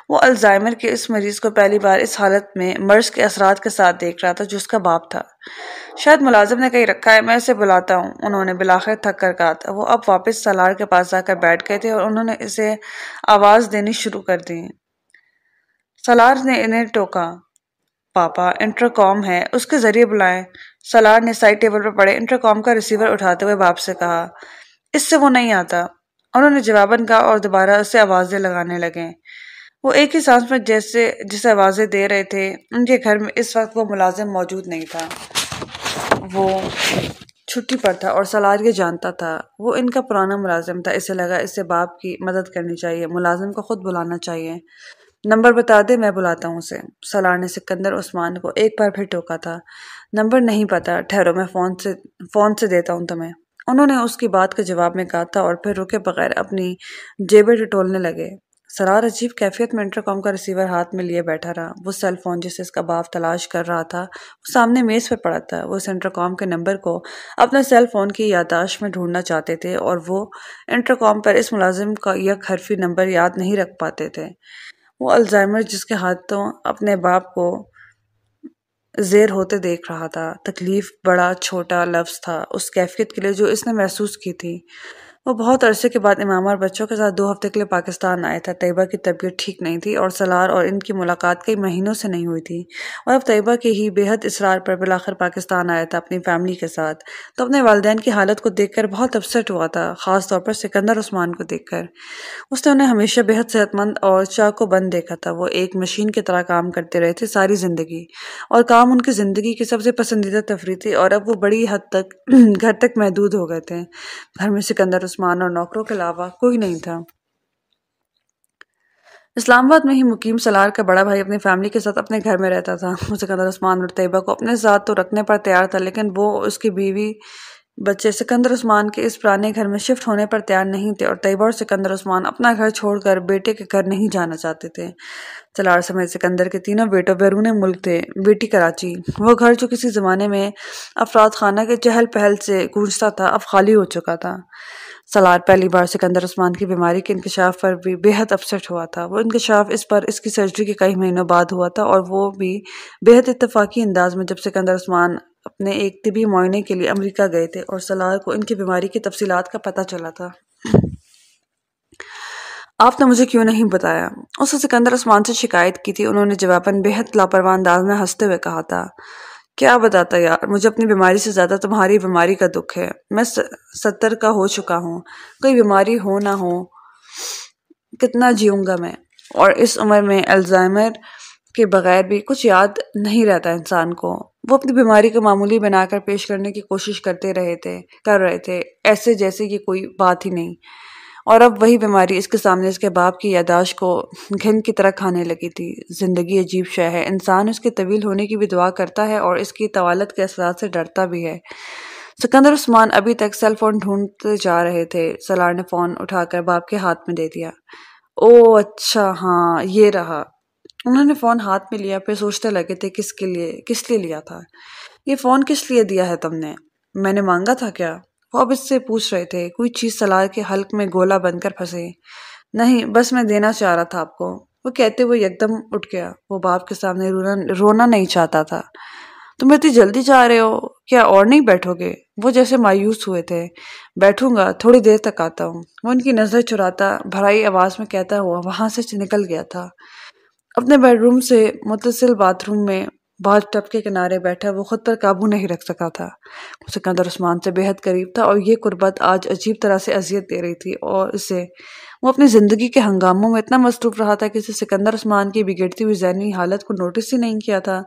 وہ الزائمر کے اس مریض کو پہلی بار اس حالت میں مرض کے اثرات کے ساتھ دیکھ رہا تھا، جو اس کا باپ تھا۔ شاید ملازم نے کہیں رکھا ہے، میں اسے بلاتا ہوں۔ انہوں نے بلاخر تھک کر کہا تھا۔ وہ اب واپس سالار کے پاس جا کر بیٹھ گئے تھے اور انہوں نے اسے آواز دینی شروع کر دی۔ سالار نے انہیں ٹوکا۔ پاپا انٹر کام ہے اس کے ذریعے بلائیں۔ سلار نے سائڈ ٹیبل پر پڑے انٹر کام کا ریسیور اٹھاتے ہوئے باپ سے کہا، اس سے وہ نہیں آتا۔ انہوں نے جواباً کہا اور دوبارہ اسے آوازیں لگانے لگے وہ ایک ہی سانس میں جیسے، جسے آوازیں دے رہے تھے، ان کے گھر میں اس وقت وہ ملازم موجود نہیں تھا۔ وہ چھٹی پر تھا اور سلار یہ جانتا تھا۔ وہ ان کا پرانا ملازم تھا، اسے لگا اس سے باپ کی مدد کرنی چاہیے، ملازم کو خود بلانا چاہیے۔ نمبر بتا دے، میں بلاتا ہوں اسے۔ سلار نے سکندر عثمان کو ایک بار پھر ٹوکا تھا۔ نمبر نہیں پتا، ٹھہرو، میں فون سے فون سے دیتا ہوں تمہیں۔ انہوں نے اس کی بات کے جواب میں کہا تھا اور پھر رکے بغیر اپنی جیبیں ٹٹولنے لگے۔ سرار عجیب کیفیت میں انٹر کام کا ریسیور ہاتھ میں لیے بیٹھا رہا۔ وہ سیل فون جسے اس کا باپ تلاش کر رہا تھا، وہ سامنے میز پہ پڑا تھا۔ وہ اس انٹر کام کے نمبر کو اپنے سیل فون کی یادداشت میں ڈھونڈنا چاہتے تھے اور وہ انٹر کام پر اس ملازم کا یک حرفی نمبر یاد نہیں رکھ پاتے تھے۔ وہ الزائمر جس کے ہاتھوں اپنے باپ کو زیر ہوتے دیکھ رہا تھا۔ تکلیف بڑا چھوٹا لفظ تھا، اس کیفیت کے لیے جو اس نے محسوس کی تھی۔ وہ بہت عرصے کے بعد امام اور بچوں کے ساتھ دو ہفتے کے لیے پاکستان آیا تھا طیبہ کی طبیعت ٹھیک نہیں تھی اور سلار اور ان کی ملاقات کئی مہینوں سے نہیں ہوئی تھی۔ اور اب طیبہ کے ہی بے حد اصرار پر بلاخر پاکستان آیا تھا اپنی فیملی کے ساتھ۔ تو اپنے والدین کی حالت کو دیکھ کر بہت اپسٹ ہوا تھا، خاص طور پر سکندر عثمان کو دیکھ کر۔ اس نے انہیں ہمیشہ بے حد صحت مند اور چاق و بند دیکھا تھا۔ وہ ایک مشین کی طرح کام کرتے رہے تھے ساری زندگی۔ اور کام ان کی زندگی کی سب سے پسندیدہ تفریح تھی اور اب وہ بڑی حد تک، گھر تک محدود ہو گئے تھے۔ گھر میں سکندر عثمان اور نوکروں کے علاوہ کوئی نہیں تھا۔ اسلام آباد میں ہی مقیم سلار کا بڑا بھائی اپنی فیملی کے ساتھ اپنے گھر میں رہتا تھا۔ سکندر عثمان اور طیبہ کو اپنے ساتھ تو رکھنے پر تیار تھا، لیکن وہ اس کی بیوی بچے سکندر عثمان کے اس پرانے گھر میں شفٹ ہونے پر تیار نہیں تھے اور طیبہ اور سکندر عثمان اپنا گھر چھوڑ کر بیٹے کے گھر نہیں جانا چاہتے تھے۔ سلار سمیت سکندر کے تینوں بیٹوں بیرون ملک تھے، بیٹی کراچی۔ وہ گھر جو کسی زمانے میں افراد خانہ کے چہل پہل سے گونجتا تھا، اب خالی ہو چکا تھا۔ سلار پہلی بار سکندر عثمان کی بیماری کے انکشاف پر بھی بے حد اپسٹ ہوا تھا۔ وہ انکشاف اس پر اس کی سرجری کے کئی مہینوں بعد ہوا تھا اور وہ بھی بے حد اتفاقی انداز میں جب سکندر عثمان اپنے ایک طبی معائنے کے لیے امریکہ گئے تھے اور سلار کو ان کی بیماری کی تفصیلات کا پتہ چلا تھا۔ آپ نے مجھے کیوں نہیں بتایا؟ اس نے سکندر عثمان سے شکایت کی تھی، انہوں نے جواباً بے حد لاپرواہ انداز میں ہنستے ہوئے کہا تھا۔ کیا بتاتا یار؟ مجھے اپنی بیماری سے زیادہ تمہاری بیماری کا دکھ ہے۔ میں ستر کا ہو چکا ہوں۔ کوئی بیماری ہو نہ ہو، کتنا جیوں گا میں؟ اور اس عمر میں الزائمر کے بغیر بھی کچھ یاد نہیں رہتا انسان کو۔ وہ اپنی بیماری کو معمولی بنا کر پیش کرنے کی کوشش کرتے رہے تھے، کر رہے تھے، ایسے جیسے کہ کوئی بات ہی نہیں۔ اور اب وہی بیماری اس کے سامنے اس کے باپ کی یاداشت کو گھن کی طرح کھانے لگی تھی۔ زندگی عجیب شے ہے۔ انسان اس کے طویل ہونے کی بھی دعا کرتا ہے اور اس کی طوالت کے اثرات سے ڈرتا بھی ہے۔ سکندر عثمان ابھی تک سیل فون ڈھونڈتے جا رہے تھے۔ سلار نے فون اٹھا کر باپ کے ہاتھ میں دے دیا۔ او اچھا ہاں یہ رہا۔ انہوں نے فون ہاتھ میں لیا، پھر سوچتے لگے تھے کس کے لیے، کس لیے لیا تھا۔ یہ فون کس لیے دیا ہے تم نے؟ میں نے مانگا تھا کیا؟ وہ اب اس سے پوچھ رہے تھے، کوئی چیز سلار کے حلق میں گولا بن کر پھنسے۔ نہیں، بس میں دینا چاہ رہا تھا آپ کو۔ وہ کہتے ہوئے یکدم اٹھ گیا۔ وہ باپ کے سامنے رونا رونا نہیں چاہتا تھا۔ تم اتنی جلدی جا رہے ہو؟ کیا اور نہیں بیٹھو گے؟ وہ جیسے مایوس ہوئے تھے۔ بیٹھوں گا، تھوڑی دیر تک آتا ہوں۔ وہ ان کی نظر چراتا، بھرائی آواز میں کہتا ہوا وہاں سے نکل گیا تھا۔ اپنے بیڈ روم سے متصل باتھ روم میں بعض ٹپ کے کنارے بیٹھا، وہ خود پر قابو نہیں رکھ سکا تھا۔ سکندر عثمان سے بےحد قریب تھا اور یہ قربت آج عجیب طرح سے اذیت دے رہی تھی اور اسے، وہ اپنی زندگی کے ہنگاموں میں اتنا مصروف رہا تھا کہ اسے سکندر عثمان کی بگڑتی ہوئی ذہنی حالت کو نوٹس ہی نہیں کیا تھا۔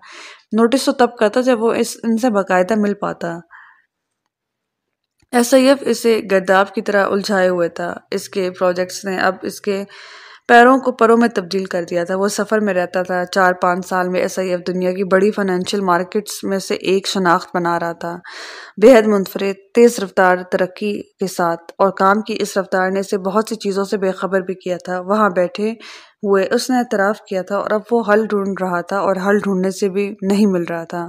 نوٹس تو تب کرتا جب وہ اس، ان سے باقاعدہ مل پاتا۔ ایس آئی ایف اسے گرداب کی طرح الجھائے ہوئے تھا۔ اس کے پروجیکٹس نے اب اس کے پیروں کو پروں میں تبدیل کر دیا تھا۔ وہ سفر میں رہتا تھا۔ چار پانچ سال میں ایس آئی ایف دنیا کی بڑی فائنینشیل مارکیٹس میں سے ایک شناخت بنا رہا تھا۔ بے حد منفرد، تیز رفتار ترقی کے ساتھ اور کام کی اس رفتار نے اسے بہت سی چیزوں سے بے خبر بھی کیا تھا۔ وہاں بیٹھے ہوئے اس نے اعتراف کیا تھا اور اب وہ حل ڈھونڈ رہا تھا اور حل ڈھونڈنے سے بھی نہیں مل رہا تھا۔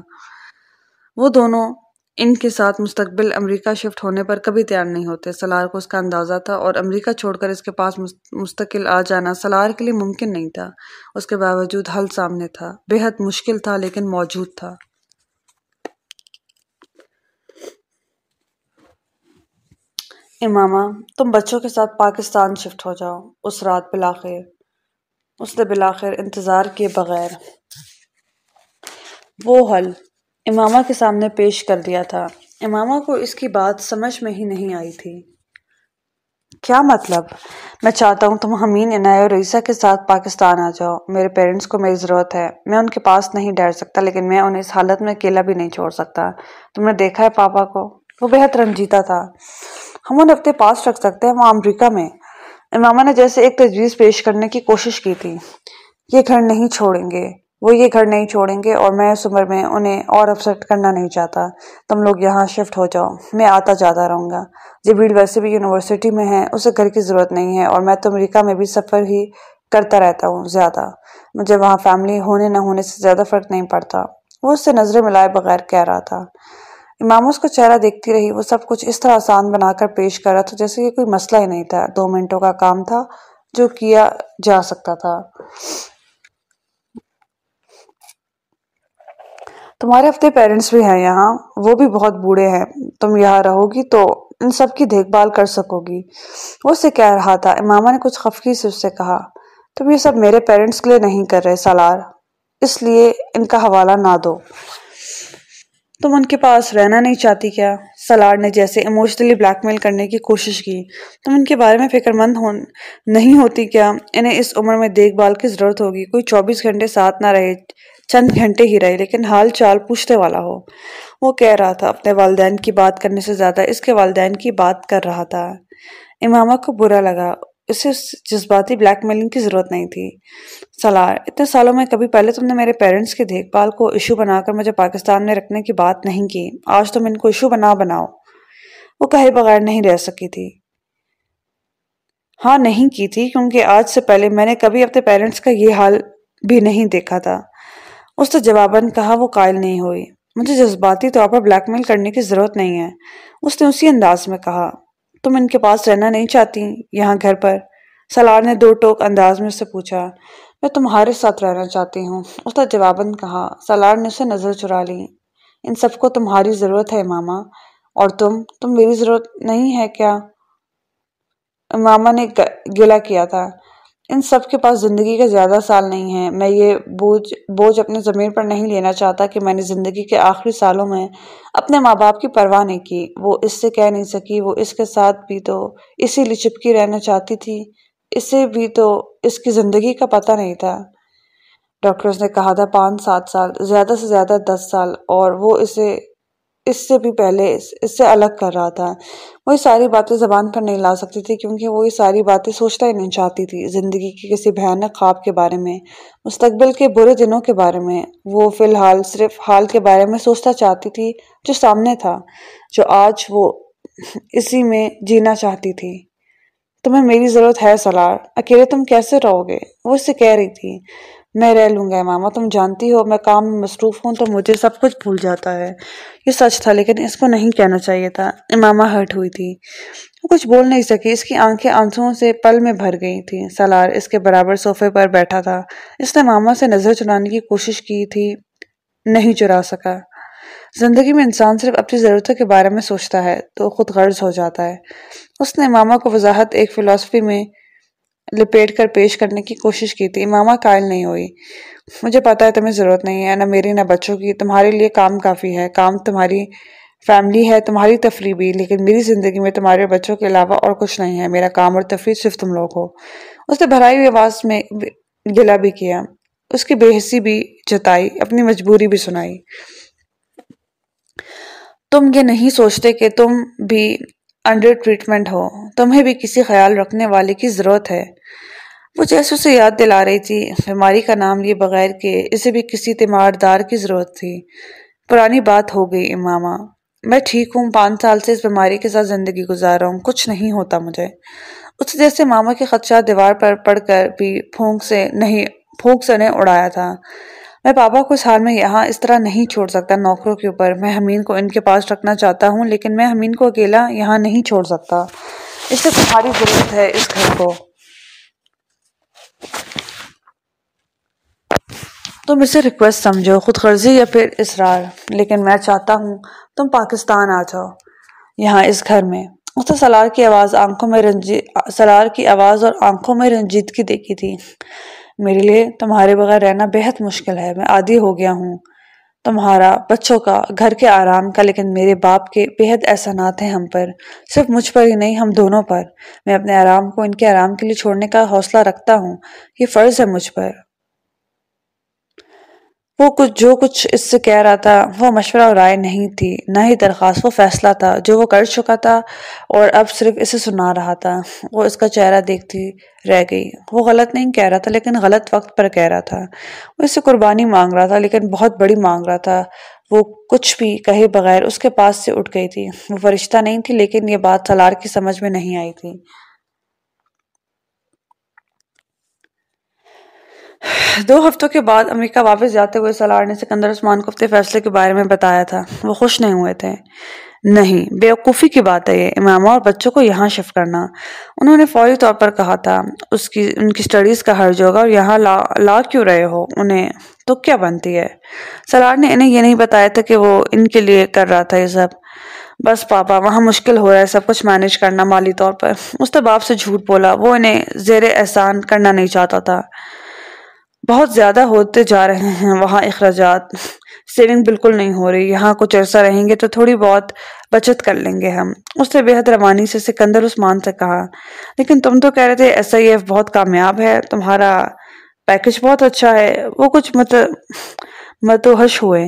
وہ دونوں ان کے ساتھ مستقبل امریکہ شفٹ ہونے پر کبھی تیار نہیں ہوتے۔ سلار کو اس کا اندازہ تھا اور امریکہ چھوڑ کر اس کے پاس مستقل آ جانا سلار کے لیے ممکن نہیں تھا۔ اس کے باوجود حل سامنے تھا۔ بے حد مشکل تھا لیکن موجود تھا۔ امامہ، تم بچوں کے ساتھ پاکستان شفٹ ہو جاؤ۔ اس رات بلاخر۔ اس نے بلاخر انتظار کیے بغیر۔ وہ حل۔ امامہ کے سامنے پیش کر دیا تھا۔ امامہ کو اس کی بات سمجھ میں ہی نہیں آئی تھی۔ کیا مطلب؟ میں چاہتا ہوں تم ہمین عنایہ اور رئیسہ کے ساتھ پاکستان آ جاؤ۔ میرے پیرنٹس کو میری ضرورت ہے۔ میں ان کے پاس نہیں ڈر سکتا، لیکن میں انہیں اس حالت میں اکیلا بھی نہیں چھوڑ سکتا۔ تم نے دیکھا ہے پاپا کو؟ وہ بہت رنجیتا تھا۔ ہم انہیں اپنے پاس رکھ سکتے ہیں وہ امریکہ میں۔ امامہ نے جیسے ایک تجویز پیش کرنے کی کوشش کی تھی۔ یہ گھر نہیں چھوڑیں گے۔ وہ یہ گھر نہیں چھوڑیں گے اور میں اس عمر میں انہیں اور اپسٹ کرنا نہیں چاہتا۔ تم لوگ یہاں شفٹ ہو جاؤ۔ میں آتا جاتا رہوں گا۔ جبریل ویسے بھی یونیورسٹی میں ہے اسے گھر کی ضرورت نہیں ہے اور میں تو امریکہ میں بھی سفر ہی کرتا رہتا ہوں زیادہ۔ مجھے وہاں فیملی ہونے نہ ہونے سے زیادہ فرق نہیں پڑتا۔ وہ اس سے نظریں ملائے بغیر کہہ رہا تھا۔ امام اس کو چہرہ دیکھتی رہی، وہ سب کچھ اس طرح آسان بنا کر پیش کر رہا تھا جیسے کہ کوئی مسئلہ ہی نہیں تھا۔ دو منٹوں کا کام تھا جو کیا جا سکتا تھا۔ تمہارے ہفتے پیرنٹس بھی ہیں یہاں، وہ بھی بہت بوڑھے ہیں۔ تم یہاں رہو گی تو ان سب کی دیکھ بھال کر سکو گی۔ وہ اسے کہہ رہا تھا امامہ نے کچھ خفکی سے اس سے کہا، تم یہ سب میرے پیرنٹس کے لیے نہیں کر رہے سالار، اس لیے ان کا حوالہ نہ دو۔ تم ان کے پاس رہنا نہیں چاہتی کیا؟ سلار نے جیسے ایموشنلی بلیک میل کرنے کی کوشش کی۔ تم ان کے بارے میں فکر مند ہو نہیں ہوتی کیا؟ انہیں اس عمر میں دیکھ بھال کی ضرورت ہوگی، کوئی چوبیس گھنٹے ساتھ نہ رہے۔ چند گھنٹے ہی رہے، لیکن حال چال پوچھتے والا ہو۔ وہ کہہ رہا تھا، اپنے والدین کی بات کرنے سے زیادہ اس کے والدین کی بات کر رہا تھا۔ امامہ کو برا لگا، اسے جذباتی بلیک میلنگ کی ضرورت نہیں تھی۔ سلار اتنے سالوں میں کبھی پہلے تم نے میرے پیرنٹس کی دیکھ بھال کو ایشو بنا کر مجھے پاکستان میں رکھنے کی بات نہیں کی۔ آج تم ان کو ایشو بنا بناؤ۔ وہ کہے بغیر نہیں رہ سکی تھی۔ ہاں نہیں کی تھی، کیونکہ آج سے پہلے میں نے کبھی اپنے پیرنٹس کا یہ حال بھی نہیں دیکھا تھا۔ اس نے جواباً کہا وہ قائل نہیں ہوئی۔ مجھے جذباتی طور پر بلیک میل کرنے کی ضرورت نہیں ہے۔ اس نے اسی انداز میں کہا، تم ان کے پاس رہنا نہیں چاہتی یہاں گھر پر؟ سلار نے دو ٹوک انداز میں سے پوچھا، میں تمہارے ساتھ رہنا چاہتی ہوں۔ اس نے جواباً کہا، سلار نے اسے نظر چرا لی۔ ان سب کو تمہاری ضرورت ہے ماما، اور تم تم میری ضرورت نہیں ہے کیا؟ ماما نے گلا کیا تھا۔ ان سب کے پاس زندگی کا زیادہ سال نہیں ہے میں یہ بوجھ بوجھ اپنے ضمیر پر نہیں لینا چاہتا کہ میں نے زندگی کے آخری سالوں میں اپنے ماں باپ کی پرواہ نہیں کی۔ وہ اس سے کہہ نہیں سکی، وہ اس کے ساتھ بھی تو اسی لیے چپکی رہنا چاہتی تھی۔ اسے بھی تو اس کی زندگی کا پتہ نہیں تھا۔ ڈاکٹرز نے کہا تھا پانچ، سات سال، زیادہ سے زیادہ دس سال اور وہ اسے، اس سے بھی پہلے اس سے الگ کر رہا تھا۔ وہ یہ ساری باتیں زبان پر نہیں لا سکتی تھی کیونکہ وہ یہ ساری باتیں سوچتا ہی نہیں چاہتی تھی۔ زندگی کی کسی بھیانک خواب کے بارے میں، مستقبل کے برے دنوں کے بارے میں، وہ فی الحال صرف حال کے بارے میں سوچتا چاہتی تھی جو سامنے تھا، جو آج وہ اسی میں جینا چاہتی تھی۔ تمہیں میری ضرورت ہے، سلار، اکیلے تم کیسے رہو گے؟ وہ اس سے کہہ رہی تھی میں رہ لوں گا امامہ تم جانتی ہو، میں کام میں مصروف ہوں تو مجھے سب کچھ بھول جاتا ہے۔ یہ سچ تھا، لیکن اس کو نہیں کہنا چاہیے تھا۔ امامہ ہرٹ ہوئی تھی۔ وہ کچھ بول نہیں سکی، اس کی آنکھیں آنسوں سے پل میں بھر گئی تھی۔ سالار اس کے برابر صوفے پر بیٹھا تھا۔ اس نے ماما سے نظر چرانے کی کوشش کی تھی، نہیں چرا سکا۔ زندگی میں انسان صرف اپنی ضرورتوں کے بارے میں سوچتا ہے تو خود غرض ہو جاتا ہے۔ اس نے ماما کو وضاحت ایک فلسفی میں لپیٹ کر پیش کرنے کی کوشش کی تھی۔ ماما قائل نہیں ہوئی۔ مجھے پتا ہے تمہیں ضرورت نہیں ہے، نہ میری نہ بچوں کی۔ تمہارے لیے کام کافی ہے۔ کام تمہاری فیملی ہے، تمہاری تفریح بھی۔ لیکن میری زندگی میں تمہارے بچوں کے علاوہ اور کچھ نہیں ہے۔ میرا کام اور تفریح صرف تم لوگ ہو اس نے بھرائی ہوئی آواز میں گلا بھی کیا۔ اس کی بے حسی بھی جتائی، اپنی مجبوری بھی سنائی۔ تم یہ نہیں سوچتے کہ تم بھی انڈر ٹریٹمنٹ ہو۔ تمہیں بھی کسی خیال رکھنے والے کی ضرورت ہے۔ وہ جیسے اسے یاد دلا رہی تھی بیماری کا نام لیے بغیر کہ اسے بھی کسی تیماردار کی ضرورت تھی۔ پرانی بات ہو گئی، امامہ۔ میں ٹھیک ہوں، پانچ سال سے اس بیماری کے ساتھ زندگی گزار رہا ہوں، کچھ نہیں ہوتا مجھے۔ اس جیسے ماما کے خدشات دیوار پر پڑھ کر بھی پھونک سے نہیں، پھونک سے نے اڑایا تھا۔ میں پاپا کو اس حال میں یہاں اس طرح نہیں چھوڑ سکتا نوکروں کے اوپر۔ میں ہمین کو ان کے پاس رکھنا چاہتا ہوں، لیکن میں ہمین کو اکیلا یہاں نہیں چھوڑ سکتا۔ اس سے تمہاری ضرورت ہے اس گھر کو۔ تم اسے ریکویسٹ سمجھو، خود غرضی یا پھر اسرار لیکن میں چاہتا ہوں تم پاکستان آ جاؤ، یہاں اس گھر میں۔ اس نے سلار کی آواز آنکھوں میں رنجی، سلار کی آواز اور آنکھوں میں رنجیدگی دیکھی تھی۔ میرے لیے تمہارے بغیر رہنا بہت مشکل ہے، میں عادی ہو گیا ہوں۔ تمہارا بچوں کا گھر کے آرام کا، لیکن میرے باپ کے بےحد احسانات ہیں ہم پر۔ صرف مجھ پر ہی نہیں، ہم دونوں پر۔ میں اپنے آرام کو ان کے آرام کے لیے چھوڑنے کا حوصلہ رکھتا ہوں۔ یہ فرض ہے مجھ پر۔ وہ کچھ جو کچھ اس سے کہہ رہا تھا، وہ مشورہ اور رائے نہیں تھی، نہ ہی درخواست، وہ فیصلہ تھا جو وہ کر چکا تھا اور اب صرف اسے سنا رہا تھا۔ وہ اس کا چہرہ دیکھتی رہ گئی۔ وہ غلط نہیں کہہ رہا تھا، لیکن غلط وقت پر کہہ رہا تھا۔ وہ اس سے قربانی مانگ رہا تھا، لیکن بہت بڑی مانگ رہا تھا۔ وہ کچھ بھی کہے بغیر اس کے پاس سے اٹھ گئی تھی۔ وہ فرشتہ نہیں تھی، لیکن یہ بات سلار کی سمجھ میں نہیں آئی تھی۔ دو ہفتوں کے بعد امریکہ واپس جاتے ہوئے سلار نے سکندر عثمان کو اپنے فیصلے کے بارے میں بتایا تھا۔ وہ خوش نہیں ہوئے تھے۔ نہیں بیوقوفی کی بات ہے یہ۔ امامہ اور بچوں کو یہاں شفٹ کرنا۔ انہوں نے فوری طور پر کہا تھا، اس کی، ان کی سٹڈیز کا حرج ہوگا اور یہاں لا لا کیوں رہے ہو؟ انہیں تو کیا بنتی ہے؟ سلار نے انہیں یہ نہیں بتایا تھا کہ وہ ان کے لیے کر رہا تھا یہ سب۔ بس پاپا، وہاں مشکل ہو رہا ہے سب کچھ مینج کرنا مالی طور پر۔ اس باپ سے جھوٹ بولا، وہ انہیں زیر احسان کرنا نہیں چاہتا تھا۔ بہت زیادہ ہوتے جا رہے ہیں وہاں اخراجات۔ سیونگ بالکل نہیں ہو رہی، یہاں کچھ عرصہ رہیں گے تو تھوڑی بہت بچت کر لیں گے ہم۔ اس نے بے حد روانی سے سکندر عثمان سے کہا، لیکن تم تو کہہ رہے تھے ایس آئی ایف بہت کامیاب ہے، تمہارا پیکج بہت اچھا ہے، وہ کچھ مطلب متوحش ہوئے۔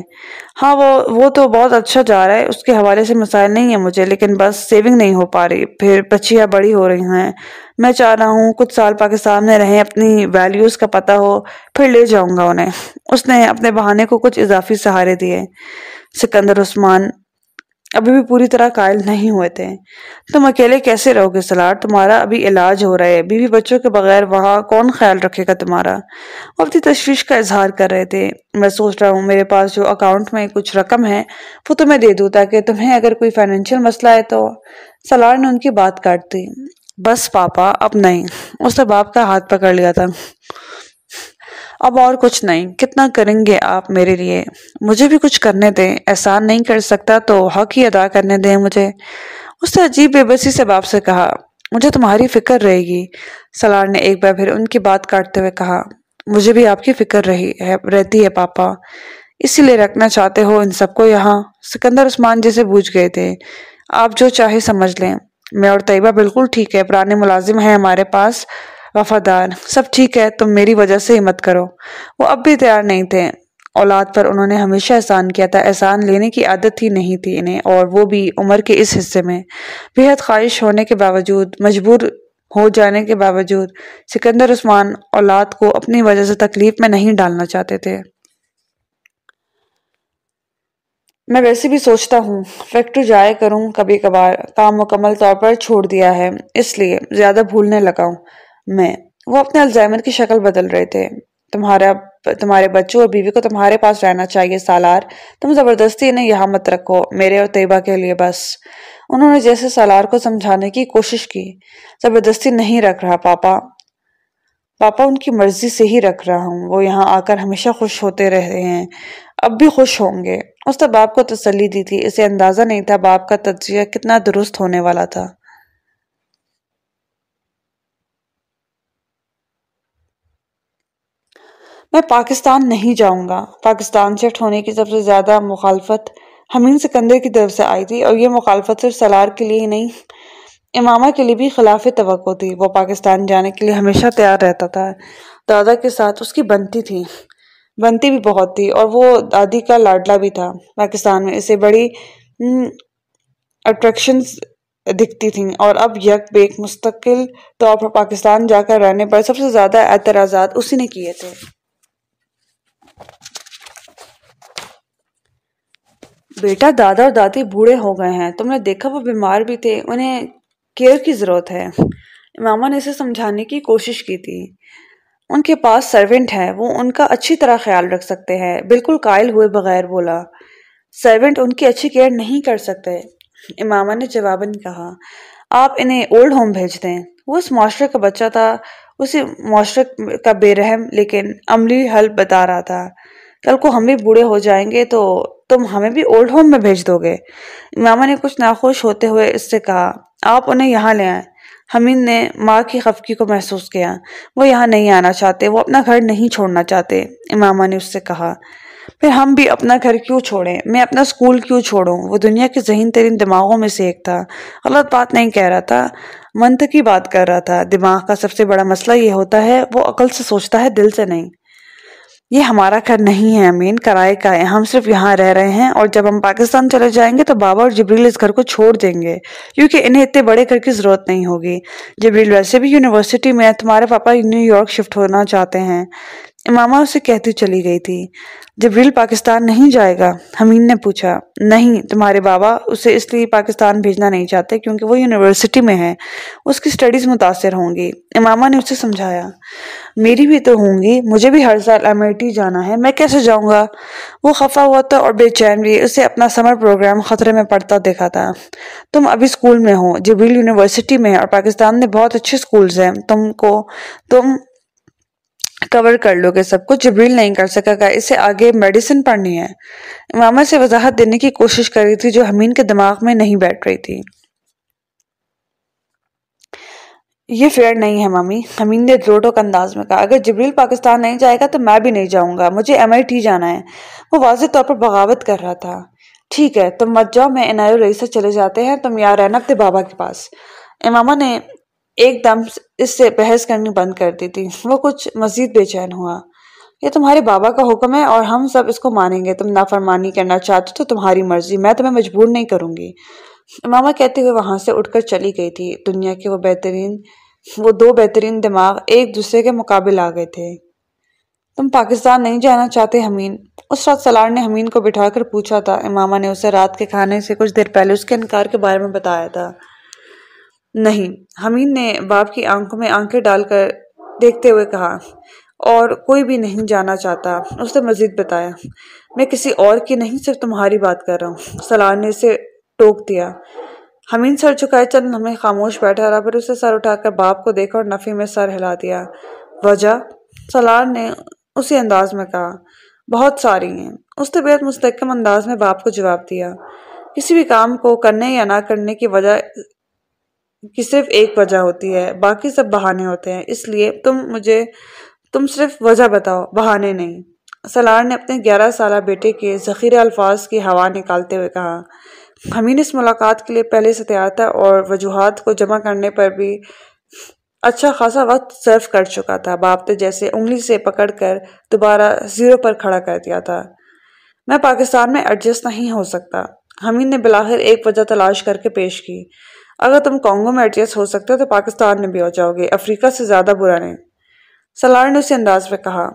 ہاں وہ وہ تو بہت اچھا جا رہا ہے، اس کے حوالے سے مسائل نہیں ہیں مجھے، لیکن بس سیونگ نہیں ہو پا رہی، پھر بچیاں بڑی ہو رہی ہیں۔ میں چاہ رہا ہوں کچھ سال پاکستان میں رہیں، اپنی ویلیوز کا پتہ ہو، پھر لے جاؤں گا انہیں۔ اس نے اپنے بہانے کو کچھ اضافی سہارے دیے۔ سکندر عثمان ابھی بھی پوری طرح قائل نہیں ہوئے تھے۔ تم اکیلے کیسے رہو گے سلار تمہارا ابھی علاج ہو رہا ہے۔ بیوی بچوں کے بغیر وہاں کون خیال رکھے گا تمہارا؟ وہ اپنی تشویش کا اظہار کر رہے تھے۔ میں سوچ رہا ہوں میرے پاس جو اکاؤنٹ میں کچھ رقم ہے، وہ تمہیں دے دوں تاکہ تمہیں اگر کوئی فائنینشیل مسئلہ ہے تو سلار نے ان کی بات کاٹ دی۔ بس پاپا، اب نہیں۔ اس نے باپ کا ہاتھ پکڑ لیا تھا۔ اب اور کچھ نہیں۔ کتنا کریں گے آپ میرے لیے؟ مجھے بھی کچھ کرنے دیں۔ احسان نہیں کر سکتا تو حق ہی ادا کرنے دیں مجھے۔ اس نے عجیب بے بسی سے باپ سے کہا، مجھے تمہاری فکر رہے گی۔ سلار نے ایک بار پھر ان کی بات کاٹتے ہوئے کہا، مجھے بھی آپ کی فکر رہی ہے، رہتی ہے پاپا۔ اسی لیے رکھنا چاہتے ہو ان سب کو یہاں۔ سکندر عثمان جیسے بوجھ گئے تھے۔ آپ جو چاہے سمجھ لیں۔ میں اور طیبہ بالکل ٹھیک ہے، پرانے ملازم ہیں ہمارے پاس، وفادار، سب ٹھیک ہے، تم میری وجہ سے ہی مت کرو۔ وہ اب بھی تیار نہیں تھے۔ اولاد پر انہوں نے ہمیشہ احسان کیا تھا۔ احسان لینے کی عادت ہی نہیں تھی انہیں، اور وہ بھی عمر کے اس حصے میں۔ بےحد خواہش ہونے کے باوجود، مجبور ہو جانے کے باوجود، سکندر عثمان اولاد کو اپنی وجہ سے تکلیف میں نہیں ڈالنا چاہتے تھے۔ میں ویسے بھی سوچتا ہوں، فیکٹری جائے کروں، کبھی کبھار کام مکمل طور پر چھوڑ دیا ہے، اس لیے زیادہ بھولنے لگا ہوں۔ میں، وہ اپنے الزائمر کی شکل بدل رہے تھے۔ تمہارا تمہارے بچوں اور بیوی کو تمہارے پاس رہنا چاہیے، سالار۔ تم زبردستی انہیں یہاں مت رکھو، میرے اور طیبہ کے لیے بس۔ انہوں نے جیسے سالار کو سمجھانے کی کوشش کی۔ زبردستی نہیں رکھ رہا پاپا۔ پاپا ان کی مرضی سے ہی رکھ رہا ہوں۔ وہ یہاں آ کر ہمیشہ خوش ہوتے رہے ہیں۔ اب بھی خوش ہوں گے۔ اس نے باپ کو تسلی دی تھی، اسے اندازہ نہیں تھا باپ کا تجزیہ کتنا درست ہونے والا تھا۔ میں پاکستان نہیں جاؤں گا۔ پاکستان شفٹ ہونے کی سب سے زیادہ مخالفت ہمین سکندر کی طرف سے آئی تھی اور یہ مخالفت صرف سلار کے لیے ہی نہیں، امامہ کے لیے بھی خلاف توقع تھی۔ وہ پاکستان جانے کے لیے ہمیشہ تیار رہتا تھا۔ دادا کے ساتھ اس کی بنتی تھی۔ بنتی بھی بہت تھی اور وہ دادی کا لاڈلا بھی تھا پاکستان میں، اسے بڑی اٹریکشنز دکھتی تھیں اور اب یک بیک مستقل طور پر پاکستان جا کر رہنے پر سب سے زیادہ اعتراضات اسی نے کیے تھے۔ بیٹا، دادا اور دادی بوڑھے ہو گئے ہیں، تم نے دیکھا وہ بیمار بھی تھے، انہیں کیئر کی ضرورت ہے۔ امامہ نے اسے سمجھانے کی کوشش کی تھی۔ ان کے پاس سروینٹ ہے وہ ان کا اچھی طرح خیال رکھ سکتے ہیں۔ بالکل قائل ہوئے بغیر بولا۔ سروینٹ ان کی اچھی کیئر نہیں کر سکتے۔ امامہ نے جواباً کہا، آپ انہیں اولڈ ہوم بھیج دیں۔ وہ اس معاشرے کا بچہ تھا، اسی معاشرے کا بے رحم، لیکن عملی حل بتا رہا تھا۔ کل کو ہم بھی بوڑھے ہو جائیں گے تو تم ہمیں بھی اولڈ ہوم میں بھیج دو گے۔ امامہ نے کچھ ناخوش ہوتے ہوئے اس سے کہا، آپ انہیں یہاں لے آئیں۔ حمید نے ماں کی خفکی کو محسوس کیا۔ وہ یہاں نہیں آنا چاہتے، وہ اپنا گھر نہیں چھوڑنا چاہتے، امامہ نے اس سے کہا۔ پھر ہم بھی اپنا گھر کیوں چھوڑیں؟ میں اپنا اسکول کیوں چھوڑوں؟ وہ دنیا کے ذہین ترین دماغوں میں سے ایک تھا۔ غلط بات نہیں کہہ رہا تھا، منطقی بات کر رہا تھا۔ دماغ کا سب سے بڑا مسئلہ یہ ہوتا ہے، وہ عقل سے سوچتا ہے، دل سے نہیں۔ یہ ہمارا گھر نہیں ہے، امین، کرائے کا ہے۔ ہم صرف یہاں رہ رہے ہیں اور جب ہم پاکستان چلے جائیں گے تو بابا اور جبریل اس گھر کو چھوڑ دیں گے، کیونکہ انہیں اتنے بڑے گھر کی ضرورت نہیں ہوگی۔ جبریل، ویسے بھی یونیورسٹی میں تمہارے پاپا نیو یارک شفٹ ہونا چاہتے ہیں۔ امامہ اسے کہتی چلی گئی تھی، جبریل پاکستان نہیں جائے گا؟ حمین نے پوچھا، نہیں، تمہارے بابا اسے اس لیے پاکستان بھیجنا نہیں چاہتے کیونکہ وہ یونیورسٹی میں ہے اس کی سٹڈیز متاثر ہوں گی۔ امامہ نے اسے سمجھایا، میری بھی تو ہوں گی، مجھے بھی ہر سال ایم آئی ٹی جانا ہے، میں کیسے جاؤں گا؟ وہ خفا ہوا تھا اور بے چین بھی اسے اپنا سمر پروگرام خطرے میں پڑھتا دیکھا تھا۔ تم ابھی اسکول میں ہو، جبریل یونیورسٹی میں ہے اور پاکستان میں بہت اچھے اسکولز ہیں، تم کو، تم کور کر لو گے سب کچھ جبریل نہیں کر سکا گا اسے آگے میڈیسن پڑھنی ہے۔ امامہ سے وضاحت دینے کی کوشش کر رہی تھی جو حمین کے دماغ میں نہیں بیٹھ رہی تھی۔ یہ فیئر نہیں ہے مامی۔ حمین نے روٹوک انداز میں کہا، اگر جبریل پاکستان نہیں جائے گا تو میں بھی نہیں جاؤں گا۔ مجھے ایم آئی ٹی جانا ہے۔ وہ واضح طور پر بغاوت کر رہا تھا۔ ٹھیک ہے، تم مت جاؤ، میں انائر رئیس سے چلے جاتے ہیں۔ تم یہاں رہنا اپنے بابا کے پاس۔ امامہ نے ایک دم اس سے بحث کرنی بند کر دی تھی۔ وہ کچھ مزید بے چین ہوا۔ یہ تمہارے بابا کا حکم ہے اور ہم سب اس کو مانیں گے۔ تم نافرمانی کرنا چاہتے تو تمہاری مرضی، میں تمہیں مجبور نہیں کروں گی۔ امامہ کہتے ہوئے وہاں سے اٹھ کر چلی گئی تھی۔ دنیا کے وہ بہترین، وہ دو بہترین دماغ ایک دوسرے کے مقابل آ گئے تھے۔ تم پاکستان نہیں جانا چاہتے حمین اس رات سلار نے حمین کو بٹھا کر پوچھا تھا۔ امامہ نے اسے رات کے کھانے سے کچھ دیر پہلے اس کے انکار کے بارے میں بتایا تھا۔ نہیں۔ حمین نے باپ کی آنکھوں میں آنکھیں ڈال کر دیکھتے ہوئے کہا، اور کوئی بھی نہیں جانا چاہتا۔ اس نے مزید بتایا، میں کسی اور کی نہیں، صرف تمہاری بات کر رہا ہوں۔ سلار نے اسے ٹوک دیا۔ حمین سر چکائے چند ہمیں خاموش بیٹھا رہا پھر اسے سر اٹھا کر باپ کو دیکھا اور نفی میں سر ہلا دیا۔ وجہ؟ سلار نے اسی انداز میں کہا، بہت ساری ہیں۔ اس نے بہت مستحکم انداز میں باپ کو جواب دیا۔ کسی بھی کام کو کرنے یا نہ کرنے کی وجہ کی صرف ایک وجہ ہوتی ہے، باقی سب بہانے ہوتے ہیں۔ اس لیے تم مجھے، تم صرف وجہ بتاؤ، بہانے نہیں۔ سلار نے اپنے گیارہ سالہ بیٹے کے ذخیرہ الفاظ کی ہوا نکالتے ہوئے کہا ہمین اس ملاقات کے لیے پہلے سے تیار تھا اور وجوہات کو جمع کرنے پر بھی اچھا خاصا وقت صرف کر چکا تھا۔ باپ نے جیسے انگلی سے پکڑ کر دوبارہ زیرو پر کھڑا کر دیا تھا۔ میں پاکستان میں ایڈجسٹ نہیں ہو سکتا۔ حمین نے بلاخر ایک وجہ تلاش کر کے پیش کی۔ اگر تم کانگو میں ایڈجسٹ ہو سکتے ہو تو پاکستان میں بھی ہو جاؤ گے، افریقہ سے زیادہ برا نہیں۔ سلار نے اسی انداز میں کہا،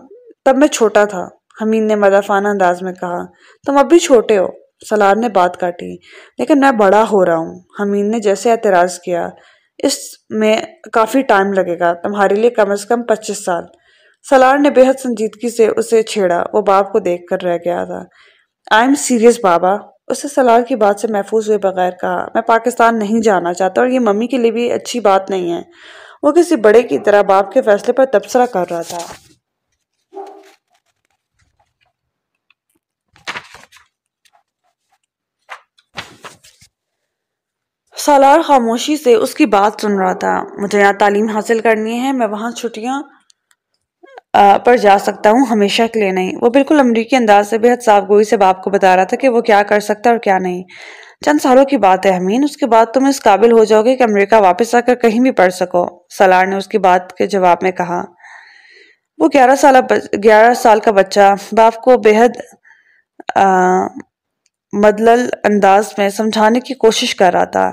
تب میں چھوٹا تھا حمین نے مدافعانہ انداز میں کہا، تم اب بھی چھوٹے ہو۔ سلار نے بات کاٹی، لیکن میں بڑا ہو رہا ہوں۔ حمین نے جیسے اعتراض کیا، اس میں کافی ٹائم لگے گا، تمہارے لیے کم از کم پچیس سال۔ سلار نے بے حد سنجیدگی سے اسے چھیڑا، وہ باپ کو دیکھ کر رہ گیا تھا۔ آئی ایم سیریس بابا۔ اسے سلار کی بات سے محفوظ ہوئے بغیر کہا، میں پاکستان نہیں جانا چاہتا اور یہ ممی کے لیے بھی اچھی بات نہیں ہے۔ وہ کسی بڑے کی طرح باپ کے فیصلے پر تبصرہ کر رہا تھا۔ سالار خاموشی سے اس کی بات سن رہا تھا۔ مجھے یہاں تعلیم حاصل کرنی ہے، میں وہاں چھٹیاں پر جا سکتا ہوں ہمیشہ کے لیے نہیں۔ وہ بالکل امریکی انداز سے بہت صاف گوئی سے باپ کو بتا رہا تھا کہ وہ کیا کر سکتا اور کیا نہیں۔ چند سالوں کی بات ہے امین۔ اس کے بعد تم اس قابل ہو جاؤ گے کہ امریکہ واپس آ کر کہیں بھی پڑھ سکو۔ سالار نے اس کی بات کے جواب میں کہا۔ وہ گیارہ سال گیارہ سال کا بچہ، باپ کو بے حد مدلل انداز میں سمجھانے کی کوشش کر رہا تھا۔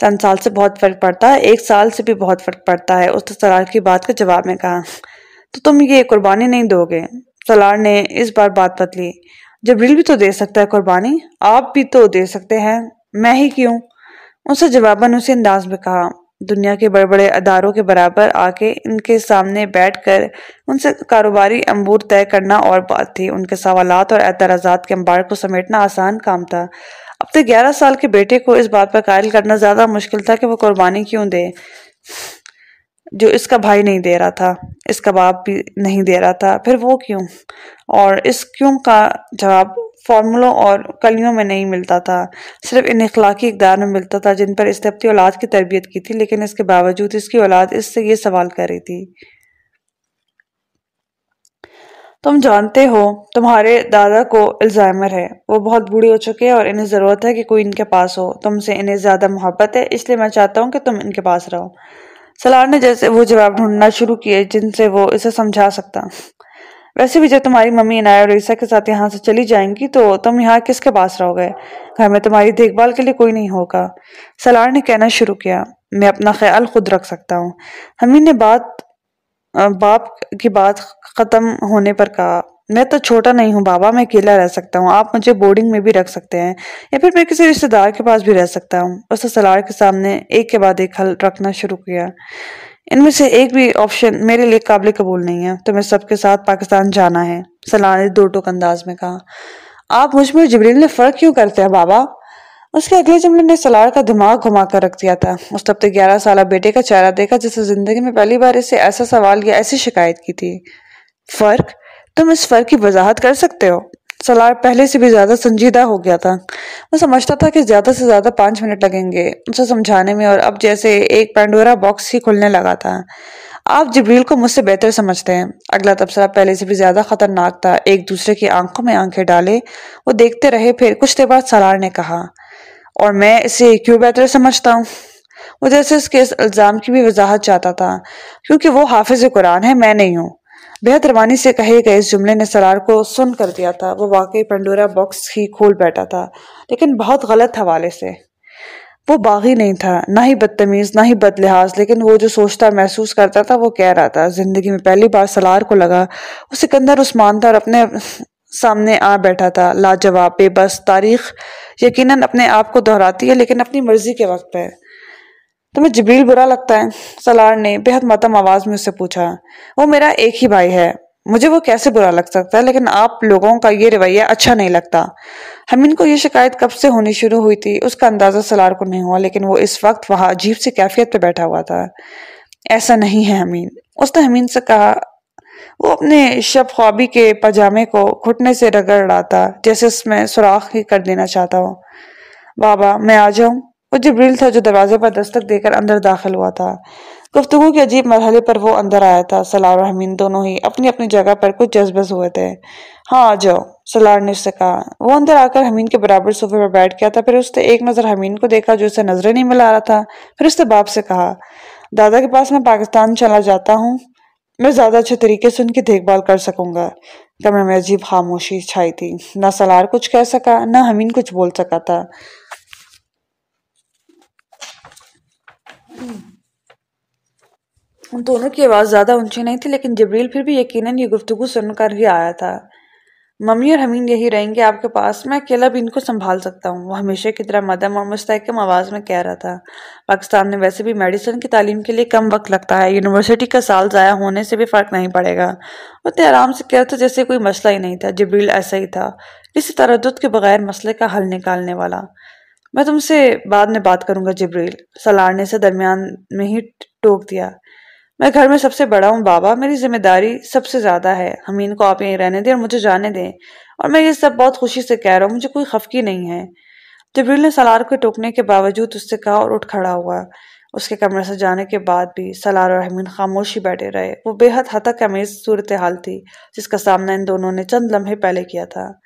چند سال سے بہت فرق پڑتا ہے، ایک سال سے بھی بہت فرق پڑتا ہے۔ اس نے سلار کی بات کے جواب میں کہا۔ تو تم یہ قربانی نہیں دو گے۔ سلار نے اس بار بات بدلی جبریل بھی تو دے سکتا ہے قربانی، آپ بھی تو دے سکتے ہیں۔ میں ہی کیوں؟ ان سے جواباً اسی انداز میں کہا۔ دنیا کے بڑے بڑے اداروں کے برابر آ کے ان کے سامنے بیٹھ کر ان سے کاروباری امبور طے کرنا اور بات تھی۔ ان کے سوالات اور اعتراضات کے امبار کو سمیٹنا آسان کام تھا۔ اپنے گیارہ سال کے بیٹے کو اس بات پر قائل کرنا زیادہ مشکل تھا کہ وہ قربانی کیوں دے۔ جو اس کا بھائی نہیں دے رہا تھا، اس کا باپ بھی نہیں دے رہا تھا، پھر وہ کیوں؟ اور اس کیوں کا جواب فارمولوں اور کلیوں میں نہیں ملتا تھا۔ صرف ان اخلاقی اقدار میں ملتا تھا جن پر اس نے اپنی اولاد کی تربیت کی تھی، لیکن اس کے باوجود اس کی اولاد اس سے یہ سوال کر رہی تھی۔ تم جانتے ہو، تمہارے دادا کو الزائمر ہے۔ وہ بہت بوڑھی ہو چکے ہیں اور انہیں ضرورت ہے کہ کوئی ان کے پاس ہو۔ تم سے انہیں زیادہ محبت ہے، اس لیے میں چاہتا ہوں کہ تم ان کے پاس رہو۔ سلار نے جیسے وہ جواب ڈھونڈنا شروع کیے جن سے وہ اسے سمجھا سکتا۔ ویسے بھی جب تمہاری ممی انایا اور عیسیٰ کے ساتھ یہاں سے چلی جائیں گی تو تم یہاں کس کے پاس رہو گے؟ گھر میں تمہاری دیکھ بھال کے لیے کوئی نہیں ہوگا۔ سلار نے کہنا شروع کیا، میں اپنا خیال خود رکھ سکتا ہوں۔ ہمیں نے بات، باپ کی بات ختم ہونے پر کہا۔ میں تو چھوٹا نہیں ہوں، بابا، میں اکیلا رہ سکتا ہوں۔ آپ مجھے بورڈنگ میں بھی رکھ سکتے ہیں، یا پھر میں کسی رشتہ دار کے پاس بھی رہ سکتا ہوں۔ اس نے سلار کے سامنے ایک کے بعد ایک حل رکھنا شروع کیا۔ ان میں سے ایک بھی آپشن میرے لیے قابل قبول نہیں ہے تمہیں سب کے ساتھ پاکستان جانا ہے سلار نے دو ٹوک انداز میں کہا۔ آپ مجھ میں جبریل نے فرق کیوں کرتے ہیں بابا؟ اس کے اگلے جملے نے سلار کا دماغ گھما کر رکھ دیا تھا۔ اس نے گیارہ سالہ بیٹے کا چہرہ دیکھا، جسے زندگی میں پہلی بار اسے ایسا سوال یا ایسی شکایت کی تھی۔ فرق؟ تم اس فرق کی وضاحت کر سکتے ہو؟ سلار پہلے سے بھی زیادہ سنجیدہ ہو گیا تھا۔ وہ سمجھتا تھا کہ زیادہ سے زیادہ پانچ منٹ لگیں گے اسے سمجھانے میں اور اب جیسے ایک پینڈورا باکس ہی کھلنے لگا تھا۔ آپ جبریل کو مجھ سے بہتر سمجھتے ہیں۔ اگلا تبصرہ پہلے سے بھی زیادہ خطرناک تھا۔ ایک دوسرے کی آنکھوں میں آنکھیں ڈالے۔ وہ دیکھتے رہے، پھر کچھ دیر بعد سلار نے کہا، اور میں اسے کیوں بہتر سمجھتا ہوں؟ وہ جیسے اس کے الزام کی بھی وضاحت چاہتا تھا، کیونکہ وہ حافظ قرآن ہے، میں نہیں ہوں۔ بہت روانی سے کہے گئے اس جملے نے سرار کو سن کر دیا تھا۔ وہ واقعی پنڈورا باکس ہی کھول بیٹھا تھا، لیکن بہت غلط حوالے سے۔ وہ باغی نہیں تھا، نہ ہی بدتمیز، نہ ہی بد لحاظ لیکن وہ جو سوچتا، محسوس کرتا تھا، وہ کہہ رہا تھا۔ زندگی میں پہلی بار سلار کو لگا، وہ سکندر عثمان تھا اور اپنے سامنے آ بیٹھا تھا۔ لاجواب، بے بس، تاریخ، یقیناً اپنے آپ کو دہراتی ہے، لیکن اپنی مرضی کے وقت پہ تمہیں جبریل برا لگتا ہے، سلار نے بہت متم آواز میں اس سے پوچھا، وہ میرا ایک ہی بھائی ہے، مجھے وہ کیسے برا لگ سکتا ہے؟ لیکن آپ لوگوں کا یہ رویہ اچھا نہیں لگتا۔ ہمین کو یہ شکایت کب سے ہونی شروع ہوئی تھی؟ اس کا اندازہ سلار کو نہیں ہوا، لیکن وہ اس وقت وہاں عجیب سے کیفیت پہ بیٹھا ہوا تھا۔ ایسا نہیں ہے ہمین۔ اس نے ہمین سے کہا، وہ اپنے شب خوابی کے پجامے کو گھٹنے سے رگڑ رہا تھا جیسے اس میں سوراخ ہی کر دینا چاہتا ہوں بابا، میں آ جاؤں؟ وہ جبریل تھا جو دروازے پر دستک دے کر اندر داخل ہوا تھا۔ گفتگو کے عجیب مرحلے پر وہ اندر آیا تھا۔ سلار اور حمین دونوں ہی اپنی اپنی جگہ پر کچھ جذبز ہوئے تھے۔ ہاں آ جاؤ، سلار نے اس سے کہا۔ وہ اندر آ کر حمین کے برابر صوفے پر بیٹھ گیا تھا، پھر اس نے ایک نظر حمین کو دیکھا جو اسے نظریں نہیں ملا رہا تھا۔ پھر اس نے باپ سے کہا، دادا کے پاس میں پاکستان چلا جاتا ہوں، میں زیادہ اچھے طریقے سے ان کی دیکھ بھال کر سکوں گا۔ کمرے میں عجیب خاموشی چھائی تھی۔ نہ سلار کچھ کہہ سکا، نہ حمین کچھ بول سکا تھا۔ ان دونوں کی آواز زیادہ اونچی نہیں تھی، لیکن جبریل پھر بھی یقیناً یہ گفتگو سن کر ہی آیا تھا۔ ممی اور حمین یہی رہیں گے آپ کے پاس، میں اکیلا بھی ان کو سنبھال سکتا ہوں۔ وہ ہمیشہ کی طرح مدم اور مستحکم آواز میں کہہ رہا تھا۔ پاکستان میں ویسے بھی میڈیسن کی تعلیم کے لیے کم وقت لگتا ہے۔ یونیورسٹی کا سال ضائع ہونے سے بھی فرق نہیں پڑے گا۔ اتنے آرام سے کہہ تھا جیسے کوئی مسئلہ ہی نہیں تھا۔ جبریل ایسا ہی تھا۔ کسی تردد کے بغیر مسئلے کا حل نکالنے والا۔ میں تم سے بعد میں بات کروں گا، جبریل۔ سلارنے سے درمیان میں ہی ٹوک دیا۔ میں گھر میں سب سے بڑا ہوں، بابا۔ میری ذمہ داری سب سے زیادہ ہے۔ ہمین کو آپ یہیں رہنے دیں اور مجھے جانے دیں۔ اور میں یہ سب بہت خوشی سے کہہ رہا ہوں، مجھے کوئی خفکی نہیں ہے۔ جبریل نے سلار کو ٹوکنے کے باوجود اس سے کہا اور اٹھ کھڑا ہوا۔ اس کے کمرے سے جانے کے بعد بھی سلار اور حمین خاموشی بیٹھے رہے۔ وہ بے حد حتک امیز صورتحال تھی، جس کا سامنا ان دونوں نے چند لمحے پہلے کیا تھا۔